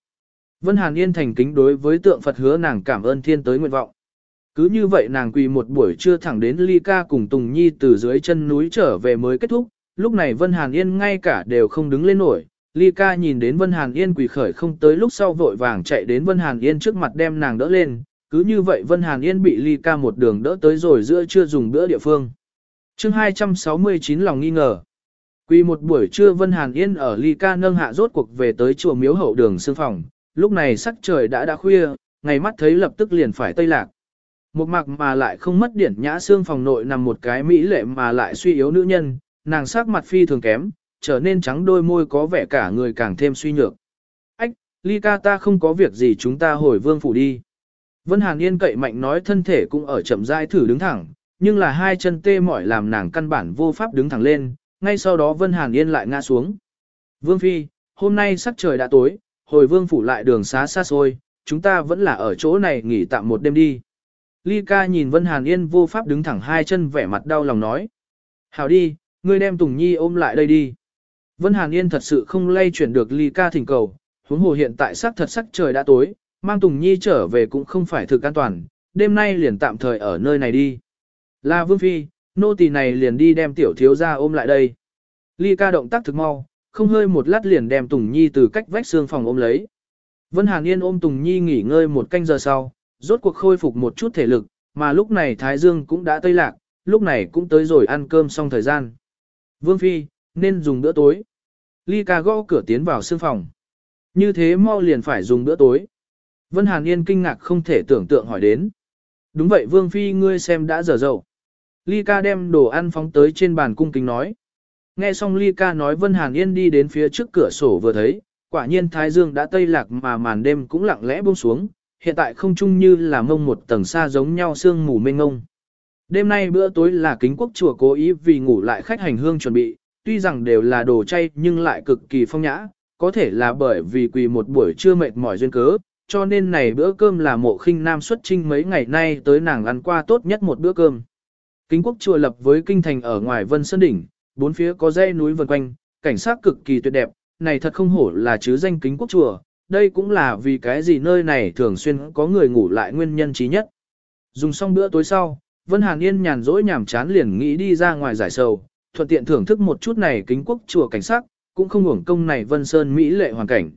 Vân Hàn Yên thành kính đối với tượng Phật hứa nàng cảm ơn thiên tới nguyện vọng. Cứ như vậy nàng quỳ một buổi trưa thẳng đến Ly Ca cùng Tùng Nhi từ dưới chân núi trở về mới kết thúc, lúc này Vân Hàn Yên ngay cả đều không đứng lên nổi. Ly Ca nhìn đến Vân Hàn Yên quỳ khởi không tới lúc sau vội vàng chạy đến Vân Hàn Yên trước mặt đem nàng đỡ lên, cứ như vậy Vân Hàn Yên bị Ly Ca một đường đỡ tới rồi giữa chưa dùng bữa địa phương. chương 269 lòng nghi ngờ. Quỳ một buổi trưa Vân Hàn Yên ở Ly Ca nâng hạ rốt cuộc về tới chùa miếu hậu đường sương phòng, lúc này sắc trời đã đã khuya, ngày mắt thấy lập tức liền phải tây lạc. Một mặc mà lại không mất điển nhã xương phòng nội nằm một cái mỹ lệ mà lại suy yếu nữ nhân, nàng sắc mặt phi thường kém, trở nên trắng đôi môi có vẻ cả người càng thêm suy nhược. Ách, ly ca ta không có việc gì chúng ta hồi vương phủ đi. Vân Hàn Yên cậy mạnh nói thân thể cũng ở chậm rãi thử đứng thẳng, nhưng là hai chân tê mỏi làm nàng căn bản vô pháp đứng thẳng lên, ngay sau đó Vân Hàn Yên lại ngã xuống. Vương Phi, hôm nay sắc trời đã tối, hồi vương phủ lại đường xá xa xôi, chúng ta vẫn là ở chỗ này nghỉ tạm một đêm đi. Ly ca nhìn Vân Hàn Yên vô pháp đứng thẳng hai chân vẻ mặt đau lòng nói. Hảo đi, ngươi đem Tùng Nhi ôm lại đây đi. Vân Hàn Yên thật sự không lay chuyển được Ly ca thỉnh cầu, huống hồ hiện tại sắc thật sắc trời đã tối, mang Tùng Nhi trở về cũng không phải thực an toàn, đêm nay liền tạm thời ở nơi này đi. Là Vương Phi, nô tỳ này liền đi đem tiểu thiếu ra ôm lại đây. Ly ca động tác thực mau, không hơi một lát liền đem Tùng Nhi từ cách vách xương phòng ôm lấy. Vân Hàn Yên ôm Tùng Nhi nghỉ ngơi một canh giờ sau, rốt cuộc khôi phục một chút thể lực, mà lúc này Thái Dương cũng đã tây lạc, lúc này cũng tới rồi ăn cơm xong thời gian. Vương Phi, nên dùng bữa tối. Ly ca gõ cửa tiến vào sương phòng. Như thế mau liền phải dùng bữa tối. Vân Hàn Yên kinh ngạc không thể tưởng tượng hỏi đến. Đúng vậy Vương Phi ngươi xem đã giờ dậu. Ly ca đem đồ ăn phóng tới trên bàn cung kính nói. Nghe xong Ly ca nói Vân Hàn Yên đi đến phía trước cửa sổ vừa thấy, quả nhiên Thái Dương đã tây lạc mà màn đêm cũng lặng lẽ buông xuống, hiện tại không chung như là mông một tầng xa giống nhau sương mù mênh ngông. Đêm nay bữa tối là kính quốc chùa cố ý vì ngủ lại khách hành hương chuẩn bị, tuy rằng đều là đồ chay nhưng lại cực kỳ phong nhã, có thể là bởi vì quỳ một buổi trưa mệt mỏi duyên cớ, cho nên này bữa cơm là mộ khinh nam xuất trinh mấy ngày nay tới nàng ăn qua tốt nhất một bữa cơm. Kính quốc chùa lập với kinh thành ở ngoài Vân Sơn Đỉnh, bốn phía có dãy núi vần quanh, cảnh sát cực kỳ tuyệt đẹp, này thật không hổ là chứ danh kính quốc chùa, đây cũng là vì cái gì nơi này thường xuyên có người ngủ lại nguyên nhân trí nhất. Dùng xong bữa tối sau, Vân Hàn Yên nhàn rỗi nhảm chán liền nghĩ đi ra ngoài giải sầu, thuận tiện thưởng thức một chút này kính quốc chùa cảnh sắc, cũng không hưởng công này Vân Sơn Mỹ lệ hoàn cảnh.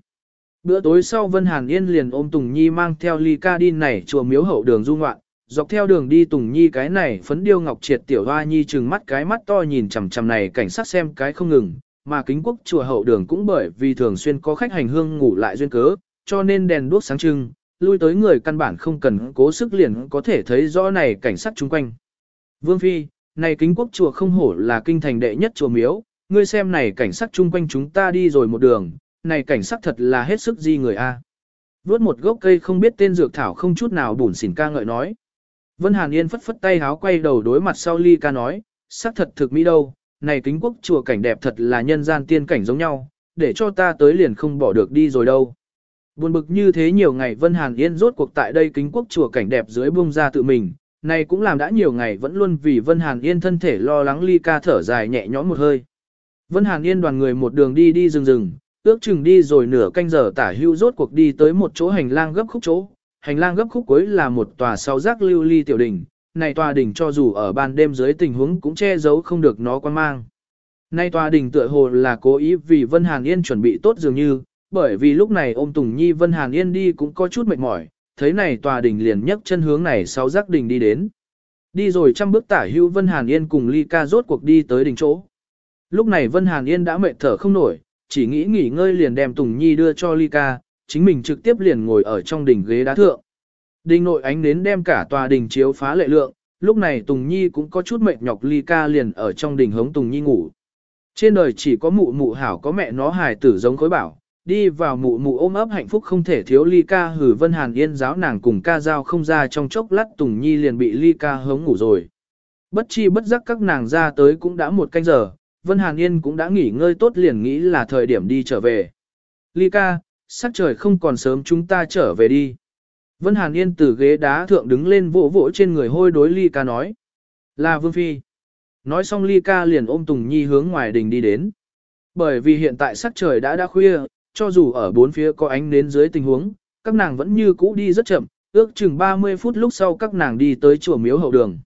Bữa tối sau Vân Hàn Yên liền ôm Tùng Nhi mang theo ly ca đi này chùa miếu hậu đường du ngoạn, dọc theo đường đi Tùng Nhi cái này phấn điêu ngọc triệt tiểu hoa nhi trừng mắt cái mắt to nhìn chằm chằm này cảnh sát xem cái không ngừng, mà kính quốc chùa hậu đường cũng bởi vì thường xuyên có khách hành hương ngủ lại duyên cớ, cho nên đèn đuốc sáng trưng, lui tới người căn bản không cần cố sức liền có thể thấy rõ này cảnh sát chung quanh. Vương Phi, này kính quốc chùa không hổ là kinh thành đệ nhất chùa miếu, ngươi xem này cảnh sát chung quanh chúng ta đi rồi một đường, này cảnh sát thật là hết sức di người a. Vốt một gốc cây không biết tên dược thảo không chút nào bùn xỉn ca ngợi nói. Vân Hàn Yên phất phất tay háo quay đầu đối mặt sau ly ca nói, sắc thật thực mỹ đâu, này kính quốc chùa cảnh đẹp thật là nhân gian tiên cảnh giống nhau, để cho ta tới liền không bỏ được đi rồi đâu. Buồn bực như thế nhiều ngày Vân Hàn Yên rốt cuộc tại đây kính quốc chùa cảnh đẹp dưới bung ra tự mình, này cũng làm đã nhiều ngày vẫn luôn vì Vân Hàn Yên thân thể lo lắng ly ca thở dài nhẹ nhõm một hơi. Vân Hàn Yên đoàn người một đường đi đi rừng rừng, ước chừng đi rồi nửa canh giờ tả hưu rốt cuộc đi tới một chỗ hành lang gấp khúc chỗ. Hành lang gấp khúc cuối là một tòa sau rác lưu ly tiểu đỉnh, này tòa đỉnh cho dù ở ban đêm dưới tình huống cũng che giấu không được nó quan mang. Nay tòa đỉnh tựa hồ là cố ý vì Vân Hàn Yên chuẩn bị tốt dường như, bởi vì lúc này ôm Tùng Nhi Vân Hàn Yên đi cũng có chút mệt mỏi, thấy này tòa đỉnh liền nhấc chân hướng này sau giác đỉnh đi đến. Đi rồi trăm bước tả hữu Vân Hàn Yên cùng Ly ca rốt cuộc đi tới đỉnh chỗ. Lúc này Vân Hàn Yên đã mệt thở không nổi, chỉ nghĩ nghỉ ngơi liền đem Tùng Nhi đưa cho Ly ca, chính mình trực tiếp liền ngồi ở trong đỉnh ghế đá thượng. Đình nội ánh đến đem cả tòa đình chiếu phá lệ lượng, lúc này Tùng Nhi cũng có chút mệt nhọc Ly ca liền ở trong đình hống Tùng Nhi ngủ. Trên đời chỉ có mụ mụ hảo có mẹ nó hài tử giống khối bảo, đi vào mụ mụ ôm ấp hạnh phúc không thể thiếu ly ca hử vân hàn yên giáo nàng cùng ca giao không ra trong chốc lát tùng nhi liền bị ly ca hống ngủ rồi. Bất chi bất giác các nàng ra tới cũng đã một canh giờ, vân hàn yên cũng đã nghỉ ngơi tốt liền nghĩ là thời điểm đi trở về. Ly ca, sắc trời không còn sớm chúng ta trở về đi. Vân hàn yên từ ghế đá thượng đứng lên vỗ vỗ trên người hôi đối ly ca nói. Là vương phi. Nói xong ly ca liền ôm Tùng Nhi hướng ngoài đình đi đến. Bởi vì hiện tại sắc trời đã đã khuya, cho dù ở bốn phía có ánh nến dưới tình huống, các nàng vẫn như cũ đi rất chậm, ước chừng 30 phút lúc sau các nàng đi tới chùa miếu hậu đường.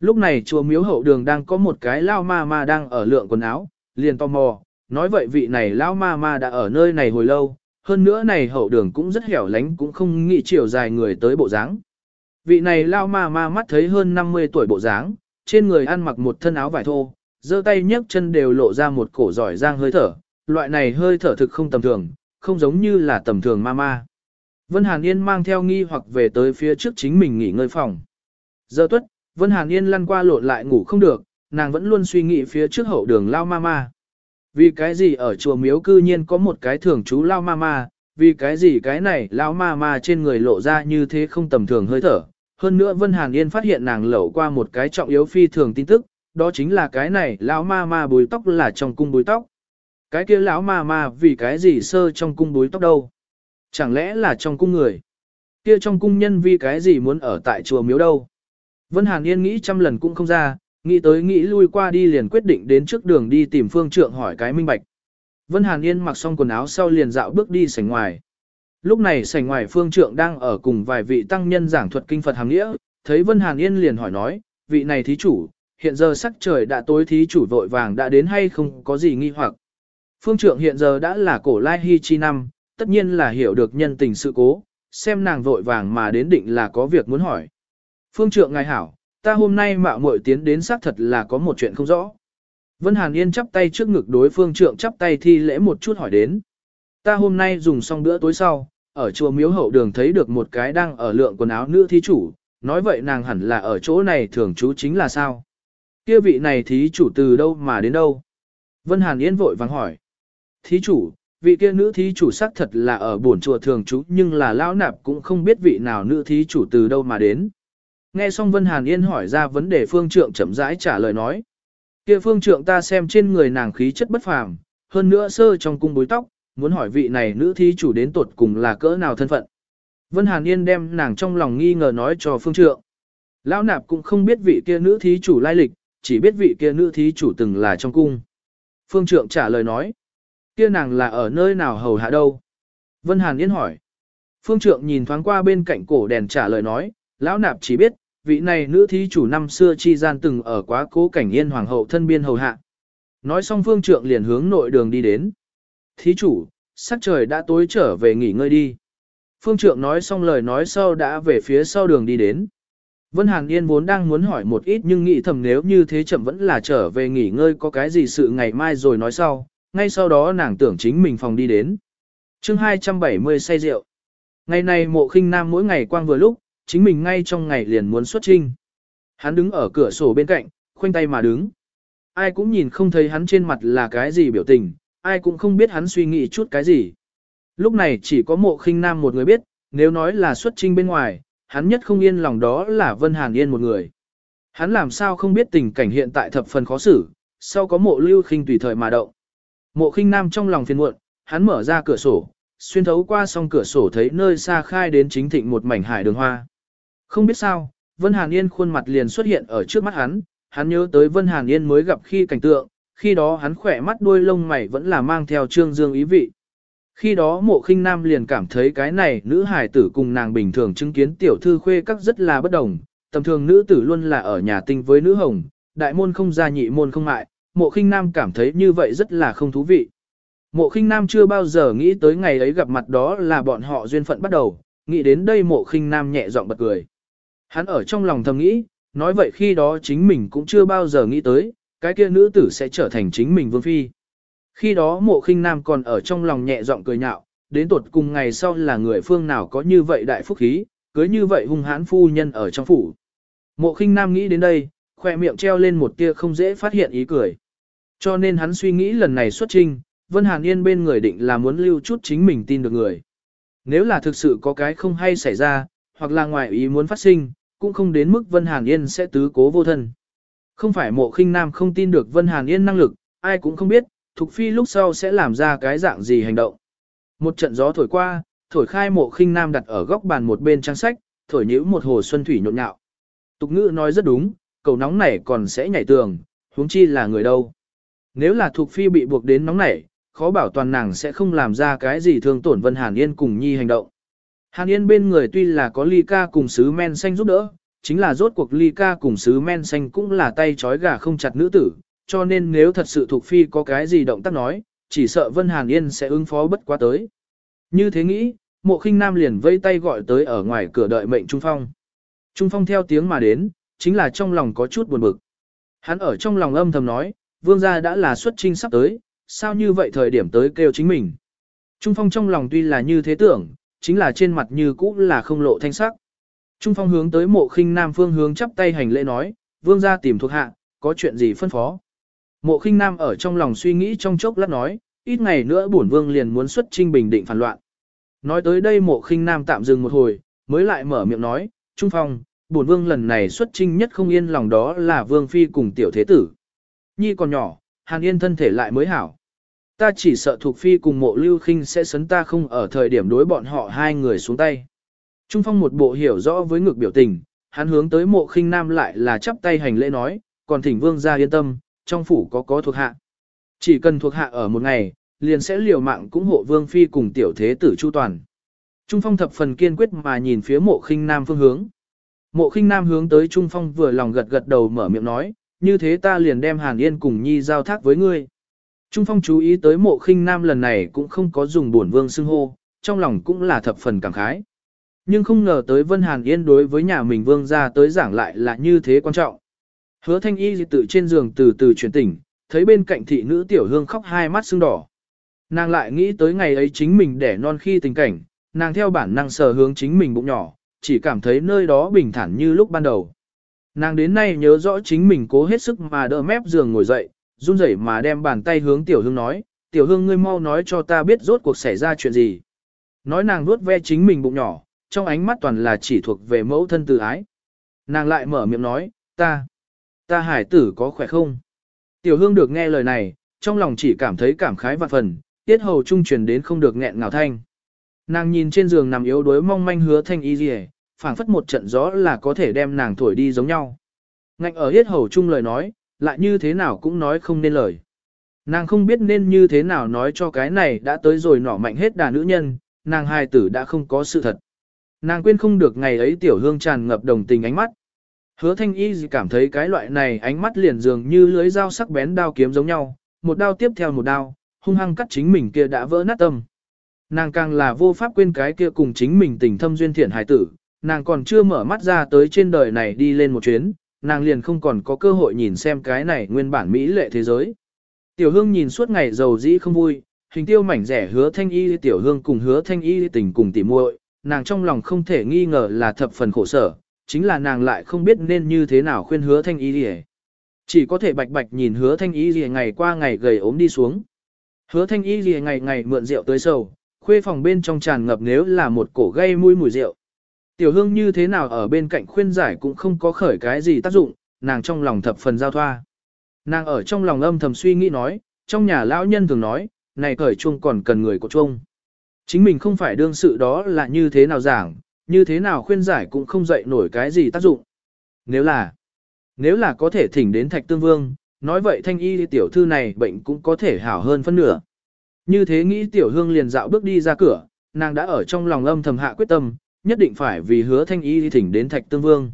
Lúc này chùa miếu hậu đường đang có một cái lao ma ma đang ở lượng quần áo, liền tò mò, nói vậy vị này lao ma ma đã ở nơi này hồi lâu, hơn nữa này hậu đường cũng rất hẻo lánh cũng không nghĩ chiều dài người tới bộ dáng. Vị này lao ma ma mắt thấy hơn 50 tuổi bộ dáng, trên người ăn mặc một thân áo vải thô, giơ tay nhấc chân đều lộ ra một cổ giỏi giang hơi thở, loại này hơi thở thực không tầm thường, không giống như là tầm thường ma ma. Vân Hàn Yên mang theo nghi hoặc về tới phía trước chính mình nghỉ ngơi phòng. Giờ tuất, Vân Hàn Yên lăn qua lộn lại ngủ không được, nàng vẫn luôn suy nghĩ phía trước hậu đường lao ma ma. Vì cái gì ở chùa miếu cư nhiên có một cái thường chú lao ma ma, vì cái gì cái này lao ma ma trên người lộ ra như thế không tầm thường hơi thở. Hơn nữa Vân Hàn Yên phát hiện nàng lẩu qua một cái trọng yếu phi thường tin tức, đó chính là cái này lao ma ma bùi tóc là trong cung bùi tóc. Cái kia lão ma ma vì cái gì sơ trong cung búi tóc đâu? Chẳng lẽ là trong cung người? Kia trong cung nhân vì cái gì muốn ở tại chùa miếu đâu? Vân Hàn Yên nghĩ trăm lần cũng không ra, nghĩ tới nghĩ lui qua đi liền quyết định đến trước đường đi tìm phương trượng hỏi cái minh bạch. Vân Hàn Yên mặc xong quần áo sau liền dạo bước đi sảnh ngoài. Lúc này sảnh ngoài phương trượng đang ở cùng vài vị tăng nhân giảng thuật kinh Phật hàng nghĩa, thấy Vân Hàn Yên liền hỏi nói, vị này thí chủ, hiện giờ sắc trời đã tối thí chủ vội vàng đã đến hay không có gì nghi hoặc. Phương trượng hiện giờ đã là cổ lai hy chi năm, tất nhiên là hiểu được nhân tình sự cố, xem nàng vội vàng mà đến định là có việc muốn hỏi. Phương trượng ngài hảo, ta hôm nay mạo muội tiến đến xác thật là có một chuyện không rõ. Vân Hàn Yên chắp tay trước ngực đối phương trượng chắp tay thi lễ một chút hỏi đến. Ta hôm nay dùng xong bữa tối sau, ở chùa miếu hậu đường thấy được một cái đang ở lượng quần áo nữ thí chủ, nói vậy nàng hẳn là ở chỗ này thường trú chính là sao? Kia vị này thí chủ từ đâu mà đến đâu? Vân Hàn Yên vội vàng hỏi thí chủ, vị kia nữ thí chủ xác thật là ở buồn chùa thường trú nhưng là lão nạp cũng không biết vị nào nữ thí chủ từ đâu mà đến. Nghe xong Vân Hàn Yên hỏi ra vấn đề phương trượng chậm rãi trả lời nói. Kia phương trượng ta xem trên người nàng khí chất bất phàm, hơn nữa sơ trong cung bối tóc, muốn hỏi vị này nữ thí chủ đến tột cùng là cỡ nào thân phận. Vân Hàn Yên đem nàng trong lòng nghi ngờ nói cho phương trượng. Lão nạp cũng không biết vị kia nữ thí chủ lai lịch, chỉ biết vị kia nữ thí chủ từng là trong cung. Phương trượng trả lời nói. Kia nàng là ở nơi nào hầu hạ đâu? Vân Hàn Yên hỏi. Phương Trượng nhìn thoáng qua bên cạnh cổ đèn trả lời nói, lão nạp chỉ biết, vị này nữ thí chủ năm xưa chi gian từng ở quá cố cảnh yên hoàng hậu thân biên hầu hạ. Nói xong Phương Trượng liền hướng nội đường đi đến. Thí chủ, sắc trời đã tối trở về nghỉ ngơi đi. Phương trượng nói xong lời nói sau đã về phía sau đường đi đến. Vân Hàn Yên vốn đang muốn hỏi một ít nhưng nghĩ thầm nếu như thế chậm vẫn là trở về nghỉ ngơi có cái gì sự ngày mai rồi nói sau, ngay sau đó nàng tưởng chính mình phòng đi đến. chương 270 say rượu. Ngày này mộ khinh nam mỗi ngày quang vừa lúc, chính mình ngay trong ngày liền muốn xuất trinh. Hắn đứng ở cửa sổ bên cạnh, khoanh tay mà đứng. Ai cũng nhìn không thấy hắn trên mặt là cái gì biểu tình, ai cũng không biết hắn suy nghĩ chút cái gì. Lúc này chỉ có mộ khinh nam một người biết, nếu nói là xuất trinh bên ngoài, hắn nhất không yên lòng đó là Vân Hàn Yên một người. Hắn làm sao không biết tình cảnh hiện tại thập phần khó xử, sau có mộ lưu khinh tùy thời mà động. Mộ khinh nam trong lòng phiền muộn, hắn mở ra cửa sổ, xuyên thấu qua song cửa sổ thấy nơi xa khai đến chính thịnh một mảnh hải đường hoa. Không biết sao, Vân Hàn Yên khuôn mặt liền xuất hiện ở trước mắt hắn, hắn nhớ tới Vân Hàn Yên mới gặp khi cảnh tượng, khi đó hắn khỏe mắt đuôi lông mày vẫn là mang theo trương dương ý vị. Khi đó mộ khinh nam liền cảm thấy cái này nữ hải tử cùng nàng bình thường chứng kiến tiểu thư khuê các rất là bất đồng, tầm thường nữ tử luôn là ở nhà tinh với nữ hồng, đại môn không ra nhị môn không mại, mộ khinh nam cảm thấy như vậy rất là không thú vị. Mộ khinh nam chưa bao giờ nghĩ tới ngày ấy gặp mặt đó là bọn họ duyên phận bắt đầu, nghĩ đến đây mộ khinh nam nhẹ giọng bật cười. Hắn ở trong lòng thầm nghĩ, nói vậy khi đó chính mình cũng chưa bao giờ nghĩ tới, cái kia nữ tử sẽ trở thành chính mình vương phi. Khi đó mộ khinh nam còn ở trong lòng nhẹ giọng cười nhạo, đến tột cùng ngày sau là người phương nào có như vậy đại phúc khí, cưới như vậy hung hãn phu nhân ở trong phủ. Mộ khinh nam nghĩ đến đây, khoe miệng treo lên một tia không dễ phát hiện ý cười. Cho nên hắn suy nghĩ lần này xuất trinh, Vân Hàn Yên bên người định là muốn lưu chút chính mình tin được người. Nếu là thực sự có cái không hay xảy ra, hoặc là ngoài ý muốn phát sinh, cũng không đến mức Vân Hàn Yên sẽ tứ cố vô thân. Không phải mộ khinh nam không tin được Vân Hàn Yên năng lực, ai cũng không biết, Thục Phi lúc sau sẽ làm ra cái dạng gì hành động. Một trận gió thổi qua, thổi khai mộ khinh nam đặt ở góc bàn một bên trang sách, thổi nhữ một hồ xuân thủy nhộn nhạo. Tục ngữ nói rất đúng, cầu nóng này còn sẽ nhảy tường, huống chi là người đâu. Nếu là Thục Phi bị buộc đến nóng nảy, khó bảo toàn nàng sẽ không làm ra cái gì thương tổn Vân Hàn Yên cùng Nhi hành động. Hàn Yên bên người tuy là có ly ca cùng sứ men xanh giúp đỡ, chính là rốt cuộc ly ca cùng sứ men xanh cũng là tay trói gà không chặt nữ tử, cho nên nếu thật sự thuộc phi có cái gì động tác nói, chỉ sợ Vân Hàn Yên sẽ ứng phó bất quá tới. Như thế nghĩ, mộ khinh nam liền vây tay gọi tới ở ngoài cửa đợi mệnh Trung Phong. Trung Phong theo tiếng mà đến, chính là trong lòng có chút buồn bực. Hắn ở trong lòng âm thầm nói, vương gia đã là xuất trinh sắp tới, sao như vậy thời điểm tới kêu chính mình. Trung Phong trong lòng tuy là như thế tưởng, chính là trên mặt như cũ là không lộ thanh sắc. Trung Phong hướng tới mộ khinh nam phương hướng chắp tay hành lễ nói, vương gia tìm thuộc hạ, có chuyện gì phân phó. Mộ khinh nam ở trong lòng suy nghĩ trong chốc lát nói, ít ngày nữa bổn vương liền muốn xuất trinh bình định phản loạn. Nói tới đây mộ khinh nam tạm dừng một hồi, mới lại mở miệng nói, Trung Phong, bổn vương lần này xuất trinh nhất không yên lòng đó là vương phi cùng tiểu thế tử. Nhi còn nhỏ, hàn yên thân thể lại mới hảo. Ta chỉ sợ thuộc phi cùng mộ lưu khinh sẽ sấn ta không ở thời điểm đối bọn họ hai người xuống tay. Trung Phong một bộ hiểu rõ với ngực biểu tình, hắn hướng tới mộ khinh nam lại là chắp tay hành lễ nói, còn thỉnh vương ra yên tâm, trong phủ có có thuộc hạ. Chỉ cần thuộc hạ ở một ngày, liền sẽ liều mạng cũng hộ vương phi cùng tiểu thế tử chu toàn. Trung Phong thập phần kiên quyết mà nhìn phía mộ khinh nam phương hướng. Mộ khinh nam hướng tới Trung Phong vừa lòng gật gật đầu mở miệng nói, như thế ta liền đem Hàn Yên cùng Nhi giao thác với ngươi. Trung Phong chú ý tới mộ khinh nam lần này cũng không có dùng buồn vương xưng hô, trong lòng cũng là thập phần cảm khái. Nhưng không ngờ tới Vân Hàn Yên đối với nhà mình vương ra tới giảng lại là như thế quan trọng. Hứa thanh y tự trên giường từ từ chuyển tỉnh, thấy bên cạnh thị nữ tiểu hương khóc hai mắt sưng đỏ. Nàng lại nghĩ tới ngày ấy chính mình đẻ non khi tình cảnh, nàng theo bản năng sờ hướng chính mình bụng nhỏ, chỉ cảm thấy nơi đó bình thản như lúc ban đầu. Nàng đến nay nhớ rõ chính mình cố hết sức mà đỡ mép giường ngồi dậy, run rẩy mà đem bàn tay hướng tiểu hương nói, tiểu hương ngươi mau nói cho ta biết rốt cuộc xảy ra chuyện gì. Nói nàng nuốt ve chính mình bụng nhỏ, trong ánh mắt toàn là chỉ thuộc về mẫu thân từ ái. Nàng lại mở miệng nói, ta, ta hải tử có khỏe không? Tiểu hương được nghe lời này, trong lòng chỉ cảm thấy cảm khái vạn phần, tiết hầu trung truyền đến không được nghẹn ngào thanh. Nàng nhìn trên giường nằm yếu đuối mong manh hứa thanh y gì phảng phất một trận gió là có thể đem nàng thổi đi giống nhau. Ngạnh ở hết hầu chung lời nói, lại như thế nào cũng nói không nên lời. Nàng không biết nên như thế nào nói cho cái này đã tới rồi nỏ mạnh hết đà nữ nhân, nàng hài tử đã không có sự thật. Nàng quên không được ngày ấy tiểu hương tràn ngập đồng tình ánh mắt. Hứa thanh y cảm thấy cái loại này ánh mắt liền dường như lưới dao sắc bén đao kiếm giống nhau, một đao tiếp theo một đao, hung hăng cắt chính mình kia đã vỡ nát tâm. Nàng càng là vô pháp quên cái kia cùng chính mình tình thâm duyên thiện hài tử, nàng còn chưa mở mắt ra tới trên đời này đi lên một chuyến, nàng liền không còn có cơ hội nhìn xem cái này nguyên bản mỹ lệ thế giới. Tiểu hương nhìn suốt ngày giàu dĩ không vui, hình tiêu mảnh rẻ hứa thanh y tiểu hương cùng hứa thanh y tình cùng tỉ muội, nàng trong lòng không thể nghi ngờ là thập phần khổ sở, chính là nàng lại không biết nên như thế nào khuyên hứa thanh y gì Chỉ có thể bạch bạch nhìn hứa thanh y gì ngày qua ngày gầy ốm đi xuống. Hứa thanh y gì ngày ngày mượn rượu tới sầu, khuê phòng bên trong tràn ngập nếu là một cổ gây mùi mùi rượu. Tiểu hương như thế nào ở bên cạnh khuyên giải cũng không có khởi cái gì tác dụng, nàng trong lòng thập phần giao thoa. Nàng ở trong lòng âm thầm suy nghĩ nói, trong nhà lão nhân thường nói, này cởi chuông còn cần người của chuông. Chính mình không phải đương sự đó là như thế nào giảng, như thế nào khuyên giải cũng không dậy nổi cái gì tác dụng. Nếu là, nếu là có thể thỉnh đến thạch tương vương, nói vậy thanh y tiểu thư này bệnh cũng có thể hảo hơn phân nửa. Như thế nghĩ tiểu hương liền dạo bước đi ra cửa, nàng đã ở trong lòng âm thầm hạ quyết tâm, nhất định phải vì hứa thanh y thỉnh đến thạch tương vương.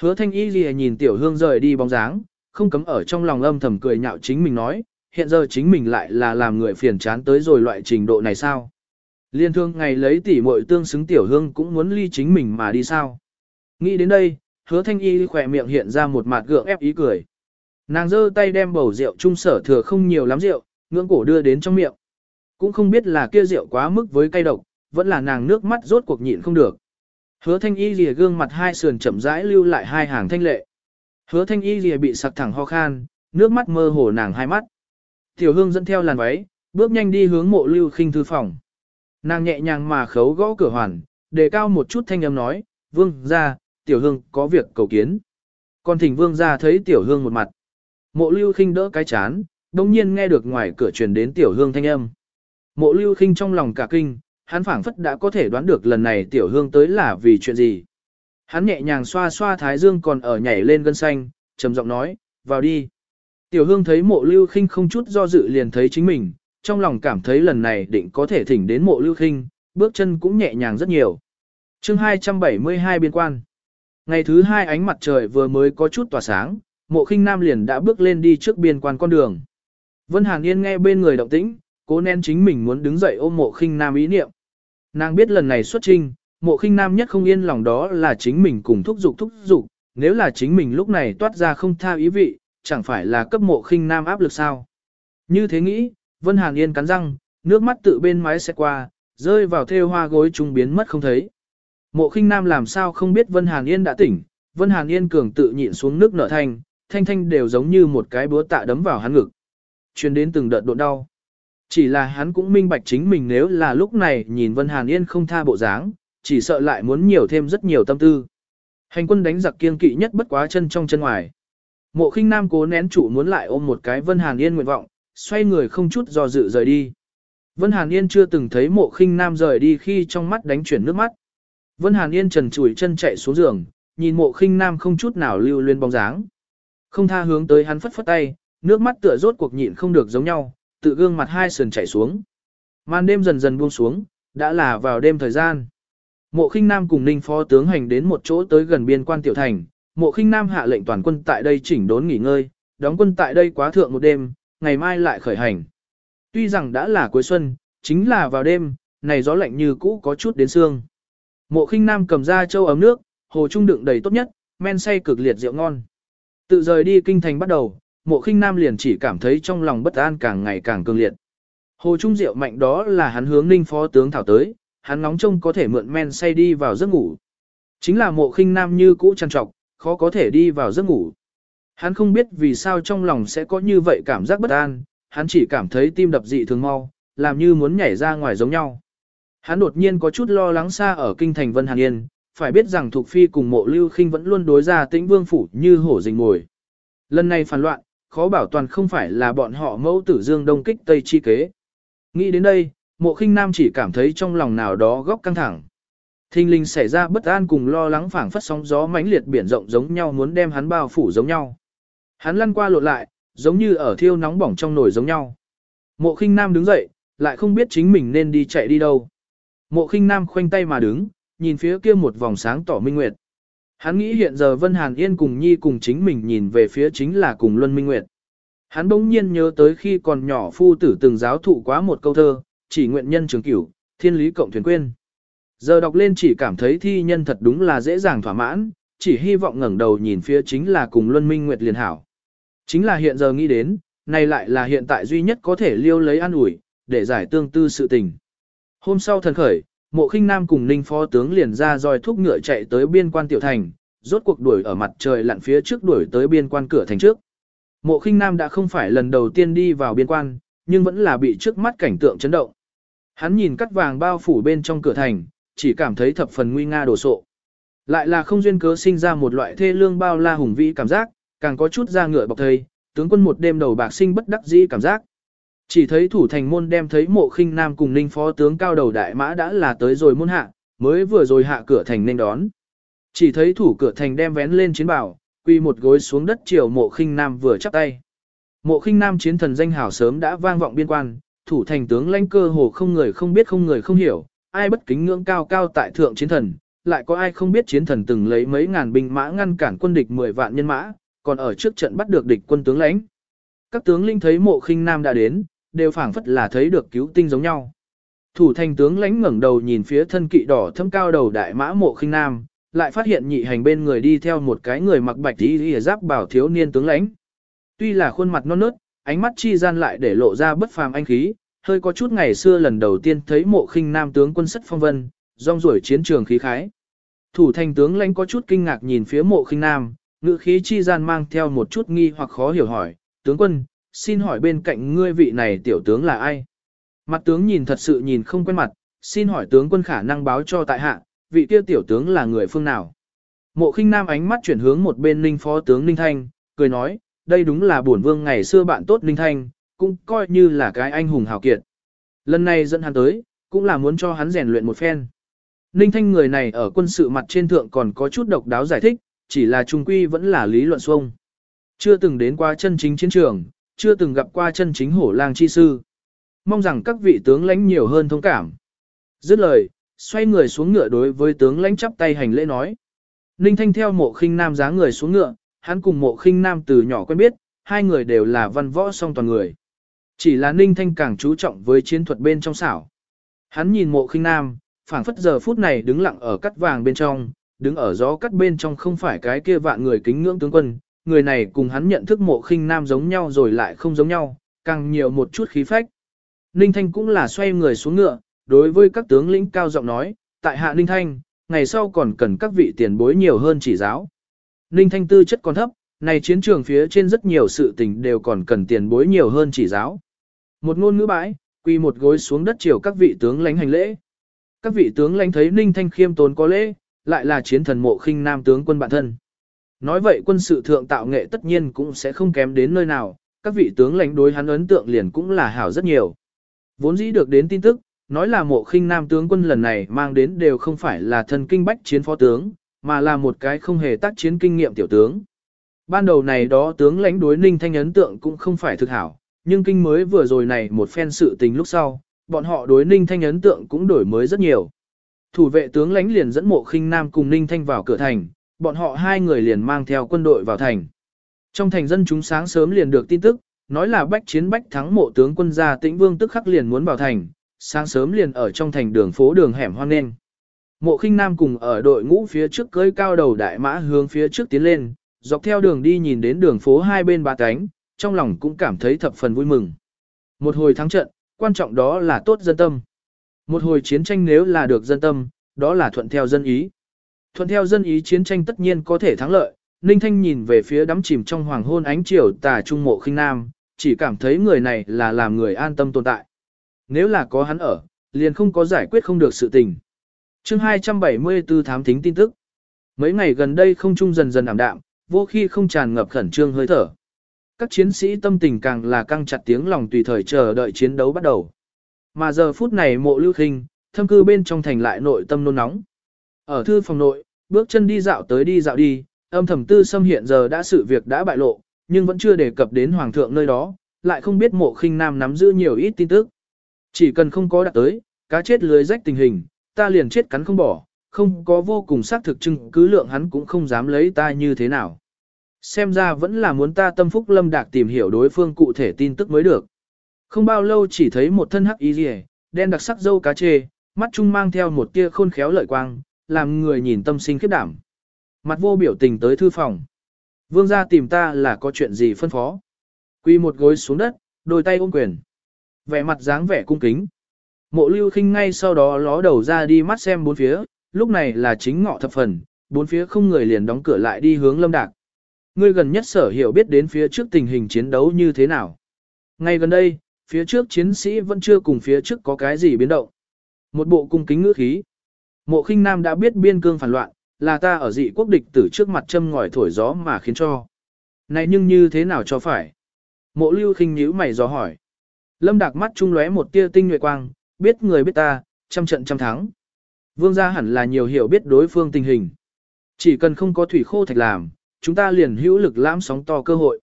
Hứa thanh y gì nhìn tiểu hương rời đi bóng dáng, không cấm ở trong lòng âm thầm cười nhạo chính mình nói, hiện giờ chính mình lại là làm người phiền chán tới rồi loại trình độ này sao? Liên thương ngày lấy tỉ muội tương xứng tiểu hương cũng muốn ly chính mình mà đi sao? Nghĩ đến đây, hứa thanh y khỏe miệng hiện ra một mặt gượng ép ý cười. Nàng giơ tay đem bầu rượu trung sở thừa không nhiều lắm rượu, ngưỡng cổ đưa đến trong miệng. Cũng không biết là kia rượu quá mức với cay độc, vẫn là nàng nước mắt rốt cuộc nhịn không được. Hứa thanh y lìa gương mặt hai sườn chậm rãi lưu lại hai hàng thanh lệ. Hứa thanh y lìa bị sặc thẳng ho khan, nước mắt mơ hồ nàng hai mắt. Tiểu hương dẫn theo làn váy, bước nhanh đi hướng mộ lưu khinh thư phòng. Nàng nhẹ nhàng mà khấu gõ cửa hoàn, đề cao một chút thanh âm nói, vương ra, tiểu hương có việc cầu kiến. Còn thỉnh vương ra thấy tiểu hương một mặt. Mộ lưu khinh đỡ cái chán, đồng nhiên nghe được ngoài cửa truyền đến tiểu hương thanh âm. Mộ lưu khinh trong lòng cả kinh, hắn phảng phất đã có thể đoán được lần này tiểu hương tới là vì chuyện gì. Hắn nhẹ nhàng xoa xoa thái dương còn ở nhảy lên gân xanh, trầm giọng nói, vào đi. Tiểu hương thấy mộ lưu khinh không chút do dự liền thấy chính mình, trong lòng cảm thấy lần này định có thể thỉnh đến mộ lưu khinh, bước chân cũng nhẹ nhàng rất nhiều. chương 272 biên quan. Ngày thứ hai ánh mặt trời vừa mới có chút tỏa sáng, mộ khinh nam liền đã bước lên đi trước biên quan con đường. Vân Hàn Yên nghe bên người động tĩnh, cố nén chính mình muốn đứng dậy ôm mộ khinh nam ý niệm. Nàng biết lần này xuất trinh, mộ khinh nam nhất không yên lòng đó là chính mình cùng thúc dục thúc dục nếu là chính mình lúc này toát ra không tha ý vị, chẳng phải là cấp mộ khinh nam áp lực sao. Như thế nghĩ, Vân Hàn Yên cắn răng, nước mắt tự bên mái xe qua, rơi vào theo hoa gối trung biến mất không thấy. Mộ khinh nam làm sao không biết Vân Hàn Yên đã tỉnh, Vân Hàn Yên cường tự nhịn xuống nước nở thanh, thanh thanh đều giống như một cái búa tạ đấm vào hắn ngực. Truyền đến từng đợt độ đau. Chỉ là hắn cũng minh bạch chính mình nếu là lúc này nhìn Vân Hàn Yên không tha bộ dáng, chỉ sợ lại muốn nhiều thêm rất nhiều tâm tư. Hành quân đánh giặc kiên kỵ nhất bất quá chân trong chân ngoài. Mộ khinh nam cố nén chủ muốn lại ôm một cái Vân Hàn Yên nguyện vọng, xoay người không chút do dự rời đi. Vân Hàn Yên chưa từng thấy mộ khinh nam rời đi khi trong mắt đánh chuyển nước mắt. Vân Hàn Yên trần chùi chân chạy xuống giường, nhìn mộ khinh nam không chút nào lưu luyến bóng dáng. Không tha hướng tới hắn phất phất tay, nước mắt tựa rốt cuộc nhịn không được giống nhau, tự gương mặt hai sườn chảy xuống. Màn đêm dần dần buông xuống, đã là vào đêm thời gian. Mộ khinh nam cùng ninh phó tướng hành đến một chỗ tới gần biên quan tiểu thành, mộ khinh nam hạ lệnh toàn quân tại đây chỉnh đốn nghỉ ngơi, đóng quân tại đây quá thượng một đêm, ngày mai lại khởi hành. Tuy rằng đã là cuối xuân, chính là vào đêm, này gió lạnh như cũ có chút đến xương. Mộ khinh nam cầm ra châu ấm nước, hồ trung đựng đầy tốt nhất, men say cực liệt rượu ngon. Tự rời đi kinh thành bắt đầu, mộ khinh nam liền chỉ cảm thấy trong lòng bất an càng ngày càng cường liệt. Hồ trung Diệu mạnh đó là hắn hướng ninh phó tướng thảo tới, hắn nóng trông có thể mượn men say đi vào giấc ngủ. Chính là mộ khinh nam như cũ trăn trọc, khó có thể đi vào giấc ngủ. Hắn không biết vì sao trong lòng sẽ có như vậy cảm giác bất an, hắn chỉ cảm thấy tim đập dị thường mau, làm như muốn nhảy ra ngoài giống nhau. Hắn đột nhiên có chút lo lắng xa ở kinh thành Vân Hàn Yên, phải biết rằng Thục Phi cùng mộ lưu khinh vẫn luôn đối ra tĩnh vương phủ như hổ rình ngồi. Lần này phản loạn, khó bảo toàn không phải là bọn họ mẫu tử dương đông kích tây chi kế. Nghĩ đến đây, mộ khinh nam chỉ cảm thấy trong lòng nào đó góc căng thẳng. Thinh linh xảy ra bất an cùng lo lắng phảng phất sóng gió mãnh liệt biển rộng giống nhau muốn đem hắn bao phủ giống nhau. Hắn lăn qua lộn lại, giống như ở thiêu nóng bỏng trong nồi giống nhau. Mộ khinh nam đứng dậy, lại không biết chính mình nên đi chạy đi đâu. Mộ khinh nam khoanh tay mà đứng, nhìn phía kia một vòng sáng tỏ minh nguyệt. Hắn nghĩ hiện giờ Vân Hàn Yên cùng Nhi cùng chính mình nhìn về phía chính là cùng Luân Minh Nguyệt. Hắn bỗng nhiên nhớ tới khi còn nhỏ phu tử từng giáo thụ quá một câu thơ, chỉ nguyện nhân trường cửu, thiên lý cộng thuyền quên. Giờ đọc lên chỉ cảm thấy thi nhân thật đúng là dễ dàng thỏa mãn, chỉ hy vọng ngẩng đầu nhìn phía chính là cùng Luân Minh Nguyệt liền hảo. Chính là hiện giờ nghĩ đến, này lại là hiện tại duy nhất có thể liêu lấy an ủi, để giải tương tư sự tình. Hôm sau thần khởi, mộ khinh nam cùng ninh phó tướng liền ra roi thúc ngựa chạy tới biên quan tiểu thành, rốt cuộc đuổi ở mặt trời lặn phía trước đuổi tới biên quan cửa thành trước. Mộ khinh nam đã không phải lần đầu tiên đi vào biên quan, nhưng vẫn là bị trước mắt cảnh tượng chấn động. Hắn nhìn cắt vàng bao phủ bên trong cửa thành, chỉ cảm thấy thập phần nguy nga đồ sộ. Lại là không duyên cớ sinh ra một loại thê lương bao la hùng vĩ cảm giác, càng có chút ra ngựa bọc thây, tướng quân một đêm đầu bạc sinh bất đắc dĩ cảm giác. Chỉ thấy thủ thành môn đem thấy mộ khinh nam cùng ninh phó tướng cao đầu đại mã đã là tới rồi môn hạ, mới vừa rồi hạ cửa thành nên đón. Chỉ thấy thủ cửa thành đem vén lên chiến bảo, quy một gối xuống đất chiều mộ khinh nam vừa chắp tay. Mộ khinh nam chiến thần danh hảo sớm đã vang vọng biên quan, thủ thành tướng lãnh cơ hồ không người không biết không người không hiểu, ai bất kính ngưỡng cao cao tại thượng chiến thần, lại có ai không biết chiến thần từng lấy mấy ngàn binh mã ngăn cản quân địch 10 vạn nhân mã, còn ở trước trận bắt được địch quân tướng lãnh. Các tướng linh thấy mộ khinh nam đã đến, đều phảng phất là thấy được cứu tinh giống nhau. Thủ thành tướng lãnh ngẩng đầu nhìn phía thân kỵ đỏ thâm cao đầu đại mã mộ khinh nam, lại phát hiện nhị hành bên người đi theo một cái người mặc bạch y y giáp bảo thiếu niên tướng lãnh. Tuy là khuôn mặt non nớt, ánh mắt chi gian lại để lộ ra bất phàm anh khí, hơi có chút ngày xưa lần đầu tiên thấy mộ khinh nam tướng quân sất phong vân, rong ruổi chiến trường khí khái. Thủ thành tướng lãnh có chút kinh ngạc nhìn phía mộ khinh nam, ngữ khí chi gian mang theo một chút nghi hoặc khó hiểu hỏi, tướng quân, xin hỏi bên cạnh ngươi vị này tiểu tướng là ai? Mặt tướng nhìn thật sự nhìn không quen mặt, xin hỏi tướng quân khả năng báo cho tại hạ, vị kia tiểu tướng là người phương nào? Mộ khinh nam ánh mắt chuyển hướng một bên ninh phó tướng ninh thanh, cười nói, đây đúng là bổn vương ngày xưa bạn tốt ninh thanh, cũng coi như là cái anh hùng hào kiệt. Lần này dẫn hắn tới, cũng là muốn cho hắn rèn luyện một phen. Ninh thanh người này ở quân sự mặt trên thượng còn có chút độc đáo giải thích, chỉ là trung quy vẫn là lý luận xuông. Chưa từng đến qua chân chính chiến trường, chưa từng gặp qua chân chính hổ lang chi sư. Mong rằng các vị tướng lãnh nhiều hơn thông cảm. Dứt lời, xoay người xuống ngựa đối với tướng lãnh chắp tay hành lễ nói. Ninh Thanh theo mộ khinh nam giá người xuống ngựa, hắn cùng mộ khinh nam từ nhỏ quen biết, hai người đều là văn võ song toàn người. Chỉ là Ninh Thanh càng chú trọng với chiến thuật bên trong xảo. Hắn nhìn mộ khinh nam, phảng phất giờ phút này đứng lặng ở cắt vàng bên trong, đứng ở gió cắt bên trong không phải cái kia vạn người kính ngưỡng tướng quân, người này cùng hắn nhận thức mộ khinh nam giống nhau rồi lại không giống nhau, càng nhiều một chút khí phách. Ninh Thanh cũng là xoay người xuống ngựa, đối với các tướng lĩnh cao giọng nói, tại hạ Ninh Thanh, ngày sau còn cần các vị tiền bối nhiều hơn chỉ giáo. Ninh Thanh tư chất còn thấp, này chiến trường phía trên rất nhiều sự tình đều còn cần tiền bối nhiều hơn chỉ giáo. Một ngôn ngữ bãi, quy một gối xuống đất chiều các vị tướng lãnh hành lễ. Các vị tướng lãnh thấy Ninh Thanh khiêm tốn có lễ, lại là chiến thần mộ khinh nam tướng quân bản thân. Nói vậy quân sự thượng tạo nghệ tất nhiên cũng sẽ không kém đến nơi nào, các vị tướng lãnh đối hắn ấn tượng liền cũng là hảo rất nhiều. Vốn dĩ được đến tin tức, nói là mộ khinh nam tướng quân lần này mang đến đều không phải là thần kinh bách chiến phó tướng, mà là một cái không hề tác chiến kinh nghiệm tiểu tướng. Ban đầu này đó tướng lãnh đối ninh thanh ấn tượng cũng không phải thực hảo, nhưng kinh mới vừa rồi này một phen sự tình lúc sau, bọn họ đối ninh thanh ấn tượng cũng đổi mới rất nhiều. Thủ vệ tướng lãnh liền dẫn mộ khinh nam cùng ninh thanh vào cửa thành, bọn họ hai người liền mang theo quân đội vào thành. Trong thành dân chúng sáng sớm liền được tin tức, nói là bách chiến bách thắng mộ tướng quân gia tĩnh vương tức khắc liền muốn vào thành, sáng sớm liền ở trong thành đường phố đường hẻm hoang nên. Mộ khinh nam cùng ở đội ngũ phía trước cưới cao đầu đại mã hướng phía trước tiến lên, dọc theo đường đi nhìn đến đường phố hai bên ba cánh, trong lòng cũng cảm thấy thập phần vui mừng. Một hồi thắng trận, quan trọng đó là tốt dân tâm. Một hồi chiến tranh nếu là được dân tâm, đó là thuận theo dân ý. Thuận theo dân ý chiến tranh tất nhiên có thể thắng lợi, Ninh Thanh nhìn về phía đắm chìm trong hoàng hôn ánh chiều tà trung mộ khinh nam, chỉ cảm thấy người này là làm người an tâm tồn tại. Nếu là có hắn ở, liền không có giải quyết không được sự tình. chương 274 thám thính tin tức. Mấy ngày gần đây không trung dần dần ảm đạm, vô khi không tràn ngập khẩn trương hơi thở. Các chiến sĩ tâm tình càng là căng chặt tiếng lòng tùy thời chờ đợi chiến đấu bắt đầu. Mà giờ phút này mộ lưu khinh, thâm cư bên trong thành lại nội tâm nôn nóng. Ở thư phòng nội, bước chân đi dạo tới đi dạo đi, âm thầm tư xâm hiện giờ đã sự việc đã bại lộ, nhưng vẫn chưa đề cập đến hoàng thượng nơi đó, lại không biết mộ khinh nam nắm giữ nhiều ít tin tức. Chỉ cần không có đạt tới, cá chết lưới rách tình hình, ta liền chết cắn không bỏ, không có vô cùng xác thực chứng cứ lượng hắn cũng không dám lấy ta như thế nào. Xem ra vẫn là muốn ta tâm phúc lâm đạc tìm hiểu đối phương cụ thể tin tức mới được. Không bao lâu chỉ thấy một thân hắc y rìa, đen đặc sắc dâu cá chê, mắt trung mang theo một tia khôn khéo lợi quang, làm người nhìn tâm sinh khiếp đảm. Mặt vô biểu tình tới thư phòng. Vương gia tìm ta là có chuyện gì phân phó. Quy một gối xuống đất, đôi tay ôm quyền. Vẻ mặt dáng vẻ cung kính. Mộ lưu khinh ngay sau đó ló đầu ra đi mắt xem bốn phía, lúc này là chính ngọ thập phần, bốn phía không người liền đóng cửa lại đi hướng lâm đạc. Ngươi gần nhất sở hiểu biết đến phía trước tình hình chiến đấu như thế nào. Ngay gần đây, phía trước chiến sĩ vẫn chưa cùng phía trước có cái gì biến động. Một bộ cung kính ngữ khí. Mộ khinh nam đã biết biên cương phản loạn, là ta ở dị quốc địch tử trước mặt châm ngòi thổi gió mà khiến cho. Này nhưng như thế nào cho phải? Mộ lưu khinh nhíu mày gió hỏi. Lâm đạc mắt trung lóe một tia tinh nhuệ quang, biết người biết ta, trăm trận trăm thắng. Vương gia hẳn là nhiều hiểu biết đối phương tình hình. Chỉ cần không có thủy khô thạch làm, chúng ta liền hữu lực lãm sóng to cơ hội.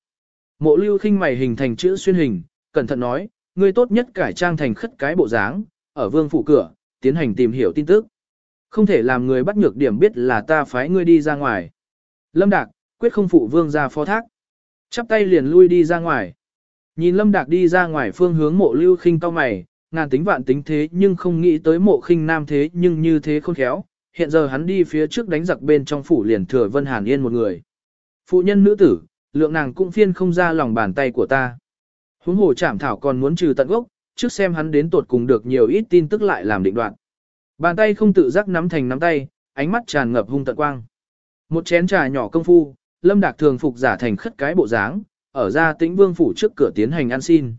Mộ lưu khinh mày hình thành chữ xuyên hình, cẩn thận nói, ngươi tốt nhất cải trang thành khất cái bộ dáng, ở vương phủ cửa, tiến hành tìm hiểu tin tức. Không thể làm người bắt nhược điểm biết là ta phái ngươi đi ra ngoài. Lâm Đạc, quyết không phụ vương ra phó thác. Chắp tay liền lui đi ra ngoài. Nhìn Lâm Đạc đi ra ngoài phương hướng mộ lưu khinh cao mày, ngàn tính vạn tính thế nhưng không nghĩ tới mộ khinh nam thế nhưng như thế khôn khéo. Hiện giờ hắn đi phía trước đánh giặc bên trong phủ liền thừa Vân Hàn Yên một người. Phụ nhân nữ tử, lượng nàng cũng phiên không ra lòng bàn tay của ta. Huống hồ chảm thảo còn muốn trừ tận gốc, trước xem hắn đến tột cùng được nhiều ít tin tức lại làm định đoạn. Bàn tay không tự giác nắm thành nắm tay, ánh mắt tràn ngập hung tận quang. Một chén trà nhỏ công phu, Lâm Đạc thường phục giả thành khất cái bộ dáng, ở ra tĩnh vương phủ trước cửa tiến hành ăn xin.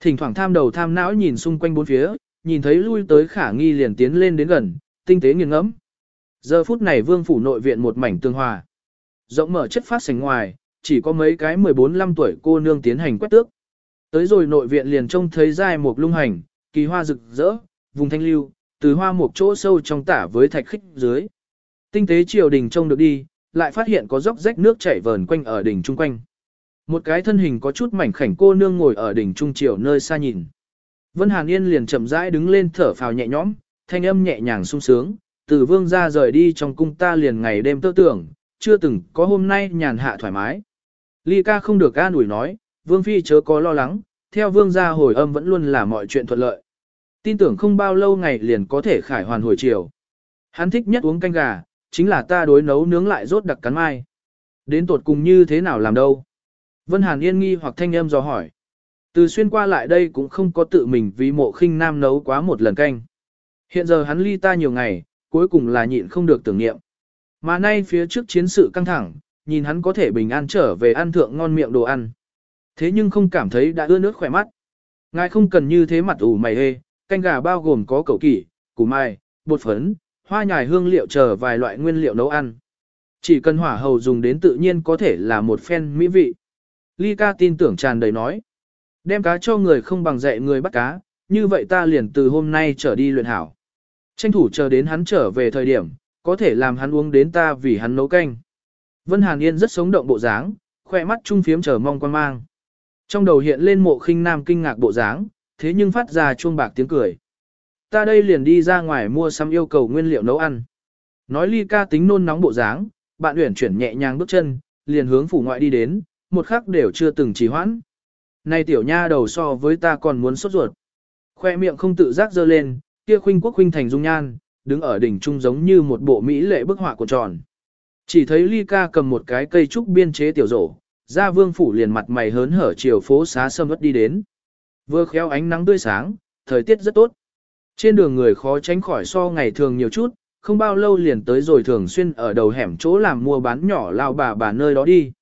Thỉnh thoảng tham đầu tham não nhìn xung quanh bốn phía, nhìn thấy lui tới khả nghi liền tiến lên đến gần, tinh tế nghiền ngẫm. Giờ phút này vương phủ nội viện một mảnh tương hòa. Rộng mở chất phát sành ngoài, chỉ có mấy cái 14-15 tuổi cô nương tiến hành quét tước. Tới rồi nội viện liền trông thấy dài một lung hành, kỳ hoa rực rỡ, vùng thanh lưu, từ hoa một chỗ sâu trong tả với thạch khích dưới. Tinh tế triều đình trông được đi, lại phát hiện có dốc rách nước chảy vờn quanh ở đỉnh trung quanh. Một cái thân hình có chút mảnh khảnh cô nương ngồi ở đỉnh trung triều nơi xa nhìn. Vân Hàn Yên liền chậm rãi đứng lên thở phào nhẹ nhõm, thanh âm nhẹ nhàng sung sướng, từ vương ra rời đi trong cung ta liền ngày đêm tơ tưởng, chưa từng có hôm nay nhàn hạ thoải mái. Ly ca không được an ủi nói, vương phi chớ có lo lắng, theo vương gia hồi âm vẫn luôn là mọi chuyện thuận lợi. Tin tưởng không bao lâu ngày liền có thể khải hoàn hồi chiều. Hắn thích nhất uống canh gà, chính là ta đối nấu nướng lại rốt đặc cắn mai. Đến tột cùng như thế nào làm đâu? Vân Hàn yên nghi hoặc thanh âm dò hỏi. Từ xuyên qua lại đây cũng không có tự mình vì mộ khinh nam nấu quá một lần canh. Hiện giờ hắn ly ta nhiều ngày, cuối cùng là nhịn không được tưởng niệm. Mà nay phía trước chiến sự căng thẳng, nhìn hắn có thể bình an trở về ăn thượng ngon miệng đồ ăn. Thế nhưng không cảm thấy đã ưa nước khỏe mắt. Ngài không cần như thế mặt ủ mày hê, canh gà bao gồm có cẩu kỷ, củ mai, bột phấn, hoa nhài hương liệu chờ vài loại nguyên liệu nấu ăn. Chỉ cần hỏa hầu dùng đến tự nhiên có thể là một phen mỹ vị. Ly ca tin tưởng tràn đầy nói. Đem cá cho người không bằng dạy người bắt cá, như vậy ta liền từ hôm nay trở đi luyện hảo. Tranh thủ chờ đến hắn trở về thời điểm, có thể làm hắn uống đến ta vì hắn nấu canh. Vân Hàn Yên rất sống động bộ dáng, khoe mắt trung phiếm chờ mong quan mang. Trong đầu hiện lên mộ khinh nam kinh ngạc bộ dáng, thế nhưng phát ra chuông bạc tiếng cười. Ta đây liền đi ra ngoài mua xăm yêu cầu nguyên liệu nấu ăn. Nói ly ca tính nôn nóng bộ dáng, bạn uyển chuyển nhẹ nhàng bước chân, liền hướng phủ ngoại đi đến, một khắc đều chưa từng trì hoãn. Này tiểu nha đầu so với ta còn muốn sốt ruột. Khoe miệng không tự giác dơ lên, kia khuynh quốc khuynh thành dung nhan, đứng ở đỉnh trung giống như một bộ mỹ lệ bức họa của tròn. Chỉ thấy ly ca cầm một cái cây trúc biên chế tiểu rổ, ra vương phủ liền mặt mày hớn hở chiều phố xá sâm ớt đi đến. Vừa khéo ánh nắng tươi sáng, thời tiết rất tốt. Trên đường người khó tránh khỏi so ngày thường nhiều chút, không bao lâu liền tới rồi thường xuyên ở đầu hẻm chỗ làm mua bán nhỏ lao bà bà nơi đó đi.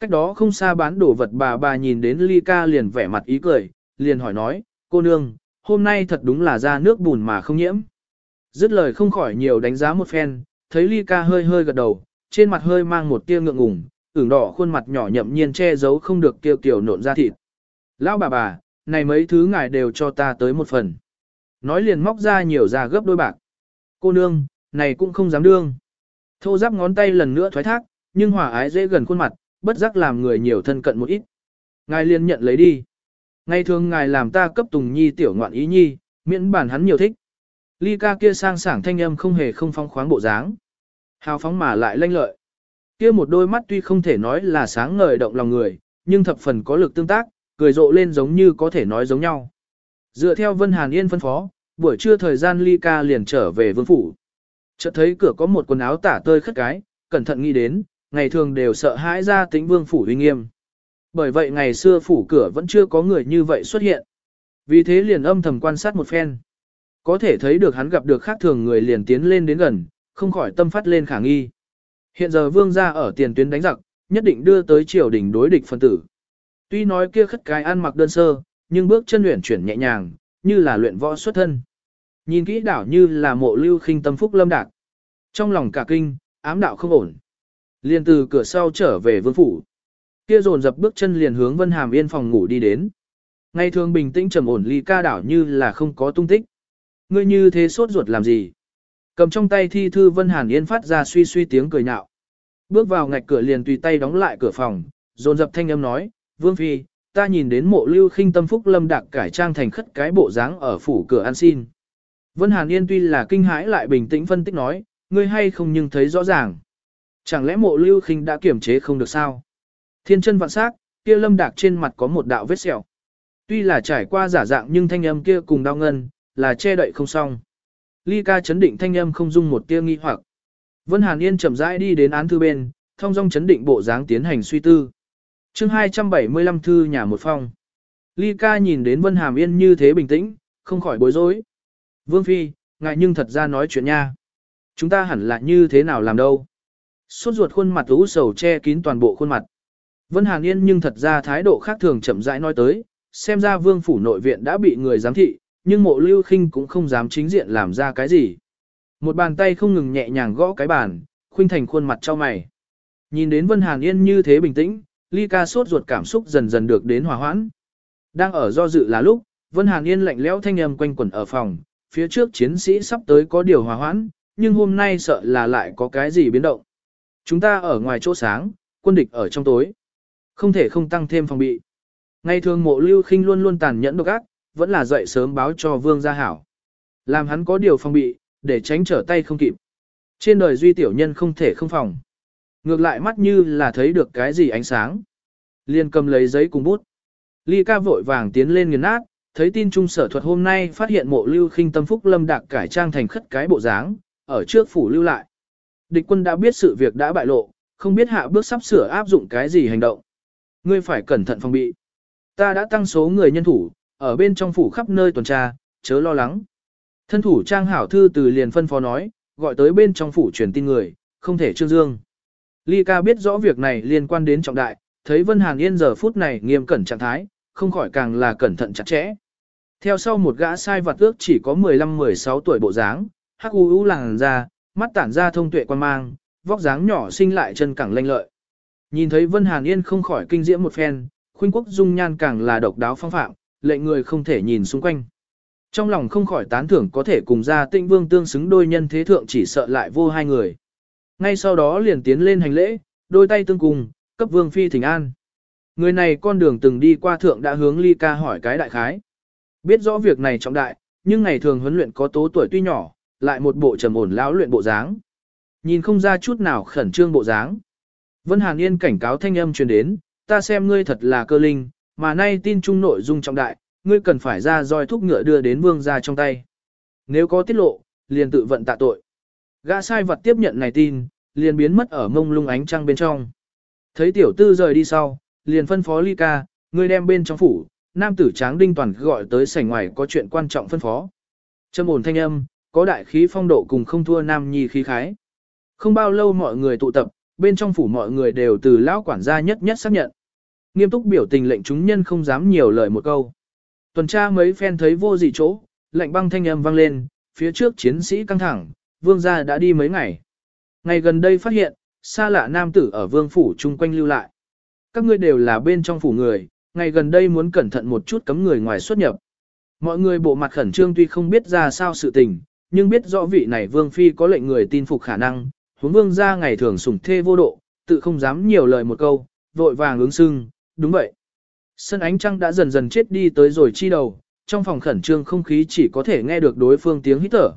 Cách đó không xa bán đồ vật bà bà nhìn đến ly ca liền vẻ mặt ý cười, liền hỏi nói, cô nương, hôm nay thật đúng là ra nước bùn mà không nhiễm. Dứt lời không khỏi nhiều đánh giá một phen, thấy ly ca hơi hơi gật đầu, trên mặt hơi mang một tia ngượng ngùng, ửng đỏ khuôn mặt nhỏ nhậm nhiên che giấu không được kêu kiểu nộn ra thịt. Lão bà bà, này mấy thứ ngài đều cho ta tới một phần. Nói liền móc ra nhiều ra gấp đôi bạc. Cô nương, này cũng không dám đương. Thô giáp ngón tay lần nữa thoái thác, nhưng hòa ái dễ gần khuôn mặt, bất giác làm người nhiều thân cận một ít. Ngài liền nhận lấy đi. Ngày thường ngài làm ta cấp tùng nhi tiểu ngoạn ý nhi, miễn bản hắn nhiều thích. Ly ca kia sang sảng thanh âm không hề không phong khoáng bộ dáng. Hào phóng mà lại lanh lợi. Kia một đôi mắt tuy không thể nói là sáng ngời động lòng người, nhưng thập phần có lực tương tác, cười rộ lên giống như có thể nói giống nhau. Dựa theo Vân Hàn Yên phân phó, buổi trưa thời gian ly ca liền trở về vương phủ. Chợt thấy cửa có một quần áo tả tơi khất cái, cẩn thận nghĩ đến, ngày thường đều sợ hãi ra tính vương phủ uy nghiêm. Bởi vậy ngày xưa phủ cửa vẫn chưa có người như vậy xuất hiện. Vì thế liền âm thầm quan sát một phen. Có thể thấy được hắn gặp được khác thường người liền tiến lên đến gần, không khỏi tâm phát lên khả nghi. Hiện giờ vương gia ở tiền tuyến đánh giặc, nhất định đưa tới triều đình đối địch phân tử. Tuy nói kia khất cái ăn mặc đơn sơ, nhưng bước chân luyện chuyển nhẹ nhàng, như là luyện võ xuất thân. Nhìn kỹ đảo như là mộ lưu khinh tâm phúc lâm đạt. Trong lòng cả kinh, ám đạo không ổn. Liền từ cửa sau trở về vương phủ. Kia dồn dập bước chân liền hướng Vân Hàm Yên phòng ngủ đi đến. Ngày thường bình tĩnh trầm ổn ly ca đảo như là không có tung tích. Ngươi như thế sốt ruột làm gì? Cầm trong tay thi thư Vân Hàn Yên phát ra suy suy tiếng cười nhạo. Bước vào ngạch cửa liền tùy tay đóng lại cửa phòng, dồn dập thanh âm nói, Vương Phi, ta nhìn đến mộ lưu khinh tâm phúc lâm đạc cải trang thành khất cái bộ dáng ở phủ cửa ăn xin. Vân Hàn Yên tuy là kinh hãi lại bình tĩnh phân tích nói, ngươi hay không nhưng thấy rõ ràng. Chẳng lẽ mộ lưu khinh đã kiểm chế không được sao? Thiên chân vạn sắc, kia lâm đạc trên mặt có một đạo vết sẹo. Tuy là trải qua giả dạng nhưng thanh âm kia cùng đau ngân, là che đậy không xong. Ly ca chấn định thanh âm không dung một tia nghi hoặc. Vân Hàn Yên chậm rãi đi đến án thư bên, thông dong chấn định bộ dáng tiến hành suy tư chương 275 thư nhà một phong. Ly ca nhìn đến Vân Hàm Yên như thế bình tĩnh, không khỏi bối rối. Vương Phi, ngại nhưng thật ra nói chuyện nha. Chúng ta hẳn là như thế nào làm đâu. Suốt ruột khuôn mặt ú sầu che kín toàn bộ khuôn mặt. Vân Hàn Yên nhưng thật ra thái độ khác thường chậm rãi nói tới, xem ra vương phủ nội viện đã bị người giám thị, nhưng mộ lưu khinh cũng không dám chính diện làm ra cái gì. Một bàn tay không ngừng nhẹ nhàng gõ cái bàn, khuynh thành khuôn mặt cho mày. Nhìn đến Vân Hàn Yên như thế bình tĩnh, ly ca sốt ruột cảm xúc dần dần được đến hòa hoãn. Đang ở do dự là lúc, Vân Hàn Yên lạnh lẽo thanh âm quanh quẩn ở phòng, phía trước chiến sĩ sắp tới có điều hòa hoãn, nhưng hôm nay sợ là lại có cái gì biến động. Chúng ta ở ngoài chỗ sáng, quân địch ở trong tối. Không thể không tăng thêm phòng bị. Ngày thường mộ lưu khinh luôn luôn tàn nhẫn độc ác, vẫn là dậy sớm báo cho vương gia hảo. Làm hắn có điều phòng bị, để tránh trở tay không kịp. Trên đời duy tiểu nhân không thể không phòng. Ngược lại mắt như là thấy được cái gì ánh sáng. Liên cầm lấy giấy cùng bút. Ly ca vội vàng tiến lên nghiền nát, thấy tin trung sở thuật hôm nay phát hiện mộ lưu khinh tâm phúc lâm đạc cải trang thành khất cái bộ dáng, ở trước phủ lưu lại. Địch quân đã biết sự việc đã bại lộ, không biết hạ bước sắp sửa áp dụng cái gì hành động. Ngươi phải cẩn thận phòng bị. Ta đã tăng số người nhân thủ, ở bên trong phủ khắp nơi tuần tra, chớ lo lắng. Thân thủ trang hảo thư từ liền phân phó nói, gọi tới bên trong phủ truyền tin người, không thể trương dương. Ly ca biết rõ việc này liên quan đến trọng đại, thấy Vân Hàn Yên giờ phút này nghiêm cẩn trạng thái, không khỏi càng là cẩn thận chặt chẽ. Theo sau một gã sai vặt ước chỉ có 15-16 tuổi bộ dáng, hắc u u làng ra, mắt tản ra thông tuệ quan mang, vóc dáng nhỏ xinh lại chân cẳng lanh lợi. Nhìn thấy Vân Hàn Yên không khỏi kinh diễm một phen, khuynh quốc dung nhan càng là độc đáo phong phạm, lệnh người không thể nhìn xung quanh. Trong lòng không khỏi tán thưởng có thể cùng ra tịnh vương tương xứng đôi nhân thế thượng chỉ sợ lại vô hai người. Ngay sau đó liền tiến lên hành lễ, đôi tay tương cùng, cấp vương phi thỉnh an. Người này con đường từng đi qua thượng đã hướng ly ca hỏi cái đại khái. Biết rõ việc này trọng đại, nhưng ngày thường huấn luyện có tố tuổi tuy nhỏ, lại một bộ trầm ổn lão luyện bộ dáng. Nhìn không ra chút nào khẩn trương bộ dáng. Vân Hàn Yên cảnh cáo thanh âm truyền đến, ta xem ngươi thật là cơ linh, mà nay tin trung nội dung trọng đại, ngươi cần phải ra roi thúc ngựa đưa đến vương gia trong tay. Nếu có tiết lộ, liền tự vận tạ tội. Gã sai vật tiếp nhận này tin, liền biến mất ở mông lung ánh trăng bên trong. Thấy tiểu tư rời đi sau, liền phân phó ly ca, người đem bên trong phủ, nam tử tráng đinh toàn gọi tới sảnh ngoài có chuyện quan trọng phân phó. Trâm ổn thanh âm, có đại khí phong độ cùng không thua nam nhi khí khái. Không bao lâu mọi người tụ tập, bên trong phủ mọi người đều từ lão quản gia nhất nhất xác nhận. Nghiêm túc biểu tình lệnh chúng nhân không dám nhiều lời một câu. Tuần tra mấy phen thấy vô gì chỗ, lệnh băng thanh âm vang lên, phía trước chiến sĩ căng thẳng, vương gia đã đi mấy ngày. Ngày gần đây phát hiện, xa lạ nam tử ở vương phủ chung quanh lưu lại. Các ngươi đều là bên trong phủ người, ngày gần đây muốn cẩn thận một chút cấm người ngoài xuất nhập. Mọi người bộ mặt khẩn trương tuy không biết ra sao sự tình, nhưng biết rõ vị này vương phi có lệnh người tin phục khả năng, huống vương gia ngày thường sủng thê vô độ, tự không dám nhiều lời một câu, vội vàng ứng sưng, đúng vậy. Sân ánh trăng đã dần dần chết đi tới rồi chi đầu, trong phòng khẩn trương không khí chỉ có thể nghe được đối phương tiếng hít thở.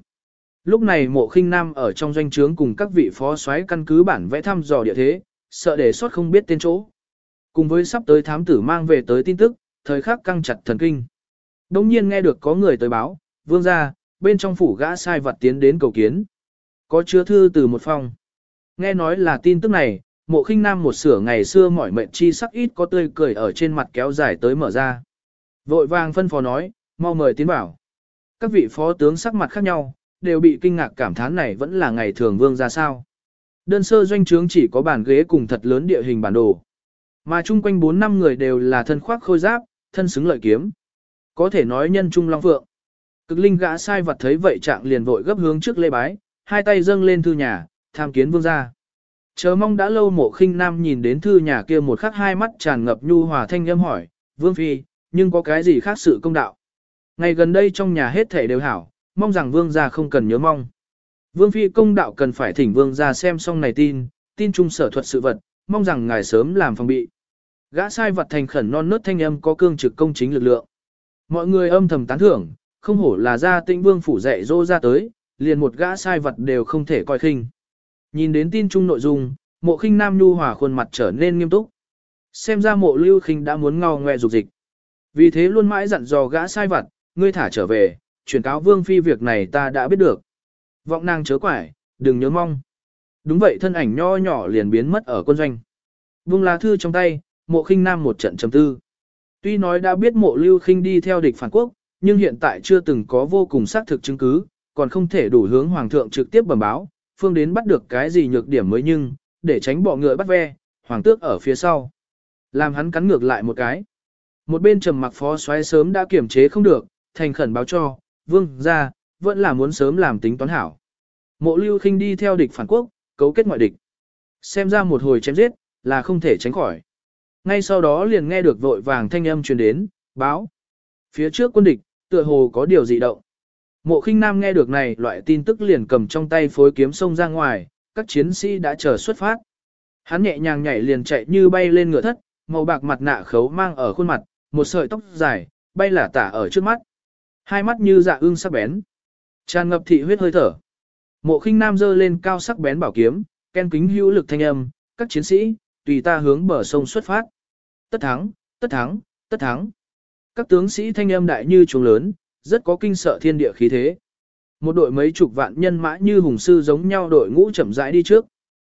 Lúc này mộ khinh nam ở trong doanh trướng cùng các vị phó soái căn cứ bản vẽ thăm dò địa thế, sợ để sót không biết tên chỗ. Cùng với sắp tới thám tử mang về tới tin tức, thời khắc căng chặt thần kinh. Đông nhiên nghe được có người tới báo, vương gia, bên trong phủ gã sai vật tiến đến cầu kiến. Có chứa thư từ một phòng. Nghe nói là tin tức này, mộ khinh nam một sửa ngày xưa mỏi mệnh chi sắc ít có tươi cười ở trên mặt kéo dài tới mở ra. Vội vàng phân phó nói, mau mời tiến bảo. Các vị phó tướng sắc mặt khác nhau, đều bị kinh ngạc cảm thán này vẫn là ngày thường vương ra sao. Đơn sơ doanh trướng chỉ có bàn ghế cùng thật lớn địa hình bản đồ. Mà chung quanh 4 năm người đều là thân khoác khôi giáp, thân xứng lợi kiếm. Có thể nói nhân trung long phượng. Cực linh gã sai vật thấy vậy trạng liền vội gấp hướng trước lê bái, hai tay dâng lên thư nhà, tham kiến vương gia. Chờ mong đã lâu mộ khinh nam nhìn đến thư nhà kia một khắc hai mắt tràn ngập nhu hòa thanh âm hỏi, vương phi, nhưng có cái gì khác sự công đạo. Ngày gần đây trong nhà hết thể đều hảo, mong rằng vương gia không cần nhớ mong. Vương phi công đạo cần phải thỉnh vương gia xem xong này tin, tin trung sở thuật sự vật, mong rằng ngài sớm làm phòng bị. Gã sai vật thành khẩn non nớt thanh âm có cương trực công chính lực lượng. Mọi người âm thầm tán thưởng, không hổ là gia tĩnh vương phủ dạy dỗ ra tới, liền một gã sai vật đều không thể coi khinh. Nhìn đến tin chung nội dung, mộ khinh nam nhu hòa khuôn mặt trở nên nghiêm túc. Xem ra mộ lưu khinh đã muốn ngao ngoe dục dịch. Vì thế luôn mãi dặn dò gã sai vật, ngươi thả trở về, chuyển cáo vương phi việc này ta đã biết được. Vọng nàng chớ quải, đừng nhớ mong. Đúng vậy thân ảnh nho nhỏ liền biến mất ở quân doanh. Vương lá thư trong tay, mộ khinh nam một trận trầm tư. Tuy nói đã biết mộ lưu khinh đi theo địch phản quốc, nhưng hiện tại chưa từng có vô cùng xác thực chứng cứ, còn không thể đủ hướng hoàng thượng trực tiếp bẩm báo, phương đến bắt được cái gì nhược điểm mới nhưng, để tránh bỏ ngựa bắt ve, hoàng tước ở phía sau. Làm hắn cắn ngược lại một cái. Một bên trầm mặc phó xoáy sớm đã kiểm chế không được, thành khẩn báo cho, vương, ra, vẫn là muốn sớm làm tính toán hảo. Mộ lưu khinh đi theo địch phản quốc, cấu kết ngoại địch. Xem ra một hồi chém giết, là không thể tránh khỏi. Ngay sau đó liền nghe được vội vàng thanh âm truyền đến, báo. Phía trước quân địch, tựa hồ có điều gì động. Mộ khinh nam nghe được này loại tin tức liền cầm trong tay phối kiếm sông ra ngoài, các chiến sĩ đã chờ xuất phát. Hắn nhẹ nhàng nhảy liền chạy như bay lên ngựa thất, màu bạc mặt nạ khấu mang ở khuôn mặt, một sợi tóc dài, bay lả tả ở trước mắt. Hai mắt như dạ ương sắc bén. Tràn ngập thị huyết hơi thở. Mộ khinh nam giơ lên cao sắc bén bảo kiếm, ken kính hữu lực thanh âm, các chiến sĩ, tùy ta hướng bờ sông xuất phát. Tất thắng, tất thắng, tất thắng. Các tướng sĩ thanh âm đại như trùng lớn, rất có kinh sợ thiên địa khí thế. Một đội mấy chục vạn nhân mã như hùng sư giống nhau đội ngũ chậm rãi đi trước.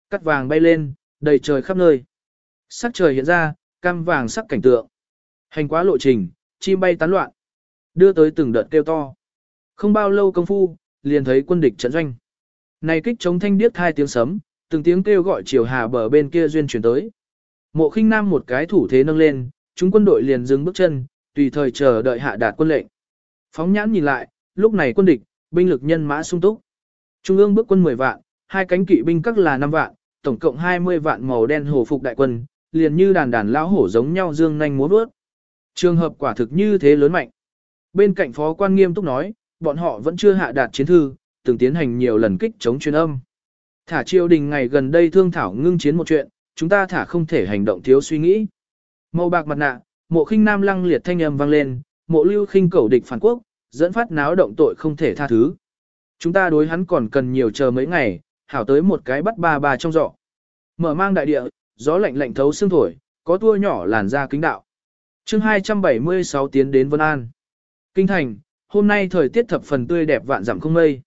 Cắt vàng bay lên, đầy trời khắp nơi. Sắc trời hiện ra, cam vàng sắc cảnh tượng. Hành quá lộ trình, chim bay tán loạn. Đưa tới từng đợt kêu to. Không bao lâu công phu, liền thấy quân địch trận doanh. Này kích chống thanh điếc hai tiếng sấm, từng tiếng kêu gọi chiều hà bờ bên kia duyên chuyển tới. Mộ khinh nam một cái thủ thế nâng lên, chúng quân đội liền dừng bước chân, tùy thời chờ đợi hạ đạt quân lệnh. Phóng nhãn nhìn lại, lúc này quân địch, binh lực nhân mã sung túc. Trung ương bước quân 10 vạn, hai cánh kỵ binh các là 5 vạn, tổng cộng 20 vạn màu đen hổ phục đại quân, liền như đàn đàn lão hổ giống nhau dương nhanh múa vớt. Trường hợp quả thực như thế lớn mạnh. Bên cạnh phó quan nghiêm túc nói, bọn họ vẫn chưa hạ đạt chiến thư, từng tiến hành nhiều lần kích chống truyền âm. Thả triều đình ngày gần đây thương thảo ngưng chiến một chuyện, chúng ta thả không thể hành động thiếu suy nghĩ. Màu bạc mặt nạ, mộ khinh nam lăng liệt thanh âm vang lên, mộ lưu khinh cầu địch phản quốc, dẫn phát náo động tội không thể tha thứ. Chúng ta đối hắn còn cần nhiều chờ mấy ngày, hảo tới một cái bắt ba ba trong giỏ Mở mang đại địa, gió lạnh lạnh thấu xương thổi, có tua nhỏ làn ra kính đạo. chương 276 tiến đến Vân An. Kinh thành, hôm nay thời tiết thập phần tươi đẹp vạn dặm không mây.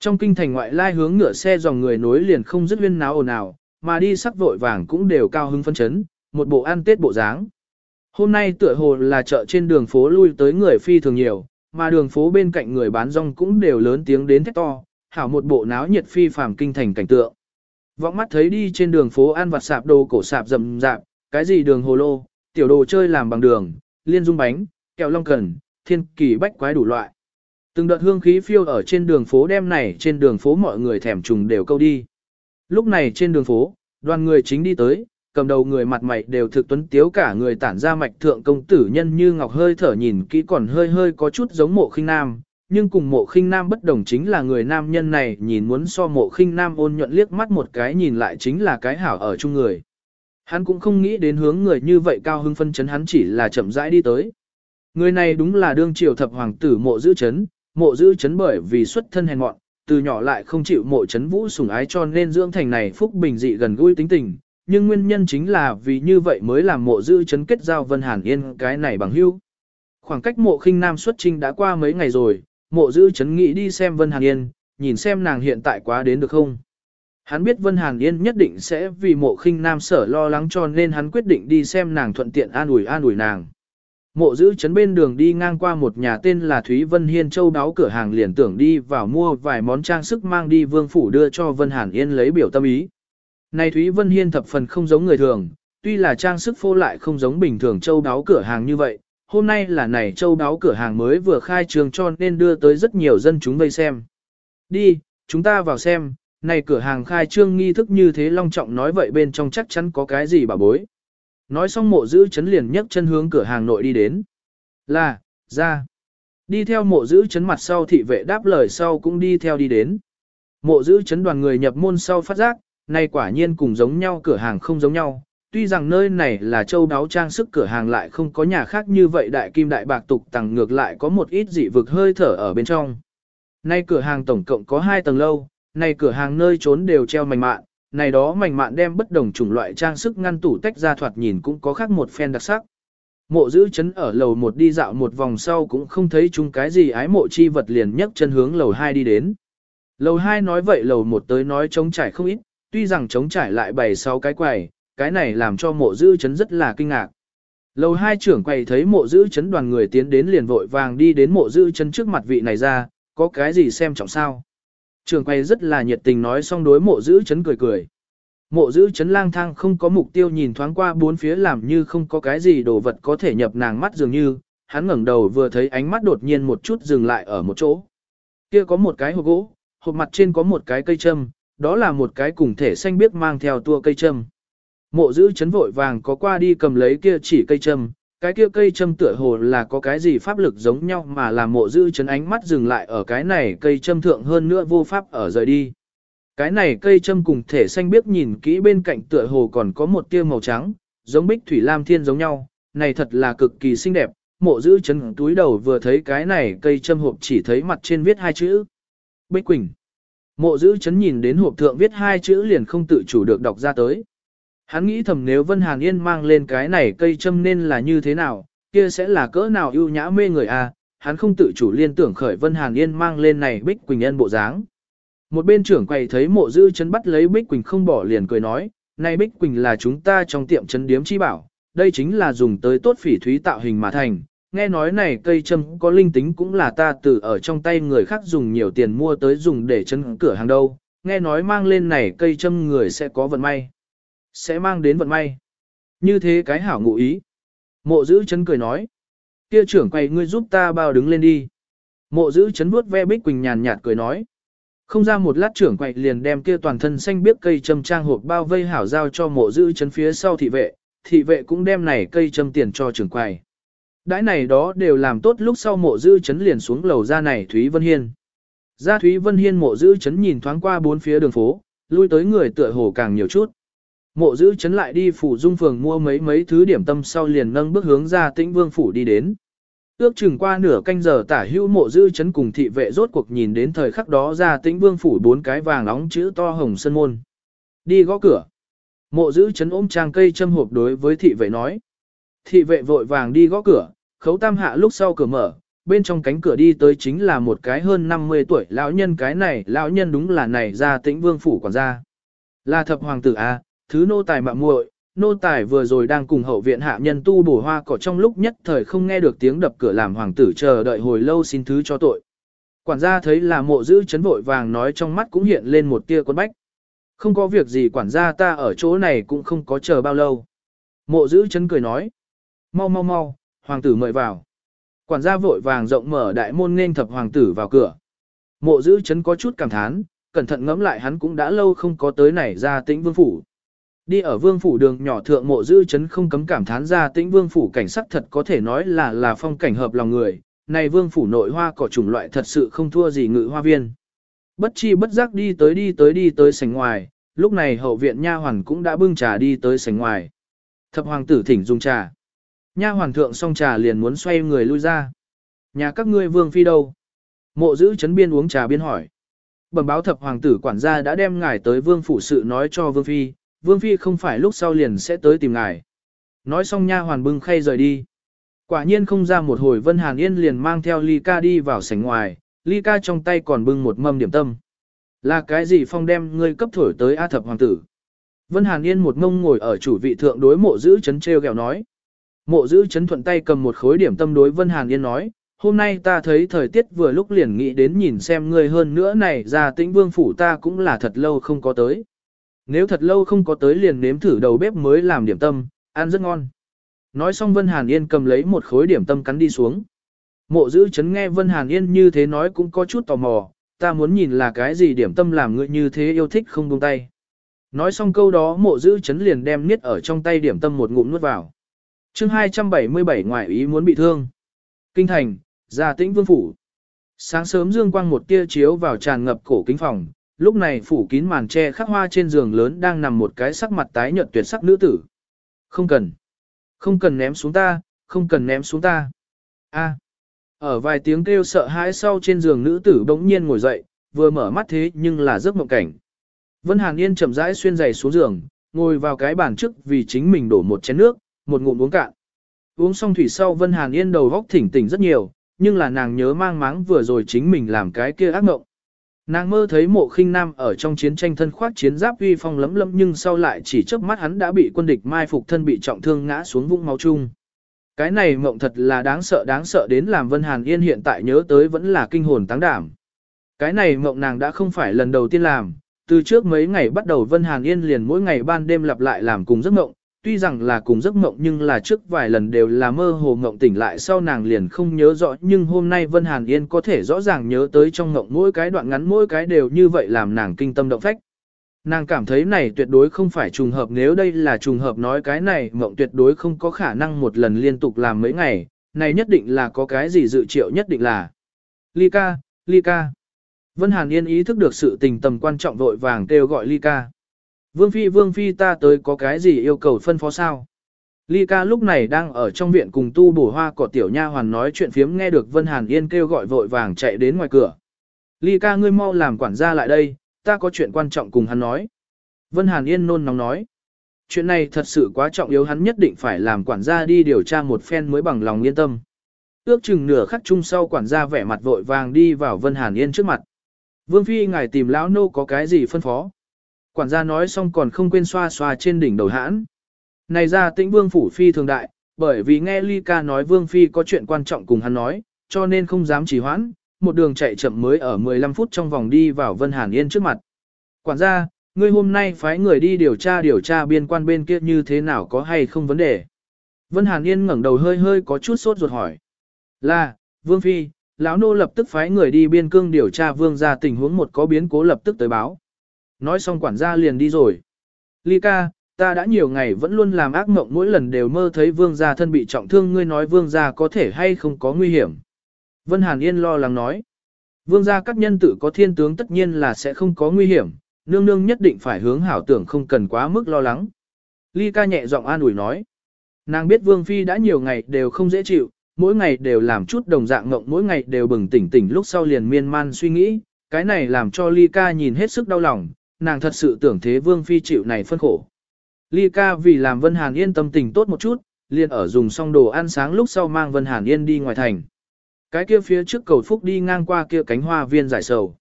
Trong kinh thành ngoại lai hướng ngựa xe dòng người nối liền không dứt huyên náo ồn ào, mà đi sắc vội vàng cũng đều cao hứng phấn chấn, một bộ ăn tết bộ dáng. Hôm nay tựa hồ là chợ trên đường phố lui tới người phi thường nhiều, mà đường phố bên cạnh người bán rong cũng đều lớn tiếng đến thét to, hảo một bộ náo nhiệt phi phàm kinh thành cảnh tượng. Vọng mắt thấy đi trên đường phố ăn vặt sạp đồ cổ sạp rầm rạp, cái gì đường hồ lô, tiểu đồ chơi làm bằng đường, liên dung bánh, kẹo long cần, thiên kỳ bách quái đủ loại. Từng đợt hương khí phiêu ở trên đường phố đêm này trên đường phố mọi người thèm trùng đều câu đi. Lúc này trên đường phố, đoàn người chính đi tới, cầm đầu người mặt mày đều thực tuấn tiếu cả người tản ra mạch thượng công tử nhân như ngọc hơi thở nhìn kỹ còn hơi hơi có chút giống mộ khinh nam, nhưng cùng mộ khinh nam bất đồng chính là người nam nhân này nhìn muốn so mộ khinh nam ôn nhuận liếc mắt một cái nhìn lại chính là cái hảo ở chung người. Hắn cũng không nghĩ đến hướng người như vậy cao hưng phân chấn hắn chỉ là chậm rãi đi tới. Người này đúng là đương triều thập hoàng tử mộ giữ chấn, mộ giữ chấn bởi vì xuất thân hèn mọn, từ nhỏ lại không chịu mộ chấn vũ sủng ái cho nên dưỡng thành này phúc bình dị gần gũi tính tình, nhưng nguyên nhân chính là vì như vậy mới làm mộ giữ chấn kết giao Vân Hàn Yên cái này bằng hữu. Khoảng cách mộ khinh nam xuất trinh đã qua mấy ngày rồi, mộ giữ chấn nghĩ đi xem Vân Hàn Yên, nhìn xem nàng hiện tại quá đến được không. Hắn biết Vân Hàn Yên nhất định sẽ vì mộ khinh nam sở lo lắng cho nên hắn quyết định đi xem nàng thuận tiện an ủi an ủi nàng. Mộ giữ chấn bên đường đi ngang qua một nhà tên là Thúy Vân Hiên Châu đáo cửa hàng liền tưởng đi vào mua vài món trang sức mang đi vương phủ đưa cho Vân Hàn Yên lấy biểu tâm ý. Này Thúy Vân Hiên thập phần không giống người thường, tuy là trang sức phô lại không giống bình thường châu đáo cửa hàng như vậy, hôm nay là này châu đáo cửa hàng mới vừa khai trường cho nên đưa tới rất nhiều dân chúng vây xem. Đi, chúng ta vào xem, này cửa hàng khai trương nghi thức như thế long trọng nói vậy bên trong chắc chắn có cái gì bà bối. Nói xong mộ giữ chấn liền nhấc chân hướng cửa hàng nội đi đến. Là, ra. Đi theo mộ giữ chấn mặt sau thị vệ đáp lời sau cũng đi theo đi đến. Mộ giữ chấn đoàn người nhập môn sau phát giác, nay quả nhiên cùng giống nhau cửa hàng không giống nhau. Tuy rằng nơi này là châu đáo trang sức cửa hàng lại không có nhà khác như vậy đại kim đại bạc tục tầng ngược lại có một ít dị vực hơi thở ở bên trong. Nay cửa hàng tổng cộng có 2 tầng lâu, nay cửa hàng nơi trốn đều treo mảnh mạn, này đó mảnh mạn đem bất đồng chủng loại trang sức ngăn tủ tách ra thoạt nhìn cũng có khác một phen đặc sắc. Mộ giữ chấn ở lầu một đi dạo một vòng sau cũng không thấy chung cái gì ái mộ chi vật liền nhấc chân hướng lầu 2 đi đến. Lầu 2 nói vậy lầu một tới nói trống trải không ít, tuy rằng trống trải lại bày sau cái quầy, cái này làm cho mộ giữ chấn rất là kinh ngạc. Lầu 2 trưởng quầy thấy mộ giữ chấn đoàn người tiến đến liền vội vàng đi đến mộ giữ chấn trước mặt vị này ra, có cái gì xem trọng sao. Trường quay rất là nhiệt tình nói xong đối mộ giữ chấn cười cười. Mộ giữ chấn lang thang không có mục tiêu nhìn thoáng qua bốn phía làm như không có cái gì đồ vật có thể nhập nàng mắt dường như, hắn ngẩng đầu vừa thấy ánh mắt đột nhiên một chút dừng lại ở một chỗ. Kia có một cái hộp gỗ, hộp mặt trên có một cái cây châm, đó là một cái cùng thể xanh biếc mang theo tua cây châm. Mộ giữ chấn vội vàng có qua đi cầm lấy kia chỉ cây châm, cái kia cây châm tựa hồ là có cái gì pháp lực giống nhau mà làm mộ dư chấn ánh mắt dừng lại ở cái này cây châm thượng hơn nữa vô pháp ở rời đi. Cái này cây châm cùng thể xanh biếc nhìn kỹ bên cạnh tựa hồ còn có một tia màu trắng, giống bích thủy lam thiên giống nhau, này thật là cực kỳ xinh đẹp. Mộ dư chấn túi đầu vừa thấy cái này cây châm hộp chỉ thấy mặt trên viết hai chữ. Bích Quỳnh. Mộ dư chấn nhìn đến hộp thượng viết hai chữ liền không tự chủ được đọc ra tới. Hắn nghĩ thầm nếu Vân Hàn Yên mang lên cái này cây châm nên là như thế nào, kia sẽ là cỡ nào ưu nhã mê người à, hắn không tự chủ liên tưởng khởi Vân Hàn Yên mang lên này Bích Quỳnh Ân bộ dáng. Một bên trưởng quầy thấy mộ dư chấn bắt lấy Bích Quỳnh không bỏ liền cười nói, này Bích Quỳnh là chúng ta trong tiệm chấn điếm chi bảo, đây chính là dùng tới tốt phỉ thúy tạo hình mà thành. Nghe nói này cây châm có linh tính cũng là ta từ ở trong tay người khác dùng nhiều tiền mua tới dùng để chân cửa hàng đâu, nghe nói mang lên này cây châm người sẽ có vận may sẽ mang đến vận may. Như thế cái hảo ngụ ý. Mộ giữ chấn cười nói. Kia trưởng quầy ngươi giúp ta bao đứng lên đi. Mộ giữ chấn vuốt ve bích quỳnh nhàn nhạt cười nói. Không ra một lát trưởng quầy liền đem kia toàn thân xanh biếc cây châm trang hộp bao vây hảo giao cho mộ giữ chấn phía sau thị vệ, thị vệ cũng đem này cây châm tiền cho trưởng quầy. Đãi này đó đều làm tốt lúc sau mộ giữ chấn liền xuống lầu ra này Thúy Vân Hiên. Ra Thúy Vân Hiên mộ giữ chấn nhìn thoáng qua bốn phía đường phố, lui tới người tựa hồ càng nhiều chút. Mộ giữ chấn lại đi phủ dung phường mua mấy mấy thứ điểm tâm sau liền nâng bước hướng ra tĩnh vương phủ đi đến. Ước chừng qua nửa canh giờ tả hữu mộ giữ chấn cùng thị vệ rốt cuộc nhìn đến thời khắc đó ra tĩnh vương phủ bốn cái vàng nóng chữ to hồng sân môn. Đi gõ cửa. Mộ giữ chấn ôm trang cây châm hộp đối với thị vệ nói. Thị vệ vội vàng đi gõ cửa, khấu tam hạ lúc sau cửa mở, bên trong cánh cửa đi tới chính là một cái hơn 50 tuổi lão nhân cái này, lão nhân đúng là này ra tĩnh vương phủ quản gia. Là thập hoàng tử A, thứ nô tài mạ muội, nô tài vừa rồi đang cùng hậu viện hạ nhân tu bổ hoa cỏ trong lúc nhất thời không nghe được tiếng đập cửa làm hoàng tử chờ đợi hồi lâu xin thứ cho tội. Quản gia thấy là mộ giữ chấn vội vàng nói trong mắt cũng hiện lên một tia quân bách. Không có việc gì quản gia ta ở chỗ này cũng không có chờ bao lâu. Mộ giữ chấn cười nói. Mau mau mau, hoàng tử mời vào. Quản gia vội vàng rộng mở đại môn nên thập hoàng tử vào cửa. Mộ giữ chấn có chút cảm thán, cẩn thận ngẫm lại hắn cũng đã lâu không có tới này ra tĩnh vương phủ. Đi ở vương phủ đường nhỏ thượng mộ dư chấn không cấm cảm thán ra tĩnh vương phủ cảnh sắc thật có thể nói là là phong cảnh hợp lòng người, này vương phủ nội hoa cỏ chủng loại thật sự không thua gì ngự hoa viên. Bất chi bất giác đi tới đi tới đi tới sảnh ngoài, lúc này hậu viện nha hoàn cũng đã bưng trà đi tới sảnh ngoài. Thập hoàng tử thỉnh dùng trà. Nha hoàn thượng xong trà liền muốn xoay người lui ra. Nhà các ngươi vương phi đâu? Mộ giữ chấn biên uống trà biên hỏi. Bẩm báo thập hoàng tử quản gia đã đem ngài tới vương phủ sự nói cho vương phi, Vương Phi không phải lúc sau liền sẽ tới tìm ngài. Nói xong nha hoàn bưng khay rời đi. Quả nhiên không ra một hồi Vân Hàn Yên liền mang theo ly ca đi vào sảnh ngoài, ly ca trong tay còn bưng một mâm điểm tâm. Là cái gì phong đem ngươi cấp thổi tới A thập hoàng tử? Vân Hàn Yên một ngông ngồi ở chủ vị thượng đối mộ giữ chấn treo kẹo nói. Mộ giữ chấn thuận tay cầm một khối điểm tâm đối Vân Hàn Yên nói, hôm nay ta thấy thời tiết vừa lúc liền nghĩ đến nhìn xem ngươi hơn nữa này ra tĩnh vương phủ ta cũng là thật lâu không có tới. Nếu thật lâu không có tới liền nếm thử đầu bếp mới làm điểm tâm, ăn rất ngon. Nói xong Vân Hàn Yên cầm lấy một khối điểm tâm cắn đi xuống. Mộ giữ chấn nghe Vân Hàn Yên như thế nói cũng có chút tò mò, ta muốn nhìn là cái gì điểm tâm làm ngươi như thế yêu thích không buông tay. Nói xong câu đó mộ giữ chấn liền đem niết ở trong tay điểm tâm một ngụm nuốt vào. chương 277 ngoại ý muốn bị thương. Kinh thành, gia tĩnh vương phủ. Sáng sớm dương quang một tia chiếu vào tràn ngập cổ kính phòng, lúc này phủ kín màn tre khắc hoa trên giường lớn đang nằm một cái sắc mặt tái nhợt tuyệt sắc nữ tử. Không cần. Không cần ném xuống ta, không cần ném xuống ta. A. Ở vài tiếng kêu sợ hãi sau trên giường nữ tử bỗng nhiên ngồi dậy, vừa mở mắt thế nhưng là giấc mộng cảnh. Vân Hàn Yên chậm rãi xuyên giày xuống giường, ngồi vào cái bàn trước vì chính mình đổ một chén nước, một ngụm uống cạn. Uống xong thủy sau Vân Hàn Yên đầu góc thỉnh tỉnh rất nhiều, nhưng là nàng nhớ mang máng vừa rồi chính mình làm cái kia ác mộng. Nàng mơ thấy mộ khinh nam ở trong chiến tranh thân khoác chiến giáp uy phong lấm lấm nhưng sau lại chỉ chớp mắt hắn đã bị quân địch mai phục thân bị trọng thương ngã xuống vũng máu chung. Cái này mộng thật là đáng sợ đáng sợ đến làm Vân Hàn Yên hiện tại nhớ tới vẫn là kinh hồn táng đảm. Cái này mộng nàng đã không phải lần đầu tiên làm, từ trước mấy ngày bắt đầu Vân Hàn Yên liền mỗi ngày ban đêm lặp lại làm cùng giấc mộng, tuy rằng là cùng giấc mộng nhưng là trước vài lần đều là mơ hồ mộng tỉnh lại sau nàng liền không nhớ rõ nhưng hôm nay Vân Hàn Yên có thể rõ ràng nhớ tới trong mộng mỗi cái đoạn ngắn mỗi cái đều như vậy làm nàng kinh tâm động phách. Nàng cảm thấy này tuyệt đối không phải trùng hợp nếu đây là trùng hợp nói cái này mộng tuyệt đối không có khả năng một lần liên tục làm mấy ngày, này nhất định là có cái gì dự triệu nhất định là. Ly ca, Ly ca. Vân Hàn Yên ý thức được sự tình tầm quan trọng vội vàng kêu gọi Ly ca. Vương Phi Vương Phi ta tới có cái gì yêu cầu phân phó sao? Ly ca lúc này đang ở trong viện cùng tu bổ hoa cỏ tiểu nha hoàn nói chuyện phiếm nghe được Vân Hàn Yên kêu gọi vội vàng chạy đến ngoài cửa. Ly ca ngươi mau làm quản gia lại đây, ta có chuyện quan trọng cùng hắn nói. Vân Hàn Yên nôn nóng nói. Chuyện này thật sự quá trọng yếu hắn nhất định phải làm quản gia đi điều tra một phen mới bằng lòng yên tâm. Ước chừng nửa khắc chung sau quản gia vẻ mặt vội vàng đi vào Vân Hàn Yên trước mặt. Vương Phi ngài tìm lão nô có cái gì phân phó. Quản gia nói xong còn không quên xoa xoa trên đỉnh đầu hãn. Này ra tĩnh Vương Phủ Phi thường đại, bởi vì nghe Ly ca nói Vương Phi có chuyện quan trọng cùng hắn nói, cho nên không dám trì hoãn, một đường chạy chậm mới ở 15 phút trong vòng đi vào Vân Hàn Yên trước mặt. Quản gia, ngươi hôm nay phái người đi điều tra điều tra biên quan bên kia như thế nào có hay không vấn đề. Vân Hàn Yên ngẩng đầu hơi hơi có chút sốt ruột hỏi. Là, Vương Phi, lão nô lập tức phái người đi biên cương điều tra vương gia tình huống một có biến cố lập tức tới báo. Nói xong quản gia liền đi rồi. Ly ca, ta đã nhiều ngày vẫn luôn làm ác mộng mỗi lần đều mơ thấy vương gia thân bị trọng thương ngươi nói vương gia có thể hay không có nguy hiểm. Vân Hàn Yên lo lắng nói. Vương gia các nhân tử có thiên tướng tất nhiên là sẽ không có nguy hiểm, nương nương nhất định phải hướng hảo tưởng không cần quá mức lo lắng. Ly ca nhẹ giọng an ủi nói. Nàng biết Vương Phi đã nhiều ngày đều không dễ chịu, mỗi ngày đều làm chút đồng dạng ngộng mỗi ngày đều bừng tỉnh tỉnh lúc sau liền miên man suy nghĩ, cái này làm cho Ly ca nhìn hết sức đau lòng, nàng thật sự tưởng thế Vương Phi chịu này phân khổ. Ly ca vì làm Vân Hàn Yên tâm tình tốt một chút, liền ở dùng xong đồ ăn sáng lúc sau mang Vân Hàn Yên đi ngoài thành. Cái kia phía trước cầu phúc đi ngang qua kia cánh hoa viên giải sầu.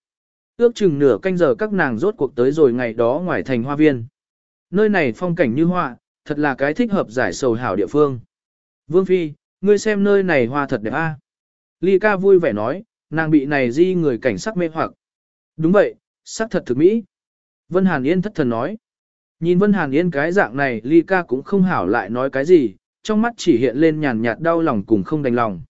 Ước chừng nửa canh giờ các nàng rốt cuộc tới rồi ngày đó ngoài thành hoa viên. Nơi này phong cảnh như họa, thật là cái thích hợp giải sầu hảo địa phương. Vương Phi, ngươi xem nơi này hoa thật đẹp a. À? Ly ca vui vẻ nói, nàng bị này di người cảnh sắc mê hoặc. Đúng vậy, sắc thật thực mỹ. Vân Hàn Yên thất thần nói. Nhìn Vân Hàn Yên cái dạng này Ly ca cũng không hảo lại nói cái gì, trong mắt chỉ hiện lên nhàn nhạt đau lòng cùng không đành lòng.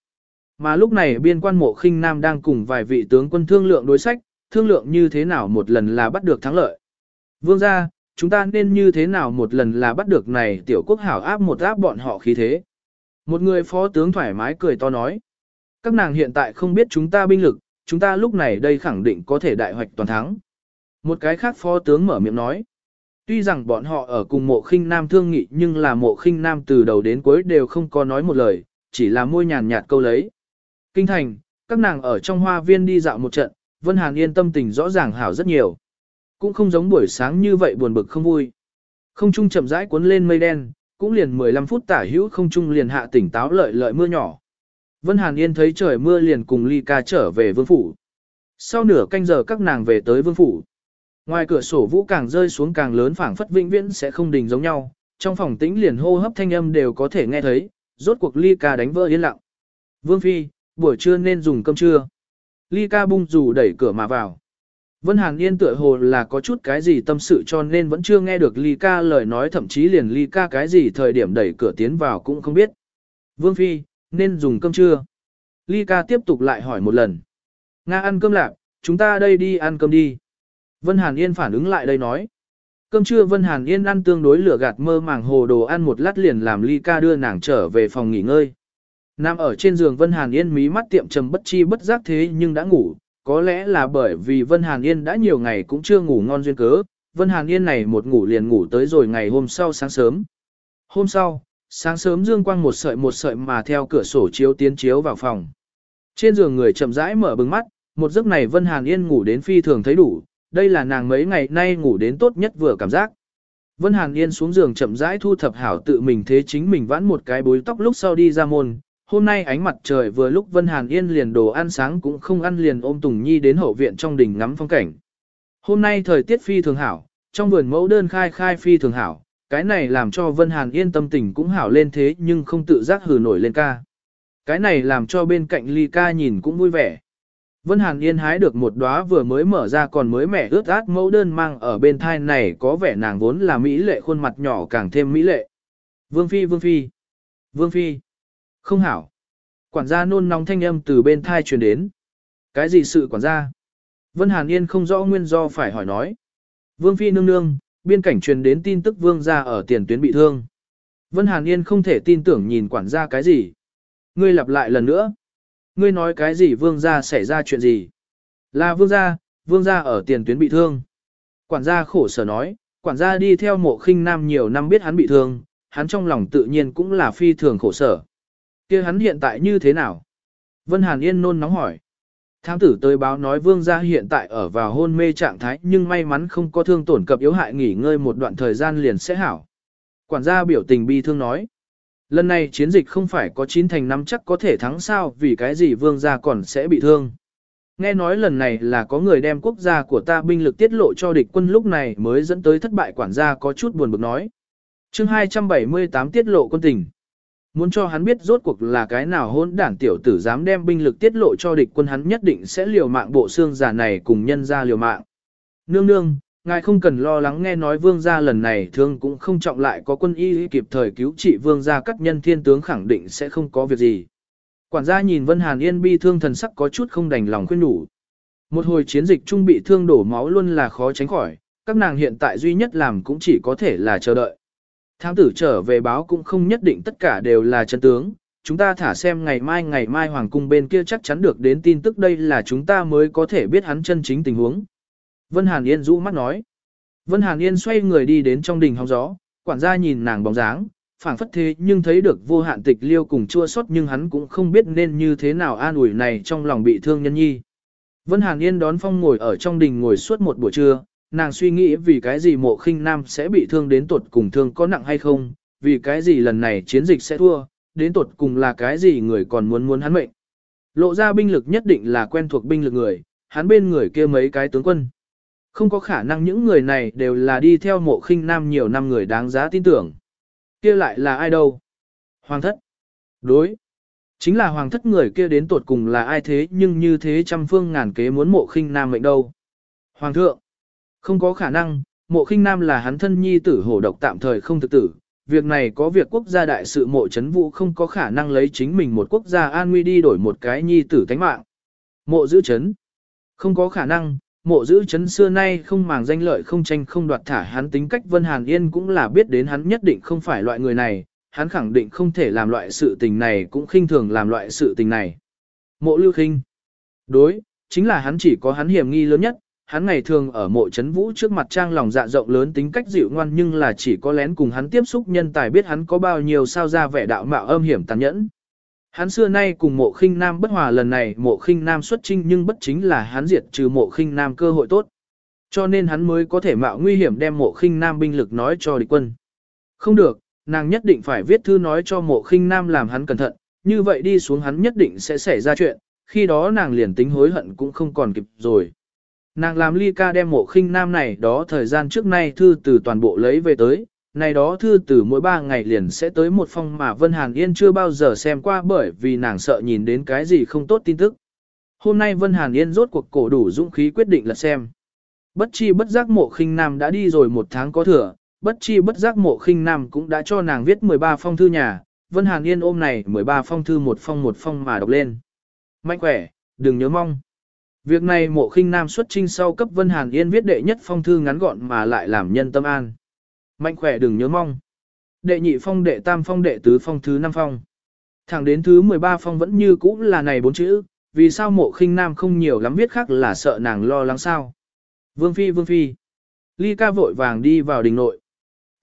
Mà lúc này biên quan mộ khinh nam đang cùng vài vị tướng quân thương lượng đối sách, thương lượng như thế nào một lần là bắt được thắng lợi. Vương gia, chúng ta nên như thế nào một lần là bắt được này tiểu quốc hảo áp một áp bọn họ khí thế. Một người phó tướng thoải mái cười to nói. Các nàng hiện tại không biết chúng ta binh lực, chúng ta lúc này đây khẳng định có thể đại hoạch toàn thắng. Một cái khác phó tướng mở miệng nói. Tuy rằng bọn họ ở cùng mộ khinh nam thương nghị nhưng là mộ khinh nam từ đầu đến cuối đều không có nói một lời, chỉ là môi nhàn nhạt câu lấy. Kinh thành, các nàng ở trong hoa viên đi dạo một trận, Vân Hàn Yên tâm tình rõ ràng hảo rất nhiều. Cũng không giống buổi sáng như vậy buồn bực không vui. Không trung chậm rãi cuốn lên mây đen, cũng liền 15 phút tả hữu không trung liền hạ tỉnh táo lợi lợi mưa nhỏ. Vân Hàn Yên thấy trời mưa liền cùng Ly ca trở về vương phủ. Sau nửa canh giờ các nàng về tới vương phủ. Ngoài cửa sổ vũ càng rơi xuống càng lớn phảng phất vĩnh viễn sẽ không đình giống nhau, trong phòng tĩnh liền hô hấp thanh âm đều có thể nghe thấy, rốt cuộc ly ca đánh vỡ yên lặng. Vương Phi, buổi trưa nên dùng cơm trưa. Ly ca bung dù đẩy cửa mà vào. Vân Hàn Yên tựa hồ là có chút cái gì tâm sự cho nên vẫn chưa nghe được Ly ca lời nói thậm chí liền Ly ca cái gì thời điểm đẩy cửa tiến vào cũng không biết. Vương Phi, nên dùng cơm trưa. Ly ca tiếp tục lại hỏi một lần. Nga ăn cơm lạc, chúng ta đây đi ăn cơm đi. Vân Hàn Yên phản ứng lại đây nói. Cơm trưa Vân Hàn Yên ăn tương đối lửa gạt mơ màng hồ đồ ăn một lát liền làm ly ca đưa nàng trở về phòng nghỉ ngơi. Nam ở trên giường Vân Hàn Yên mí mắt tiệm trầm bất chi bất giác thế nhưng đã ngủ, có lẽ là bởi vì Vân Hàn Yên đã nhiều ngày cũng chưa ngủ ngon duyên cớ, Vân Hàn Yên này một ngủ liền ngủ tới rồi ngày hôm sau sáng sớm. Hôm sau, sáng sớm dương quang một sợi một sợi mà theo cửa sổ chiếu tiến chiếu vào phòng. Trên giường người chậm rãi mở bừng mắt, một giấc này Vân Hàn Yên ngủ đến phi thường thấy đủ, đây là nàng mấy ngày nay ngủ đến tốt nhất vừa cảm giác. Vân Hàn Yên xuống giường chậm rãi thu thập hảo tự mình thế chính mình vãn một cái bối tóc lúc sau đi ra môn. Hôm nay ánh mặt trời vừa lúc Vân Hàn Yên liền đồ ăn sáng cũng không ăn liền ôm Tùng Nhi đến hậu viện trong đình ngắm phong cảnh. Hôm nay thời tiết phi thường hảo, trong vườn mẫu đơn khai khai phi thường hảo, cái này làm cho Vân Hàn Yên tâm tình cũng hảo lên thế nhưng không tự giác hừ nổi lên ca. Cái này làm cho bên cạnh ly ca nhìn cũng vui vẻ. Vân Hàn Yên hái được một đóa vừa mới mở ra còn mới mẻ ướt át mẫu đơn mang ở bên thai này có vẻ nàng vốn là mỹ lệ khuôn mặt nhỏ càng thêm mỹ lệ. Vương Phi Vương Phi Vương Phi Không hảo Quản gia nôn nóng thanh âm từ bên thai truyền đến. Cái gì sự quản gia? Vân Hàn Yên không rõ nguyên do phải hỏi nói. Vương Phi nương nương, biên cảnh truyền đến tin tức vương gia ở tiền tuyến bị thương. Vân Hàn Yên không thể tin tưởng nhìn quản gia cái gì. Ngươi lặp lại lần nữa. Ngươi nói cái gì vương gia xảy ra chuyện gì? Là vương gia, vương gia ở tiền tuyến bị thương. Quản gia khổ sở nói, quản gia đi theo mộ khinh nam nhiều năm biết hắn bị thương, hắn trong lòng tự nhiên cũng là phi thường khổ sở. kia hắn hiện tại như thế nào? Vân Hàn Yên nôn nóng hỏi. Thám tử tới báo nói vương gia hiện tại ở vào hôn mê trạng thái nhưng may mắn không có thương tổn cập yếu hại nghỉ ngơi một đoạn thời gian liền sẽ hảo. Quản gia biểu tình bi thương nói. Lần này chiến dịch không phải có chín thành năm chắc có thể thắng sao vì cái gì vương gia còn sẽ bị thương. Nghe nói lần này là có người đem quốc gia của ta binh lực tiết lộ cho địch quân lúc này mới dẫn tới thất bại quản gia có chút buồn bực nói. chương 278 tiết lộ quân tình. Muốn cho hắn biết rốt cuộc là cái nào hôn đảng tiểu tử dám đem binh lực tiết lộ cho địch quân hắn nhất định sẽ liều mạng bộ xương giả này cùng nhân ra liều mạng. Nương nương, ngài không cần lo lắng nghe nói vương gia lần này thương cũng không trọng lại có quân y kịp thời cứu trị vương gia các nhân thiên tướng khẳng định sẽ không có việc gì. Quản gia nhìn Vân Hàn Yên bi thương thần sắc có chút không đành lòng khuyên nhủ. Một hồi chiến dịch trung bị thương đổ máu luôn là khó tránh khỏi, các nàng hiện tại duy nhất làm cũng chỉ có thể là chờ đợi. Thám tử trở về báo cũng không nhất định tất cả đều là chân tướng, chúng ta thả xem ngày mai ngày mai hoàng cung bên kia chắc chắn được đến tin tức đây là chúng ta mới có thể biết hắn chân chính tình huống. Vân Hàn Yên rũ mắt nói. Vân Hàn Yên xoay người đi đến trong đình hóng gió, quản gia nhìn nàng bóng dáng, phảng phất thế nhưng thấy được vô hạn tịch liêu cùng chua xót nhưng hắn cũng không biết nên như thế nào an ủi này trong lòng bị thương nhân nhi. Vân Hàn Yên đón phong ngồi ở trong đình ngồi suốt một buổi trưa, nàng suy nghĩ vì cái gì mộ khinh nam sẽ bị thương đến tột cùng thương có nặng hay không, vì cái gì lần này chiến dịch sẽ thua, đến tột cùng là cái gì người còn muốn muốn hắn mệnh. Lộ ra binh lực nhất định là quen thuộc binh lực người, hắn bên người kia mấy cái tướng quân. Không có khả năng những người này đều là đi theo mộ khinh nam nhiều năm người đáng giá tin tưởng. Kia lại là ai đâu? Hoàng thất. Đối. Chính là hoàng thất người kia đến tột cùng là ai thế nhưng như thế trăm phương ngàn kế muốn mộ khinh nam mệnh đâu. Hoàng thượng. Không có khả năng, mộ khinh nam là hắn thân nhi tử hổ độc tạm thời không thực tử. Việc này có việc quốc gia đại sự mộ chấn vũ không có khả năng lấy chính mình một quốc gia an nguy đi đổi một cái nhi tử tánh mạng. Mộ giữ chấn. Không có khả năng, mộ giữ chấn xưa nay không màng danh lợi không tranh không đoạt thả hắn tính cách Vân Hàn Yên cũng là biết đến hắn nhất định không phải loại người này, hắn khẳng định không thể làm loại sự tình này cũng khinh thường làm loại sự tình này. Mộ lưu khinh. Đối, chính là hắn chỉ có hắn hiểm nghi lớn nhất, hắn ngày thường ở mộ chấn vũ trước mặt trang lòng dạ rộng lớn tính cách dịu ngoan nhưng là chỉ có lén cùng hắn tiếp xúc nhân tài biết hắn có bao nhiêu sao ra vẻ đạo mạo âm hiểm tàn nhẫn. Hắn xưa nay cùng mộ khinh nam bất hòa lần này mộ khinh nam xuất trinh nhưng bất chính là hắn diệt trừ mộ khinh nam cơ hội tốt. Cho nên hắn mới có thể mạo nguy hiểm đem mộ khinh nam binh lực nói cho địch quân. Không được, nàng nhất định phải viết thư nói cho mộ khinh nam làm hắn cẩn thận, như vậy đi xuống hắn nhất định sẽ xảy ra chuyện, khi đó nàng liền tính hối hận cũng không còn kịp rồi. Nàng làm ly ca đem mộ khinh nam này đó thời gian trước nay thư từ toàn bộ lấy về tới, này đó thư từ mỗi ba ngày liền sẽ tới một phong mà Vân Hàn Yên chưa bao giờ xem qua bởi vì nàng sợ nhìn đến cái gì không tốt tin tức. Hôm nay Vân Hàn Yên rốt cuộc cổ đủ dũng khí quyết định là xem. Bất chi bất giác mộ khinh nam đã đi rồi một tháng có thừa, bất chi bất giác mộ khinh nam cũng đã cho nàng viết 13 phong thư nhà, Vân Hàn Yên ôm này 13 phong thư một phong một phong mà đọc lên. Mạnh khỏe, đừng nhớ mong. Việc này mộ khinh nam xuất trinh sau cấp Vân Hàn Yên viết đệ nhất phong thư ngắn gọn mà lại làm nhân tâm an. Mạnh khỏe đừng nhớ mong. Đệ nhị phong đệ tam phong đệ tứ phong thứ năm phong. Thẳng đến thứ 13 phong vẫn như cũ là này bốn chữ, vì sao mộ khinh nam không nhiều lắm viết khác là sợ nàng lo lắng sao. Vương Phi Vương Phi. Ly ca vội vàng đi vào đình nội.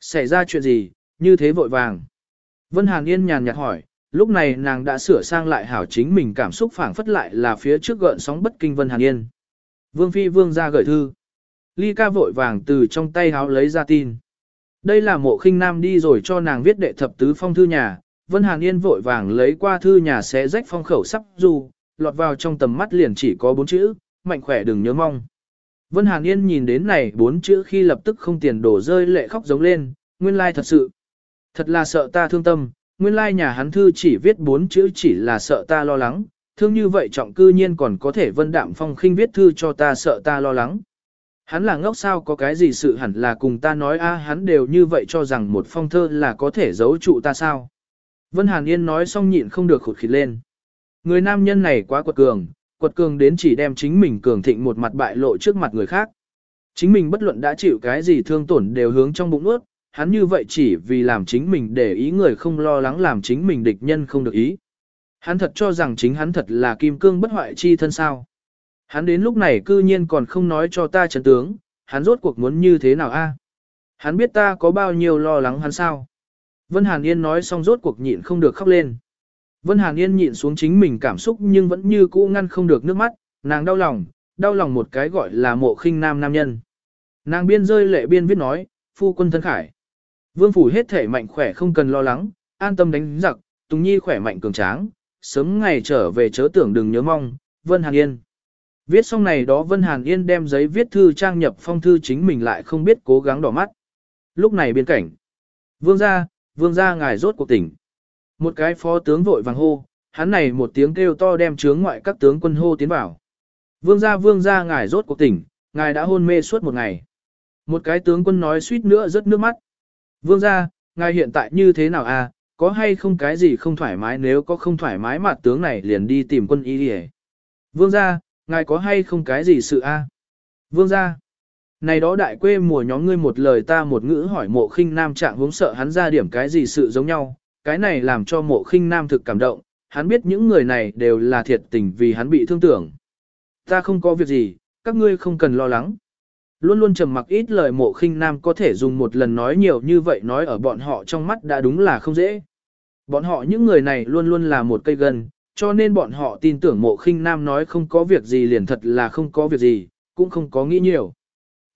Xảy ra chuyện gì, như thế vội vàng. Vân Hàn Yên nhàn nhạt hỏi, lúc này nàng đã sửa sang lại hảo chính mình cảm xúc phảng phất lại là phía trước gợn sóng bất kinh Vân Hàn Yên. Vương Phi Vương ra gửi thư. Ly ca vội vàng từ trong tay háo lấy ra tin. Đây là mộ khinh nam đi rồi cho nàng viết đệ thập tứ phong thư nhà. Vân Hàn Yên vội vàng lấy qua thư nhà xé rách phong khẩu sắp dù lọt vào trong tầm mắt liền chỉ có bốn chữ, mạnh khỏe đừng nhớ mong. Vân Hàn Yên nhìn đến này bốn chữ khi lập tức không tiền đổ rơi lệ khóc giống lên, nguyên lai thật sự. Thật là sợ ta thương tâm, nguyên lai nhà hắn thư chỉ viết bốn chữ chỉ là sợ ta lo lắng, thương như vậy trọng cư nhiên còn có thể vân đạm phong khinh viết thư cho ta sợ ta lo lắng. Hắn là ngốc sao có cái gì sự hẳn là cùng ta nói a hắn đều như vậy cho rằng một phong thơ là có thể giấu trụ ta sao. Vân Hàn Yên nói xong nhịn không được khụt khịt lên. Người nam nhân này quá quật cường, quật cường đến chỉ đem chính mình cường thịnh một mặt bại lộ trước mặt người khác. Chính mình bất luận đã chịu cái gì thương tổn đều hướng trong bụng nuốt, hắn như vậy chỉ vì làm chính mình để ý người không lo lắng làm chính mình địch nhân không được ý. Hắn thật cho rằng chính hắn thật là kim cương bất hoại chi thân sao. Hắn đến lúc này cư nhiên còn không nói cho ta chấn tướng, hắn rốt cuộc muốn như thế nào a? Hắn biết ta có bao nhiêu lo lắng hắn sao? Vân Hàn Yên nói xong rốt cuộc nhịn không được khóc lên. Vân Hàn Yên nhịn xuống chính mình cảm xúc nhưng vẫn như cũ ngăn không được nước mắt, nàng đau lòng, đau lòng một cái gọi là mộ khinh nam nam nhân. Nàng biên rơi lệ biên viết nói, phu quân thân khải. Vương phủ hết thể mạnh khỏe không cần lo lắng, an tâm đánh giặc, Tùng Nhi khỏe mạnh cường tráng, sớm ngày trở về chớ tưởng đừng nhớ mong, Vân Hàn Yên. Viết xong này đó Vân Hàn Yên đem giấy viết thư trang nhập phong thư chính mình lại không biết cố gắng đỏ mắt. Lúc này biên cảnh. Vương gia, vương gia ngài rốt cuộc tỉnh. Một cái phó tướng vội vàng hô, hắn này một tiếng kêu to đem chướng ngoại các tướng quân hô tiến vào. Vương gia vương gia ngài rốt cuộc tỉnh, ngài đã hôn mê suốt một ngày. Một cái tướng quân nói suýt nữa rớt nước mắt. Vương gia, ngài hiện tại như thế nào à, có hay không cái gì không thoải mái nếu có không thoải mái mà tướng này liền đi tìm quân y đi Vương gia, ngài có hay không cái gì sự a à? Vương gia, này đó đại quê mùa nhóm ngươi một lời ta một ngữ hỏi mộ khinh nam trạng hướng sợ hắn ra điểm cái gì sự giống nhau, cái này làm cho mộ khinh nam thực cảm động, hắn biết những người này đều là thiệt tình vì hắn bị thương tưởng. Ta không có việc gì, các ngươi không cần lo lắng. Luôn luôn trầm mặc ít lời mộ khinh nam có thể dùng một lần nói nhiều như vậy nói ở bọn họ trong mắt đã đúng là không dễ. Bọn họ những người này luôn luôn là một cây gân, cho nên bọn họ tin tưởng mộ khinh nam nói không có việc gì liền thật là không có việc gì, cũng không có nghĩ nhiều.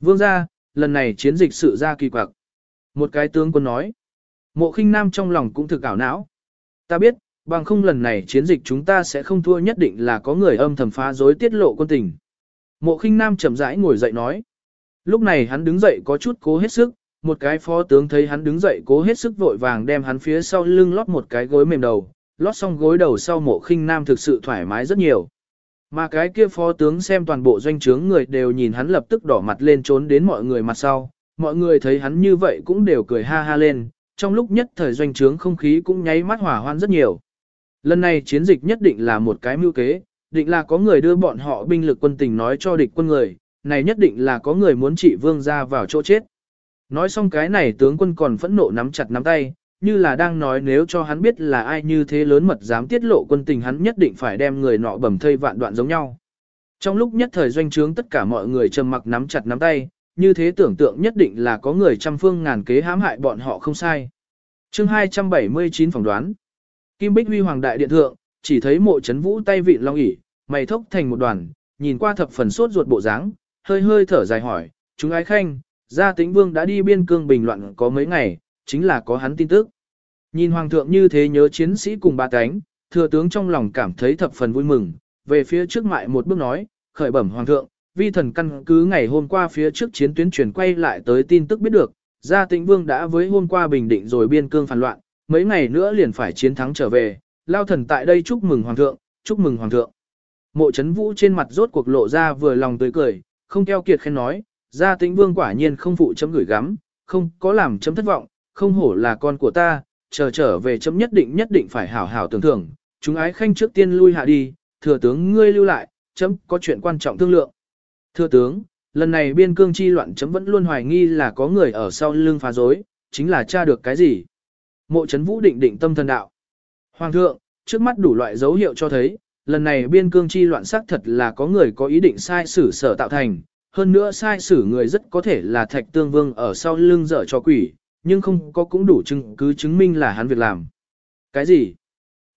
Vương gia, lần này chiến dịch sự ra kỳ quặc. Một cái tướng quân nói. Mộ khinh nam trong lòng cũng thực ảo não. Ta biết, bằng không lần này chiến dịch chúng ta sẽ không thua nhất định là có người âm thầm phá dối tiết lộ quân tình. Mộ khinh nam chậm rãi ngồi dậy nói. Lúc này hắn đứng dậy có chút cố hết sức, một cái phó tướng thấy hắn đứng dậy cố hết sức vội vàng đem hắn phía sau lưng lót một cái gối mềm đầu, lót xong gối đầu sau mộ khinh nam thực sự thoải mái rất nhiều. Mà cái kia phó tướng xem toàn bộ doanh trướng người đều nhìn hắn lập tức đỏ mặt lên trốn đến mọi người mặt sau, mọi người thấy hắn như vậy cũng đều cười ha ha lên, trong lúc nhất thời doanh trướng không khí cũng nháy mắt hỏa hoan rất nhiều. Lần này chiến dịch nhất định là một cái mưu kế, định là có người đưa bọn họ binh lực quân tình nói cho địch quân người, này nhất định là có người muốn trị vương ra vào chỗ chết. Nói xong cái này tướng quân còn phẫn nộ nắm chặt nắm tay, như là đang nói nếu cho hắn biết là ai như thế lớn mật dám tiết lộ quân tình hắn nhất định phải đem người nọ bầm thây vạn đoạn giống nhau. Trong lúc nhất thời doanh trướng tất cả mọi người trầm mặc nắm chặt nắm tay, như thế tưởng tượng nhất định là có người trăm phương ngàn kế hãm hại bọn họ không sai. chương 279 phỏng đoán. Kim Bích Huy Hoàng Đại Điện Thượng, chỉ thấy mộ chấn vũ tay vịn long ỉ, mày thốc thành một đoàn, nhìn qua thập phần sốt ruột bộ dáng, hơi hơi thở dài hỏi, chúng ái khanh, gia tĩnh vương đã đi biên cương bình loạn có mấy ngày, chính là có hắn tin tức. Nhìn hoàng thượng như thế nhớ chiến sĩ cùng ba cánh, thừa tướng trong lòng cảm thấy thập phần vui mừng, về phía trước mại một bước nói, khởi bẩm hoàng thượng, vi thần căn cứ ngày hôm qua phía trước chiến tuyến chuyển quay lại tới tin tức biết được, gia tĩnh vương đã với hôm qua bình định rồi biên cương phản loạn, mấy ngày nữa liền phải chiến thắng trở về, lao thần tại đây chúc mừng hoàng thượng, chúc mừng hoàng thượng. Mộ chấn vũ trên mặt rốt cuộc lộ ra vừa lòng tươi cười, không keo kiệt khen nói, gia tĩnh vương quả nhiên không phụ chấm gửi gắm, không có làm chấm thất vọng, không hổ là con của ta, chờ trở về chấm nhất định nhất định phải hảo hảo tưởng thưởng, chúng ái khanh trước tiên lui hạ đi, thừa tướng ngươi lưu lại, chấm có chuyện quan trọng thương lượng. Thừa tướng, lần này biên cương chi loạn chấm vẫn luôn hoài nghi là có người ở sau lưng phá rối, chính là tra được cái gì. Mộ chấn vũ định định tâm thần đạo. Hoàng thượng, trước mắt đủ loại dấu hiệu cho thấy, lần này biên cương chi loạn xác thật là có người có ý định sai xử sở tạo thành, hơn nữa sai xử người rất có thể là thạch tương vương ở sau lưng dở cho quỷ, nhưng không có cũng đủ chứng cứ chứng minh là hắn việc làm. Cái gì?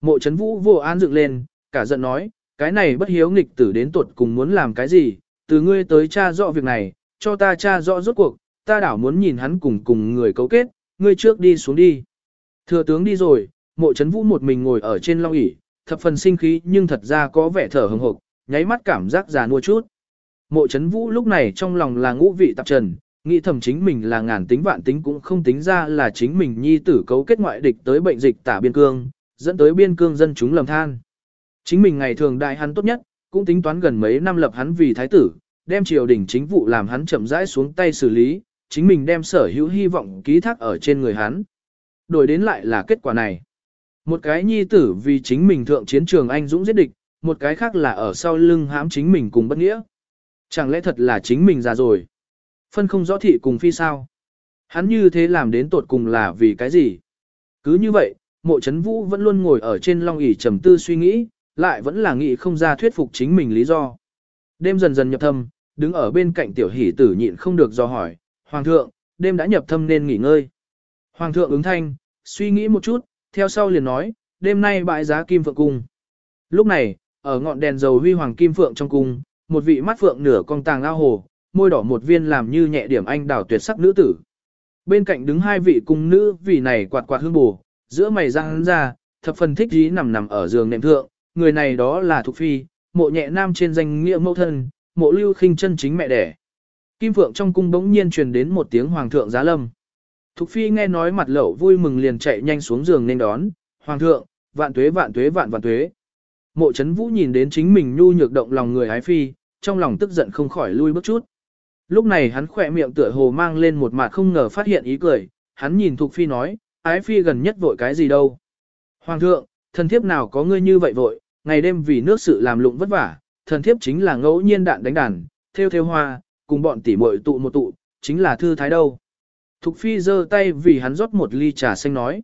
Mộ chấn vũ vô an dựng lên, cả giận nói, cái này bất hiếu nghịch tử đến tuột cùng muốn làm cái gì, từ ngươi tới tra rõ việc này, cho ta tra rõ rốt cuộc, ta đảo muốn nhìn hắn cùng cùng người cấu kết, ngươi trước đi xuống đi. Thừa tướng đi rồi, mộ chấn vũ một mình ngồi ở trên long ỷ thập phần sinh khí nhưng thật ra có vẻ thở hừng hực, nháy mắt cảm giác già nua chút. Mộ chấn vũ lúc này trong lòng là ngũ vị tạp trần, nghĩ thầm chính mình là ngàn tính vạn tính cũng không tính ra là chính mình nhi tử cấu kết ngoại địch tới bệnh dịch tả biên cương, dẫn tới biên cương dân chúng lầm than. Chính mình ngày thường đại hắn tốt nhất, cũng tính toán gần mấy năm lập hắn vì thái tử, đem triều đình chính vụ làm hắn chậm rãi xuống tay xử lý, chính mình đem sở hữu hy vọng ký thác ở trên người hắn. Đổi đến lại là kết quả này. Một cái nhi tử vì chính mình thượng chiến trường anh dũng giết địch, một cái khác là ở sau lưng hãm chính mình cùng bất nghĩa. Chẳng lẽ thật là chính mình già rồi? Phân không rõ thị cùng phi sao? Hắn như thế làm đến tột cùng là vì cái gì? Cứ như vậy, mộ chấn vũ vẫn luôn ngồi ở trên long ỷ trầm tư suy nghĩ, lại vẫn là nghĩ không ra thuyết phục chính mình lý do. Đêm dần dần nhập thâm, đứng ở bên cạnh tiểu hỷ tử nhịn không được do hỏi, Hoàng thượng, đêm đã nhập thâm nên nghỉ ngơi. Hoàng thượng ứng thanh, suy nghĩ một chút, theo sau liền nói, đêm nay bãi giá kim phượng cung. Lúc này, ở ngọn đèn dầu huy hoàng kim phượng trong cung, một vị mắt phượng nửa con tàng ao hồ, môi đỏ một viên làm như nhẹ điểm anh đảo tuyệt sắc nữ tử. Bên cạnh đứng hai vị cung nữ vì này quạt quạt hương bù, giữa mày răng ra, thập phần thích dí nằm nằm ở giường nệm thượng, người này đó là Thục Phi, mộ nhẹ nam trên danh nghĩa mẫu thân, mộ lưu khinh chân chính mẹ đẻ. Kim Phượng trong cung bỗng nhiên truyền đến một tiếng hoàng thượng giá lâm. Thục Phi nghe nói mặt lẩu vui mừng liền chạy nhanh xuống giường nên đón, hoàng thượng, vạn tuế vạn tuế vạn vạn tuế. Mộ chấn vũ nhìn đến chính mình nhu nhược động lòng người ái phi, trong lòng tức giận không khỏi lui bước chút. Lúc này hắn khỏe miệng tựa hồ mang lên một mặt không ngờ phát hiện ý cười, hắn nhìn Thục Phi nói, ái phi gần nhất vội cái gì đâu. Hoàng thượng, thần thiếp nào có ngươi như vậy vội, ngày đêm vì nước sự làm lụng vất vả, thần thiếp chính là ngẫu nhiên đạn đánh đàn, theo theo hoa, cùng bọn tỉ muội tụ một tụ, chính là thư thái đâu. Thục phi giơ tay vì hắn rót một ly trà xanh nói.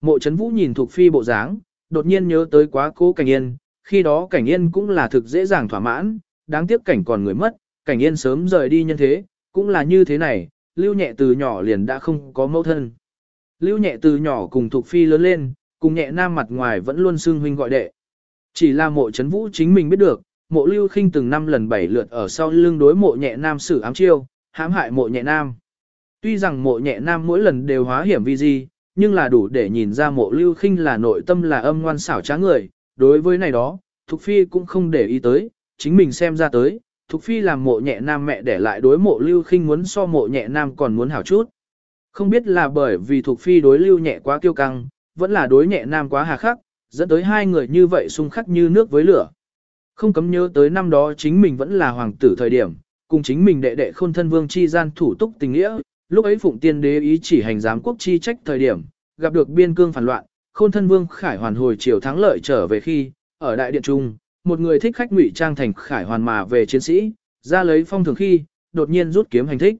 Mộ chấn vũ nhìn Thục phi bộ dáng, đột nhiên nhớ tới quá cố cảnh yên, khi đó cảnh yên cũng là thực dễ dàng thỏa mãn, đáng tiếc cảnh còn người mất, cảnh yên sớm rời đi nhân thế, cũng là như thế này, lưu nhẹ từ nhỏ liền đã không có mẫu thân. Lưu nhẹ từ nhỏ cùng Thục phi lớn lên, cùng nhẹ nam mặt ngoài vẫn luôn xưng huynh gọi đệ. Chỉ là mộ chấn vũ chính mình biết được, mộ lưu khinh từng năm lần bảy lượt ở sau lưng đối mộ nhẹ nam xử ám chiêu, hãm hại mộ nhẹ nam. Tuy rằng mộ nhẹ nam mỗi lần đều hóa hiểm vi di, nhưng là đủ để nhìn ra mộ lưu khinh là nội tâm là âm ngoan xảo trá người, đối với này đó, Thục Phi cũng không để ý tới, chính mình xem ra tới, Thục Phi làm mộ nhẹ nam mẹ để lại đối mộ lưu khinh muốn so mộ nhẹ nam còn muốn hảo chút. Không biết là bởi vì Thục Phi đối lưu nhẹ quá kiêu căng, vẫn là đối nhẹ nam quá hà khắc, dẫn tới hai người như vậy xung khắc như nước với lửa. Không cấm nhớ tới năm đó chính mình vẫn là hoàng tử thời điểm, cùng chính mình đệ đệ khôn thân vương chi gian thủ túc tình nghĩa, lúc ấy phụng tiên đế ý chỉ hành giám quốc chi trách thời điểm, gặp được biên cương phản loạn, khôn thân vương khải hoàn hồi chiều thắng lợi trở về khi, ở đại điện trung, một người thích khách ngụy trang thành khải hoàn mà về chiến sĩ, ra lấy phong thường khi, đột nhiên rút kiếm hành thích.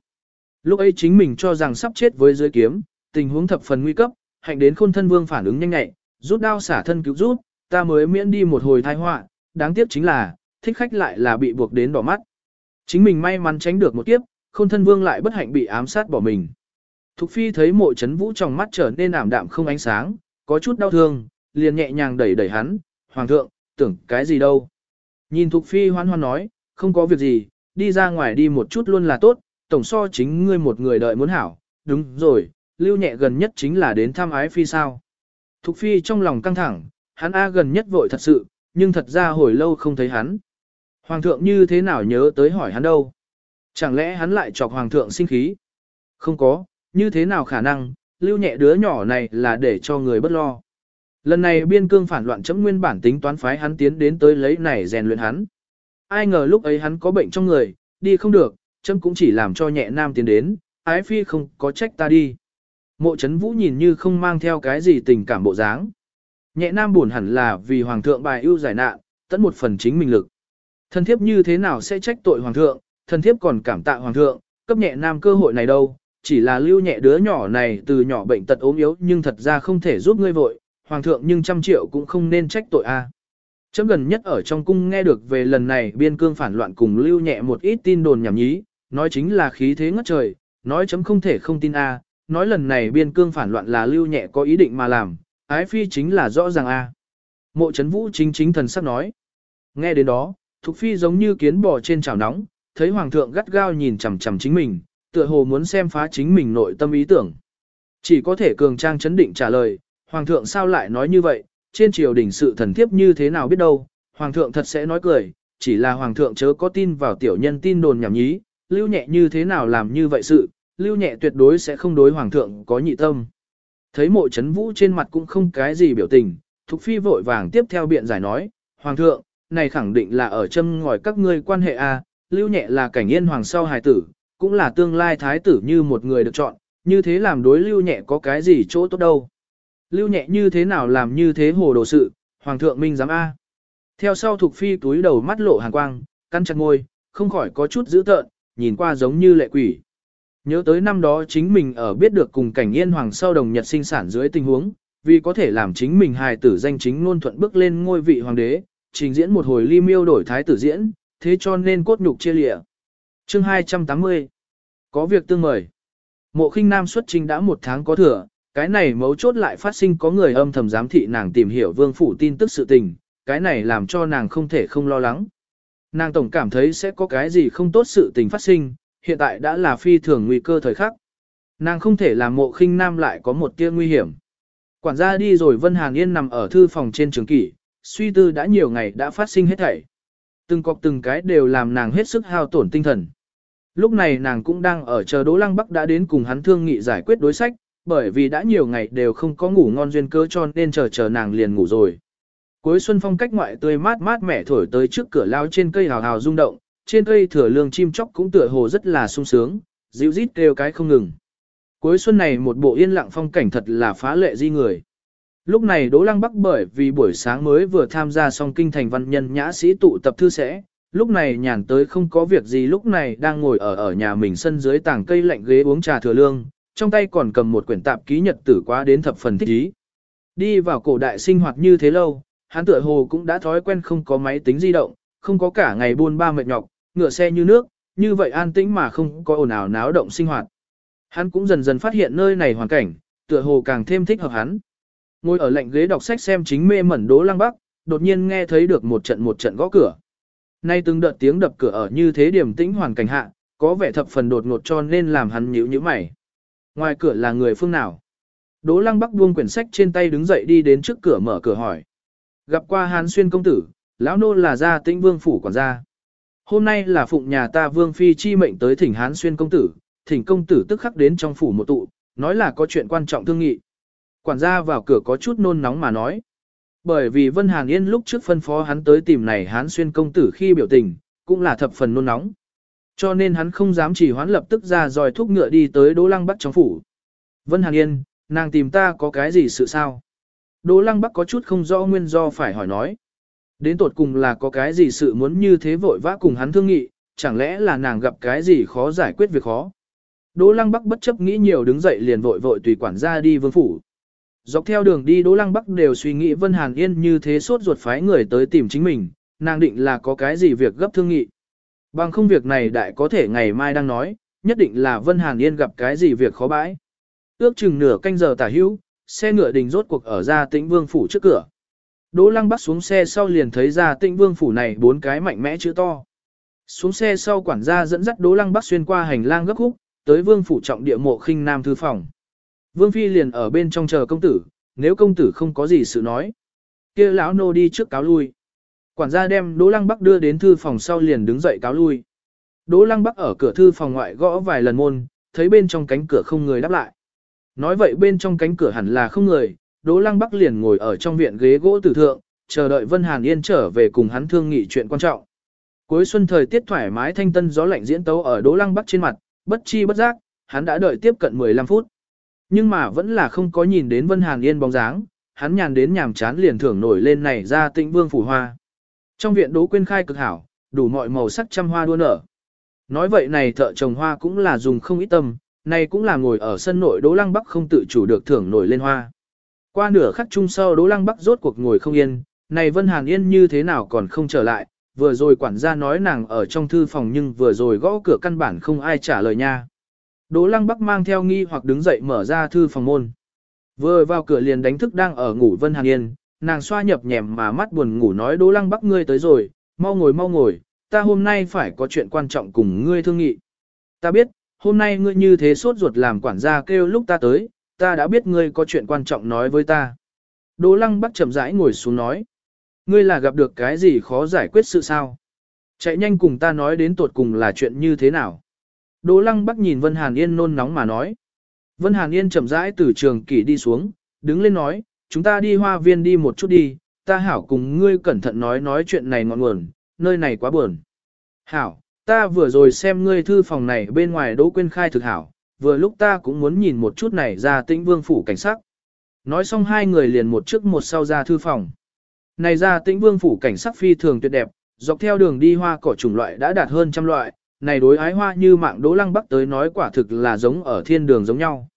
Lúc ấy chính mình cho rằng sắp chết với dưới kiếm, tình huống thập phần nguy cấp, hạnh đến khôn thân vương phản ứng nhanh nhẹ, rút đao xả thân cứu rút, ta mới miễn đi một hồi tai họa, đáng tiếc chính là, thích khách lại là bị buộc đến đỏ mắt. Chính mình may mắn tránh được một kiếp, khôn thân vương lại bất hạnh bị ám sát bỏ mình. Thục phi thấy mộ chấn vũ trong mắt trở nên ảm đạm không ánh sáng, có chút đau thương, liền nhẹ nhàng đẩy đẩy hắn, hoàng thượng, tưởng cái gì đâu. Nhìn Thục phi hoan hoan nói, không có việc gì, đi ra ngoài đi một chút luôn là tốt, tổng so chính ngươi một người đợi muốn hảo, đúng rồi, lưu nhẹ gần nhất chính là đến thăm ái phi sao. Thục phi trong lòng căng thẳng, hắn A gần nhất vội thật sự, nhưng thật ra hồi lâu không thấy hắn. Hoàng thượng như thế nào nhớ tới hỏi hắn đâu? Chẳng lẽ hắn lại chọc hoàng thượng sinh khí? Không có, như thế nào khả năng, lưu nhẹ đứa nhỏ này là để cho người bất lo. Lần này biên cương phản loạn chấm nguyên bản tính toán phái hắn tiến đến tới lấy này rèn luyện hắn. Ai ngờ lúc ấy hắn có bệnh trong người, đi không được, chấm cũng chỉ làm cho nhẹ nam tiến đến, ái phi không có trách ta đi. Mộ chấn vũ nhìn như không mang theo cái gì tình cảm bộ dáng. Nhẹ nam buồn hẳn là vì hoàng thượng bài ưu giải nạn, tận một phần chính mình lực. Thần thiếp như thế nào sẽ trách tội hoàng thượng, thần thiếp còn cảm tạ hoàng thượng, cấp nhẹ nam cơ hội này đâu, chỉ là lưu nhẹ đứa nhỏ này từ nhỏ bệnh tật ốm yếu nhưng thật ra không thể giúp ngươi vội, hoàng thượng nhưng trăm triệu cũng không nên trách tội a. Chấm gần nhất ở trong cung nghe được về lần này biên cương phản loạn cùng lưu nhẹ một ít tin đồn nhảm nhí, nói chính là khí thế ngất trời, nói chấm không thể không tin a, nói lần này biên cương phản loạn là lưu nhẹ có ý định mà làm, ái phi chính là rõ ràng a. Mộ chấn vũ chính chính thần sắc nói. Nghe đến đó, Thục phi giống như kiến bò trên chảo nóng, thấy hoàng thượng gắt gao nhìn chằm chằm chính mình, tựa hồ muốn xem phá chính mình nội tâm ý tưởng. Chỉ có thể cường trang chấn định trả lời, Hoàng thượng sao lại nói như vậy, trên triều đình sự thần thiếp như thế nào biết đâu, Hoàng thượng thật sẽ nói cười, chỉ là Hoàng thượng chớ có tin vào tiểu nhân tin đồn nhảm nhí, lưu nhẹ như thế nào làm như vậy sự, lưu nhẹ tuyệt đối sẽ không đối Hoàng thượng có nhị tâm. Thấy mộ chấn vũ trên mặt cũng không cái gì biểu tình, Thục Phi vội vàng tiếp theo biện giải nói, Hoàng thượng, này khẳng định là ở châm ngòi các ngươi quan hệ a lưu nhẹ là cảnh yên hoàng sau hài tử, cũng là tương lai thái tử như một người được chọn, như thế làm đối lưu nhẹ có cái gì chỗ tốt đâu. Lưu nhẹ như thế nào làm như thế hồ đồ sự, hoàng thượng minh giám A. Theo sau thuộc phi túi đầu mắt lộ hàn quang, căn chặt ngôi, không khỏi có chút dữ tợn, nhìn qua giống như lệ quỷ. Nhớ tới năm đó chính mình ở biết được cùng cảnh yên hoàng sau đồng nhật sinh sản dưới tình huống, vì có thể làm chính mình hài tử danh chính ngôn thuận bước lên ngôi vị hoàng đế, trình diễn một hồi ly miêu đổi thái tử diễn, thế cho nên cốt nhục chia lịa. Chương 280 Có việc tương mời Mộ khinh nam xuất trình đã một tháng có thừa, cái này mấu chốt lại phát sinh có người âm thầm giám thị nàng tìm hiểu vương phủ tin tức sự tình, cái này làm cho nàng không thể không lo lắng. Nàng tổng cảm thấy sẽ có cái gì không tốt sự tình phát sinh, hiện tại đã là phi thường nguy cơ thời khắc. Nàng không thể làm mộ khinh nam lại có một tia nguy hiểm. Quản gia đi rồi Vân Hàn Yên nằm ở thư phòng trên trường kỷ, suy tư đã nhiều ngày đã phát sinh hết thảy. Từng cọc từng cái đều làm nàng hết sức hao tổn tinh thần. Lúc này nàng cũng đang ở chờ Đỗ Lăng Bắc đã đến cùng hắn thương nghị giải quyết đối sách, bởi vì đã nhiều ngày đều không có ngủ ngon duyên cơ cho nên chờ chờ nàng liền ngủ rồi. Cuối xuân phong cách ngoại tươi mát mát mẻ thổi tới trước cửa lao trên cây hào hào rung động, trên cây thừa lương chim chóc cũng tựa hồ rất là sung sướng, dịu rít kêu cái không ngừng. Cuối xuân này một bộ yên lặng phong cảnh thật là phá lệ di người. Lúc này Đỗ Lăng Bắc bởi vì buổi sáng mới vừa tham gia xong kinh thành văn nhân nhã sĩ tụ tập thư sẽ, lúc này nhàn tới không có việc gì lúc này đang ngồi ở ở nhà mình sân dưới tảng cây lạnh ghế uống trà thừa lương, trong tay còn cầm một quyển tạp ký nhật tử quá đến thập phần thích ý. Đi vào cổ đại sinh hoạt như thế lâu, hắn tựa hồ cũng đã thói quen không có máy tính di động, không có cả ngày buôn ba mệt nhọc, ngựa xe như nước, như vậy an tĩnh mà không có ồn ào náo động sinh hoạt. Hắn cũng dần dần phát hiện nơi này hoàn cảnh, tựa hồ càng thêm thích hợp hắn. Ngồi ở lạnh ghế đọc sách xem chính mê mẩn đố lăng bắc, đột nhiên nghe thấy được một trận một trận gõ cửa. Nay từng đợt tiếng đập cửa ở như thế điểm tĩnh hoàn cảnh hạ, có vẻ thập phần đột ngột cho nên làm hắn nhíu nhíu mày. Ngoài cửa là người phương nào? Đỗ lăng bắc buông quyển sách trên tay đứng dậy đi đến trước cửa mở cửa hỏi. Gặp qua hán xuyên công tử, lão nô là gia tĩnh vương phủ quản gia. Hôm nay là phụng nhà ta vương phi chi mệnh tới thỉnh hán xuyên công tử, thỉnh công tử tức khắc đến trong phủ một tụ, nói là có chuyện quan trọng thương nghị. Quản gia vào cửa có chút nôn nóng mà nói. Bởi vì Vân Hàn Yên lúc trước phân phó hắn tới tìm này hán xuyên công tử khi biểu tình, cũng là thập phần nôn nóng. Cho nên hắn không dám chỉ hoán lập tức ra dòi thúc ngựa đi tới Đỗ Lăng Bắc trong phủ. Vân Hàn Yên, nàng tìm ta có cái gì sự sao? Đỗ Lăng Bắc có chút không rõ nguyên do phải hỏi nói. Đến tột cùng là có cái gì sự muốn như thế vội vã cùng hắn thương nghị, chẳng lẽ là nàng gặp cái gì khó giải quyết việc khó. Đỗ Lăng Bắc bất chấp nghĩ nhiều đứng dậy liền vội vội tùy quản gia đi vương phủ. Dọc theo đường đi Đỗ Lăng Bắc đều suy nghĩ Vân Hàn Yên như thế suốt ruột phái người tới tìm chính mình, nàng định là có cái gì việc gấp thương nghị. Bằng không việc này đại có thể ngày mai đang nói, nhất định là Vân Hàn Yên gặp cái gì việc khó bãi. Ước chừng nửa canh giờ tả hữu, xe ngựa đình rốt cuộc ở ra tĩnh vương phủ trước cửa. Đỗ Lăng Bắc xuống xe sau liền thấy ra tĩnh vương phủ này bốn cái mạnh mẽ chữ to. Xuống xe sau quản gia dẫn dắt Đỗ Lăng Bắc xuyên qua hành lang gấp khúc, tới vương phủ trọng địa mộ khinh nam thư phòng. Vương Phi liền ở bên trong chờ công tử, nếu công tử không có gì sự nói. kia lão nô đi trước cáo lui. Quản gia đem Đỗ Lăng Bắc đưa đến thư phòng sau liền đứng dậy cáo lui. Đỗ Lăng Bắc ở cửa thư phòng ngoại gõ vài lần môn, thấy bên trong cánh cửa không người đáp lại. Nói vậy bên trong cánh cửa hẳn là không người, Đỗ Lăng Bắc liền ngồi ở trong viện ghế gỗ tử thượng, chờ đợi Vân Hàn Yên trở về cùng hắn thương nghị chuyện quan trọng. Cuối xuân thời tiết thoải mái thanh tân gió lạnh diễn tấu ở Đỗ Lăng Bắc trên mặt, bất chi bất giác, hắn đã đợi tiếp cận 15 phút. Nhưng mà vẫn là không có nhìn đến Vân Hàn Yên bóng dáng, hắn nhàn đến nhàm chán liền thưởng nổi lên này ra tĩnh vương phủ hoa. Trong viện Đỗ Quyên khai cực hảo, đủ mọi màu sắc trăm hoa đua nở. Nói vậy này thợ trồng hoa cũng là dùng không ít tâm, này cũng là ngồi ở sân nội Đỗ Lăng Bắc không tự chủ được thưởng nổi lên hoa. Qua nửa khắc chung sau Đỗ Lăng Bắc rốt cuộc ngồi không yên, này Vân Hàn Yên như thế nào còn không trở lại, vừa rồi quản gia nói nàng ở trong thư phòng nhưng vừa rồi gõ cửa căn bản không ai trả lời nha. Đỗ Lăng Bắc mang theo nghi hoặc đứng dậy mở ra thư phòng môn. Vừa vào cửa liền đánh thức đang ở ngủ Vân Hàn Yên, nàng xoa nhập nhèm mà mắt buồn ngủ nói Đỗ Lăng Bắc ngươi tới rồi, mau ngồi mau ngồi, ta hôm nay phải có chuyện quan trọng cùng ngươi thương nghị. Ta biết, hôm nay ngươi như thế sốt ruột làm quản gia kêu lúc ta tới, ta đã biết ngươi có chuyện quan trọng nói với ta. Đỗ Lăng Bắc chậm rãi ngồi xuống nói. Ngươi là gặp được cái gì khó giải quyết sự sao? Chạy nhanh cùng ta nói đến tột cùng là chuyện như thế nào? Đỗ Lăng Bắc nhìn Vân Hàn Yên nôn nóng mà nói. Vân Hàn Yên chậm rãi từ trường kỷ đi xuống, đứng lên nói, chúng ta đi hoa viên đi một chút đi, ta hảo cùng ngươi cẩn thận nói nói chuyện này ngọn nguồn, nơi này quá buồn. Hảo, ta vừa rồi xem ngươi thư phòng này bên ngoài Đỗ Quyên khai thực hảo, vừa lúc ta cũng muốn nhìn một chút này ra tĩnh vương phủ cảnh sắc. Nói xong hai người liền một trước một sau ra thư phòng. Này ra tĩnh vương phủ cảnh sắc phi thường tuyệt đẹp, dọc theo đường đi hoa cỏ chủng loại đã đạt hơn trăm loại, này đối ái hoa như mạng Đỗ Lăng Bắc tới nói quả thực là giống ở thiên đường giống nhau.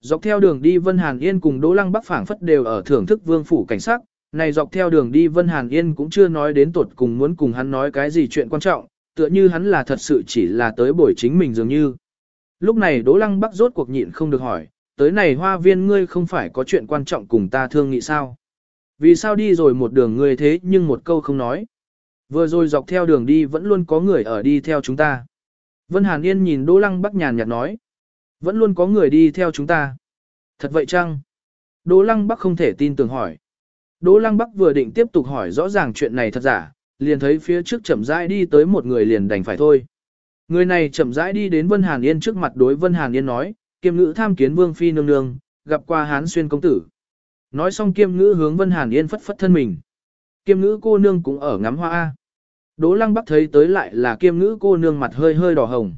Dọc theo đường đi Vân Hàn Yên cùng Đỗ Lăng Bắc phảng phất đều ở thưởng thức vương phủ cảnh sắc, này dọc theo đường đi Vân Hàn Yên cũng chưa nói đến tuột cùng muốn cùng hắn nói cái gì chuyện quan trọng, tựa như hắn là thật sự chỉ là tới buổi chính mình dường như. Lúc này Đỗ Lăng Bắc rốt cuộc nhịn không được hỏi, tới này hoa viên ngươi không phải có chuyện quan trọng cùng ta thương nghị sao? Vì sao đi rồi một đường ngươi thế nhưng một câu không nói? Vừa rồi dọc theo đường đi vẫn luôn có người ở đi theo chúng ta. Vân Hàn Yên nhìn Đỗ Lăng Bắc nhàn nhạt nói. Vẫn luôn có người đi theo chúng ta. Thật vậy chăng? Đỗ Lăng Bắc không thể tin tưởng hỏi. Đỗ Lăng Bắc vừa định tiếp tục hỏi rõ ràng chuyện này thật giả, liền thấy phía trước chậm rãi đi tới một người liền đành phải thôi. Người này chậm rãi đi đến Vân Hàn Yên trước mặt đối Vân Hàn Yên nói, kiêm ngữ tham kiến Vương Phi nương nương, gặp qua Hán Xuyên công tử. Nói xong kiêm ngữ hướng Vân Hàn Yên phất phất thân mình. Kiêm ngữ cô nương cũng ở ngắm hoa. A. Đỗ Lăng Bắc thấy tới lại là kiêm ngữ cô nương mặt hơi hơi đỏ hồng.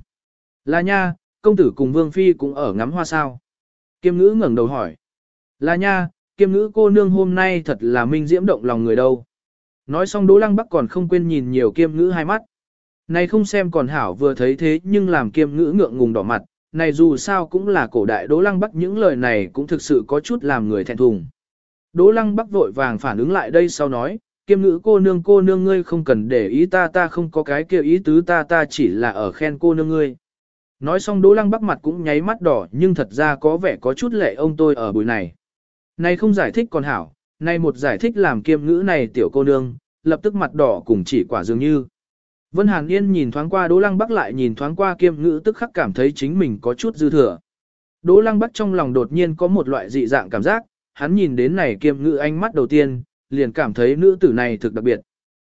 Là nha, công tử cùng Vương Phi cũng ở ngắm hoa sao. Kiêm ngữ ngẩng đầu hỏi. Là nha, kiêm ngữ cô nương hôm nay thật là minh diễm động lòng người đâu. Nói xong Đỗ Lăng Bắc còn không quên nhìn nhiều kiêm ngữ hai mắt. Này không xem còn hảo vừa thấy thế nhưng làm kiêm ngữ ngượng ngùng đỏ mặt, này dù sao cũng là cổ đại Đỗ Lăng Bắc những lời này cũng thực sự có chút làm người thẹn thùng. Đỗ Lăng Bắc vội vàng phản ứng lại đây sau nói, kiêm ngữ cô nương cô nương ngươi không cần để ý ta ta không có cái kia ý tứ ta ta chỉ là ở khen cô nương ngươi. Nói xong Đỗ Lăng Bắc mặt cũng nháy mắt đỏ nhưng thật ra có vẻ có chút lệ ông tôi ở buổi này. Này không giải thích còn hảo, này một giải thích làm kiêm ngữ này tiểu cô nương, lập tức mặt đỏ cùng chỉ quả dường như. Vân Hàn Yên nhìn thoáng qua Đỗ Lăng Bắc lại nhìn thoáng qua kiêm ngữ tức khắc cảm thấy chính mình có chút dư thừa. Đỗ Lăng Bắc trong lòng đột nhiên có một loại dị dạng cảm giác, hắn nhìn đến này kiêm ngữ ánh mắt đầu tiên, liền cảm thấy nữ tử này thực đặc biệt.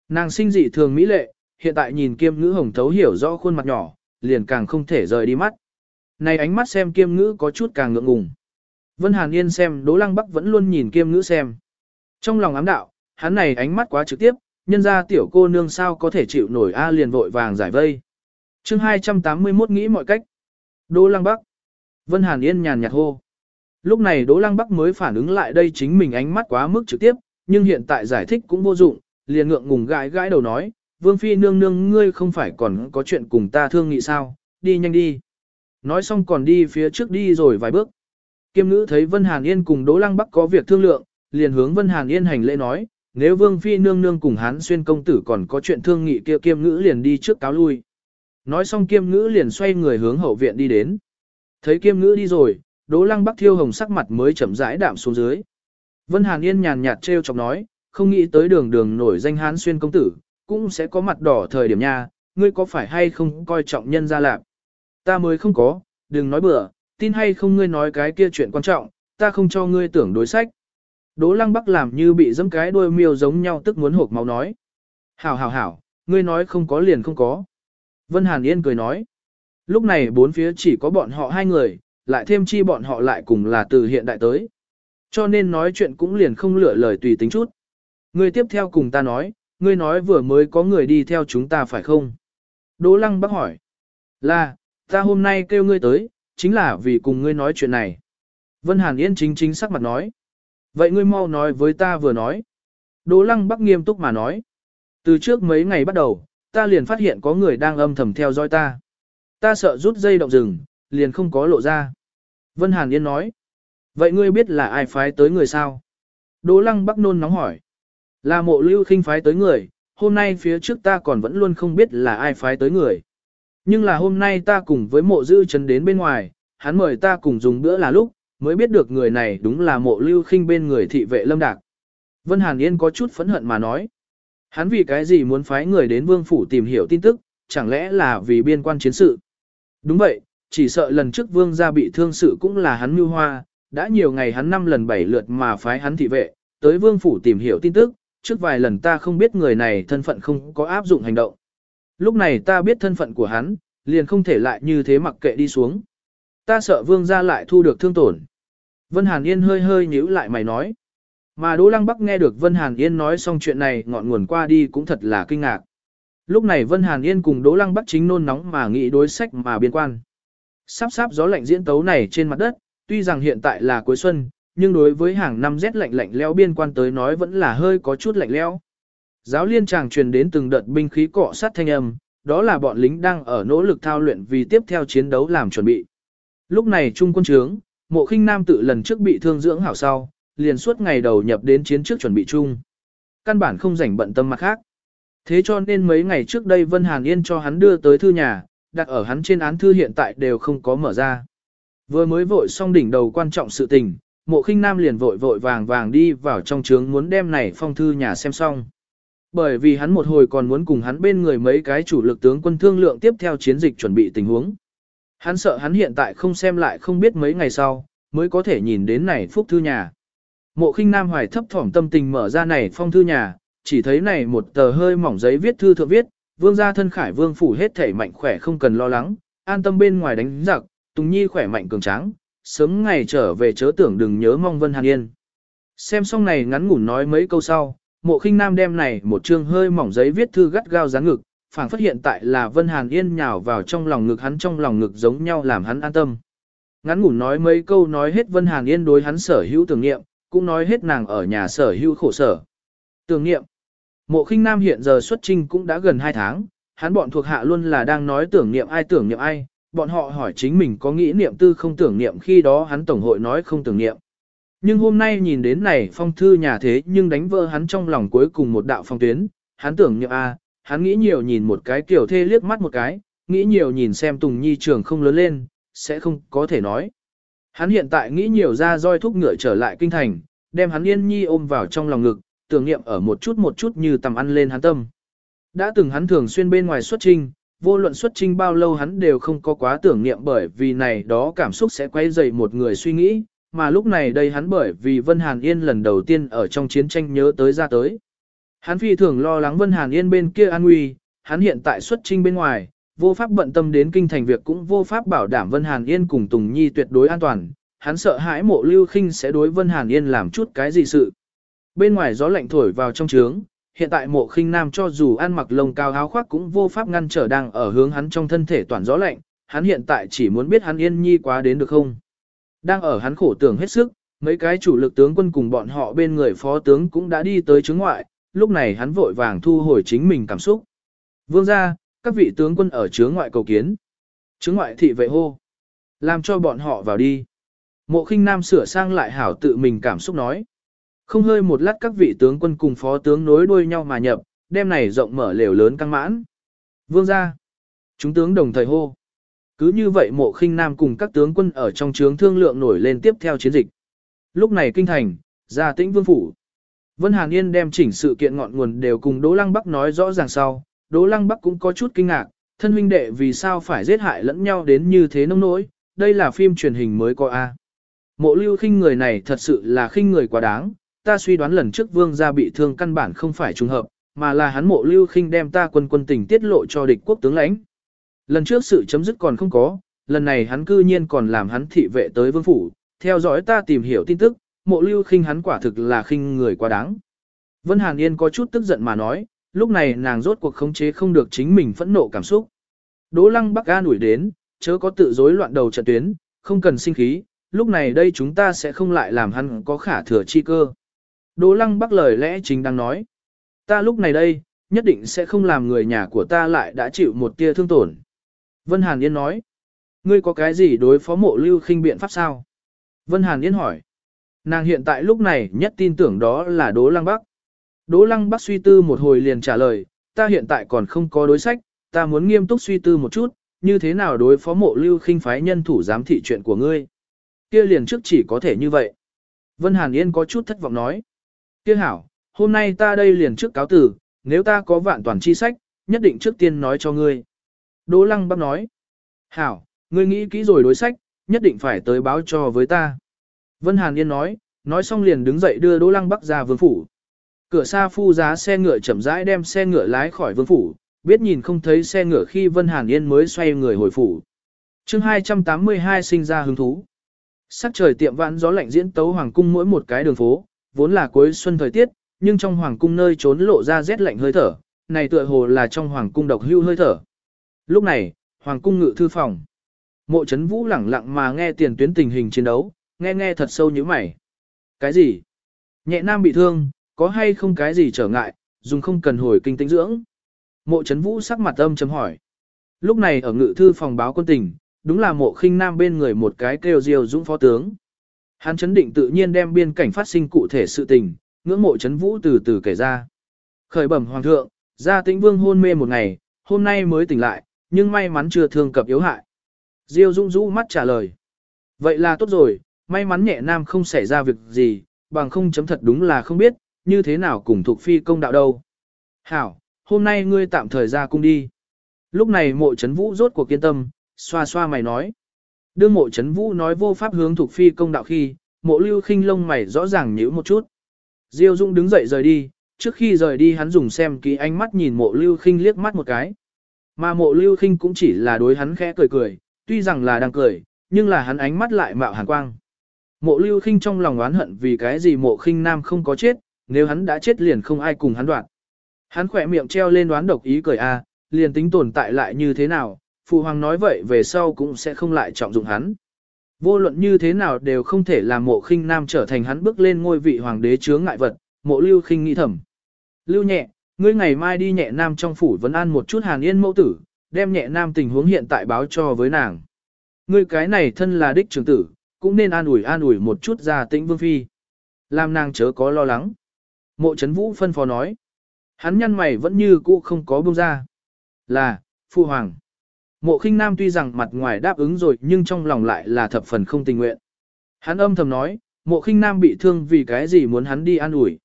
Nàng sinh dị thường mỹ lệ, hiện tại nhìn kiêm ngữ hồng thấu hiểu rõ khuôn mặt nhỏ, liền càng không thể rời đi mắt. Này ánh mắt xem kiêm ngữ có chút càng ngượng ngùng. Vân Hàn Yên xem Đỗ Lăng Bắc vẫn luôn nhìn kiêm ngữ xem. Trong lòng ám đạo, hắn này ánh mắt quá trực tiếp, nhân ra tiểu cô nương sao có thể chịu nổi A liền vội vàng giải vây. chương 281 nghĩ mọi cách. Đỗ Lăng Bắc. Vân Hàn Yên nhàn nhạt hô. Lúc này Đỗ Lăng Bắc mới phản ứng lại đây chính mình ánh mắt quá mức trực tiếp, nhưng hiện tại giải thích cũng vô dụng, liền ngượng ngùng gãi gãi đầu nói, Vương Phi nương nương ngươi không phải còn có chuyện cùng ta thương nghị sao, đi nhanh đi. Nói xong còn đi phía trước đi rồi vài bước. Kiêm ngữ thấy Vân Hàn Yên cùng Đỗ Lăng Bắc có việc thương lượng, liền hướng Vân Hàn Yên hành lễ nói, nếu Vương Phi nương nương cùng Hán Xuyên công tử còn có chuyện thương nghị kia Kiêm ngữ liền đi trước cáo lui. Nói xong Kiêm ngữ liền xoay người hướng hậu viện đi đến. Thấy Kiêm ngữ đi rồi, Đỗ Lăng Bắc thiêu hồng sắc mặt mới chậm rãi đạm xuống dưới. Vân Hàn Yên nhàn nhạt trêu chọc nói, không nghĩ tới đường đường nổi danh Hán Xuyên công tử, cũng sẽ có mặt đỏ thời điểm nha, ngươi có phải hay không coi trọng nhân ra lạc. Ta mới không có, đừng nói bừa, tin hay không ngươi nói cái kia chuyện quan trọng, ta không cho ngươi tưởng đối sách. Đỗ lăng bắc làm như bị dẫm cái đuôi miêu giống nhau tức muốn hộp máu nói. Hảo hảo hảo, ngươi nói không có liền không có. Vân Hàn Yên cười nói. Lúc này bốn phía chỉ có bọn họ hai người, lại thêm chi bọn họ lại cùng là từ hiện đại tới. Cho nên nói chuyện cũng liền không lựa lời tùy tính chút. Ngươi tiếp theo cùng ta nói, ngươi nói vừa mới có người đi theo chúng ta phải không? Đỗ Lăng bác hỏi. Là, ta hôm nay kêu ngươi tới, chính là vì cùng ngươi nói chuyện này. Vân Hàn Yên chính chính sắc mặt nói. Vậy ngươi mau nói với ta vừa nói. Đỗ Lăng Bắc nghiêm túc mà nói. Từ trước mấy ngày bắt đầu, ta liền phát hiện có người đang âm thầm theo dõi ta. Ta sợ rút dây động rừng, liền không có lộ ra. Vân Hàn Yên nói. Vậy ngươi biết là ai phái tới người sao? Đỗ Lăng Bắc nôn nóng hỏi. Là mộ lưu khinh phái tới người, hôm nay phía trước ta còn vẫn luôn không biết là ai phái tới người. Nhưng là hôm nay ta cùng với mộ dư chấn đến bên ngoài, hắn mời ta cùng dùng bữa là lúc, mới biết được người này đúng là mộ lưu khinh bên người thị vệ lâm đạc. Vân Hàn Yên có chút phẫn hận mà nói. Hắn vì cái gì muốn phái người đến vương phủ tìm hiểu tin tức, chẳng lẽ là vì biên quan chiến sự. Đúng vậy, chỉ sợ lần trước vương gia bị thương sự cũng là hắn mưu hoa, đã nhiều ngày hắn năm lần bảy lượt mà phái hắn thị vệ, tới vương phủ tìm hiểu tin tức, trước vài lần ta không biết người này thân phận không có áp dụng hành động. Lúc này ta biết thân phận của hắn, liền không thể lại như thế mặc kệ đi xuống. Ta sợ vương gia lại thu được thương tổn. Vân Hàn Yên hơi hơi nhíu lại mày nói. Mà Đỗ Lăng Bắc nghe được Vân Hàn Yên nói xong chuyện này ngọn nguồn qua đi cũng thật là kinh ngạc. Lúc này Vân Hàn Yên cùng Đỗ Lăng Bắc chính nôn nóng mà nghĩ đối sách mà biên quan. Sắp sắp gió lạnh diễn tấu này trên mặt đất, tuy rằng hiện tại là cuối xuân, nhưng đối với hàng năm rét lạnh lạnh leo biên quan tới nói vẫn là hơi có chút lạnh leo. Giáo liên chàng truyền đến từng đợt binh khí cọ sát thanh âm, đó là bọn lính đang ở nỗ lực thao luyện vì tiếp theo chiến đấu làm chuẩn bị. Lúc này trung quân trướng, mộ khinh nam tự lần trước bị thương dưỡng hảo sau, liền suốt ngày đầu nhập đến chiến trước chuẩn bị chung. Căn bản không rảnh bận tâm mặt khác. Thế cho nên mấy ngày trước đây Vân Hàn Yên cho hắn đưa tới thư nhà, đặt ở hắn trên án thư hiện tại đều không có mở ra. Vừa mới vội xong đỉnh đầu quan trọng sự tình, mộ khinh nam liền vội vội vàng vàng đi vào trong trướng muốn đem này phong thư nhà xem xong. Bởi vì hắn một hồi còn muốn cùng hắn bên người mấy cái chủ lực tướng quân thương lượng tiếp theo chiến dịch chuẩn bị tình huống. Hắn sợ hắn hiện tại không xem lại không biết mấy ngày sau, mới có thể nhìn đến này phúc thư nhà. Mộ khinh nam hoài thấp thỏm tâm tình mở ra này phong thư nhà, chỉ thấy này một tờ hơi mỏng giấy viết thư thượng viết, vương gia thân khải vương phủ hết thể mạnh khỏe không cần lo lắng, an tâm bên ngoài đánh giặc, Tùng Nhi khỏe mạnh cường tráng, sớm ngày trở về chớ tưởng đừng nhớ mong Vân Hàn Yên. Xem xong này ngắn ngủn nói mấy câu sau, mộ khinh nam đem này một chương hơi mỏng giấy viết thư gắt gao dán ngực, phảng phát hiện tại là Vân Hàn Yên nhào vào trong lòng ngực hắn trong lòng ngực giống nhau làm hắn an tâm. Ngắn ngủn nói mấy câu nói hết Vân Hàn Yên đối hắn sở hữu tưởng niệm, cũng nói hết nàng ở nhà sở hữu khổ sở. Tưởng niệm. Mộ khinh nam hiện giờ xuất trinh cũng đã gần 2 tháng, hắn bọn thuộc hạ luôn là đang nói tưởng niệm ai tưởng niệm ai, bọn họ hỏi chính mình có nghĩ niệm tư không tưởng niệm khi đó hắn tổng hội nói không tưởng niệm. Nhưng hôm nay nhìn đến này phong thư nhà thế nhưng đánh vỡ hắn trong lòng cuối cùng một đạo phong tuyến, hắn tưởng niệm a, hắn nghĩ nhiều nhìn một cái kiểu thê liếc mắt một cái, nghĩ nhiều nhìn xem Tùng Nhi trường không lớn lên, sẽ không có thể nói. Hắn hiện tại nghĩ nhiều ra roi thúc ngựa trở lại kinh thành, đem hắn yên nhi ôm vào trong lòng ngực, tưởng niệm ở một chút một chút như tầm ăn lên hắn tâm. Đã từng hắn thường xuyên bên ngoài xuất trinh, vô luận xuất trinh bao lâu hắn đều không có quá tưởng niệm bởi vì này đó cảm xúc sẽ quay dậy một người suy nghĩ, mà lúc này đây hắn bởi vì Vân Hàn Yên lần đầu tiên ở trong chiến tranh nhớ tới ra tới. Hắn phi thường lo lắng Vân Hàn Yên bên kia an nguy, hắn hiện tại xuất trinh bên ngoài, vô pháp bận tâm đến kinh thành việc cũng vô pháp bảo đảm Vân Hàn Yên cùng Tùng Nhi tuyệt đối an toàn, hắn sợ hãi mộ lưu khinh sẽ đối Vân Hàn Yên làm chút cái gì sự. Bên ngoài gió lạnh thổi vào trong trướng, hiện tại mộ khinh nam cho dù ăn mặc lông cao áo khoác cũng vô pháp ngăn trở đang ở hướng hắn trong thân thể toàn gió lạnh, hắn hiện tại chỉ muốn biết hắn yên nhi quá đến được không. Đang ở hắn khổ tưởng hết sức, mấy cái chủ lực tướng quân cùng bọn họ bên người phó tướng cũng đã đi tới chứng ngoại, lúc này hắn vội vàng thu hồi chính mình cảm xúc. Vương ra, các vị tướng quân ở chướng ngoại cầu kiến. Chướng ngoại thị vệ hô. Làm cho bọn họ vào đi. Mộ khinh nam sửa sang lại hảo tự mình cảm xúc nói. Không hơi một lát các vị tướng quân cùng phó tướng nối đuôi nhau mà nhập, đêm này rộng mở lều lớn căng mãn. Vương ra. Chúng tướng đồng thời hô. Cứ như vậy mộ khinh nam cùng các tướng quân ở trong trướng thương lượng nổi lên tiếp theo chiến dịch. Lúc này kinh thành, ra tĩnh vương phủ. Vân Hàn Yên đem chỉnh sự kiện ngọn nguồn đều cùng Đỗ Lăng Bắc nói rõ ràng sau. Đỗ Lăng Bắc cũng có chút kinh ngạc, thân huynh đệ vì sao phải giết hại lẫn nhau đến như thế nông nỗi, đây là phim truyền hình mới có A. Mộ lưu khinh người này thật sự là khinh người quá đáng, ta suy đoán lần trước vương gia bị thương căn bản không phải trùng hợp, mà là hắn mộ lưu khinh đem ta quân quân tình tiết lộ cho địch quốc tướng lãnh. Lần trước sự chấm dứt còn không có, lần này hắn cư nhiên còn làm hắn thị vệ tới vương phủ, theo dõi ta tìm hiểu tin tức, mộ lưu khinh hắn quả thực là khinh người quá đáng. Vân Hàn Yên có chút tức giận mà nói, lúc này nàng rốt cuộc khống chế không được chính mình phẫn nộ cảm xúc. Đỗ lăng bắc ga nổi đến, chớ có tự rối loạn đầu trận tuyến, không cần sinh khí, lúc này đây chúng ta sẽ không lại làm hắn có khả thừa chi cơ. Đỗ lăng bắc lời lẽ chính đang nói. Ta lúc này đây, nhất định sẽ không làm người nhà của ta lại đã chịu một tia thương tổn. Vân Hàn Yên nói. Ngươi có cái gì đối phó mộ lưu khinh biện pháp sao? Vân Hàn Yên hỏi. Nàng hiện tại lúc này nhất tin tưởng đó là Đỗ Lăng Bắc. Đỗ Lăng Bắc suy tư một hồi liền trả lời, ta hiện tại còn không có đối sách, ta muốn nghiêm túc suy tư một chút, như thế nào đối phó mộ lưu khinh phái nhân thủ giám thị chuyện của ngươi. Kia liền trước chỉ có thể như vậy. Vân Hàn Yên có chút thất vọng nói. Tiếc hảo, hôm nay ta đây liền trước cáo tử, nếu ta có vạn toàn chi sách, nhất định trước tiên nói cho ngươi. Đỗ Lăng Bắc nói. Hảo, ngươi nghĩ kỹ rồi đối sách, nhất định phải tới báo cho với ta. Vân Hàn Yên nói, nói xong liền đứng dậy đưa Đỗ Lăng Bắc ra vương phủ. Cửa xa phu giá xe ngựa chậm rãi đem xe ngựa lái khỏi vương phủ, biết nhìn không thấy xe ngựa khi Vân Hàn Yên mới xoay người hồi phủ. chương 282 sinh ra hứng thú. Sắc trời tiệm vãn gió lạnh diễn tấu hoàng cung mỗi một cái đường phố, vốn là cuối xuân thời tiết, nhưng trong hoàng cung nơi trốn lộ ra rét lạnh hơi thở, này tựa hồ là trong hoàng cung độc hưu hơi thở. Lúc này, hoàng cung ngự thư phòng. Mộ chấn vũ lẳng lặng mà nghe tiền tuyến tình hình chiến đấu, nghe nghe thật sâu như mày. Cái gì? Nhẹ nam bị thương, có hay không cái gì trở ngại, dùng không cần hồi kinh tĩnh dưỡng. Mộ chấn vũ sắc mặt âm chấm hỏi. Lúc này ở ngự thư phòng báo quân tình, đúng là mộ khinh nam bên người một cái kêu diều dũng phó tướng. Hắn chấn định tự nhiên đem biên cảnh phát sinh cụ thể sự tình, ngưỡng mộ chấn vũ từ từ kể ra. Khởi bẩm hoàng thượng, gia tĩnh vương hôn mê một ngày, hôm nay mới tỉnh lại, nhưng may mắn chưa thương cập yếu hại. Diêu Dung rũ mắt trả lời. Vậy là tốt rồi, may mắn nhẹ nam không xảy ra việc gì, bằng không chấm thật đúng là không biết, như thế nào cùng thuộc phi công đạo đâu. Hảo, hôm nay ngươi tạm thời ra cung đi. Lúc này mộ chấn vũ rốt cuộc kiên tâm, xoa xoa mày nói. Đương mộ chấn vũ nói vô pháp hướng thuộc phi công đạo khi, mộ lưu khinh lông mày rõ ràng nhíu một chút. Diêu Dung đứng dậy rời đi, trước khi rời đi hắn dùng xem kỹ ánh mắt nhìn mộ lưu khinh liếc mắt một cái. Mà mộ lưu khinh cũng chỉ là đối hắn khẽ cười cười, tuy rằng là đang cười, nhưng là hắn ánh mắt lại mạo hàn quang. Mộ lưu khinh trong lòng oán hận vì cái gì mộ khinh nam không có chết, nếu hắn đã chết liền không ai cùng hắn đoạn. Hắn khỏe miệng treo lên đoán độc ý cười a, liền tính tồn tại lại như thế nào, phụ hoàng nói vậy về sau cũng sẽ không lại trọng dụng hắn. Vô luận như thế nào đều không thể làm mộ khinh nam trở thành hắn bước lên ngôi vị hoàng đế chướng ngại vật, mộ lưu khinh nghĩ thầm. Lưu nhẹ, ngươi ngày mai đi nhẹ nam trong phủ vấn an một chút hàn yên mẫu tử, đem nhẹ nam tình huống hiện tại báo cho với nàng. Ngươi cái này thân là đích trưởng tử, cũng nên an ủi an ủi một chút ra tĩnh vương phi. Làm nàng chớ có lo lắng. Mộ chấn vũ phân phó nói. Hắn nhăn mày vẫn như cũ không có buông ra. Là, phu hoàng. Mộ khinh nam tuy rằng mặt ngoài đáp ứng rồi nhưng trong lòng lại là thập phần không tình nguyện. Hắn âm thầm nói, mộ khinh nam bị thương vì cái gì muốn hắn đi an ủi.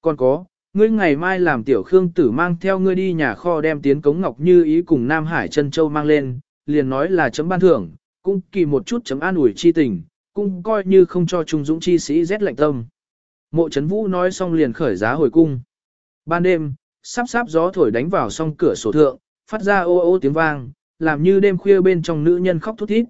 Còn có, ngươi ngày mai làm tiểu khương tử mang theo ngươi đi nhà kho đem tiến cống ngọc như ý cùng Nam Hải chân Châu mang lên, liền nói là chấm ban thưởng, cũng kỳ một chút chấm an ủi chi tình, cũng coi như không cho trung dũng chi sĩ rét lạnh tâm. Mộ chấn vũ nói xong liền khởi giá hồi cung. Ban đêm, sắp sắp gió thổi đánh vào song cửa sổ thượng, phát ra ô ô tiếng vang, làm như đêm khuya bên trong nữ nhân khóc thút thít.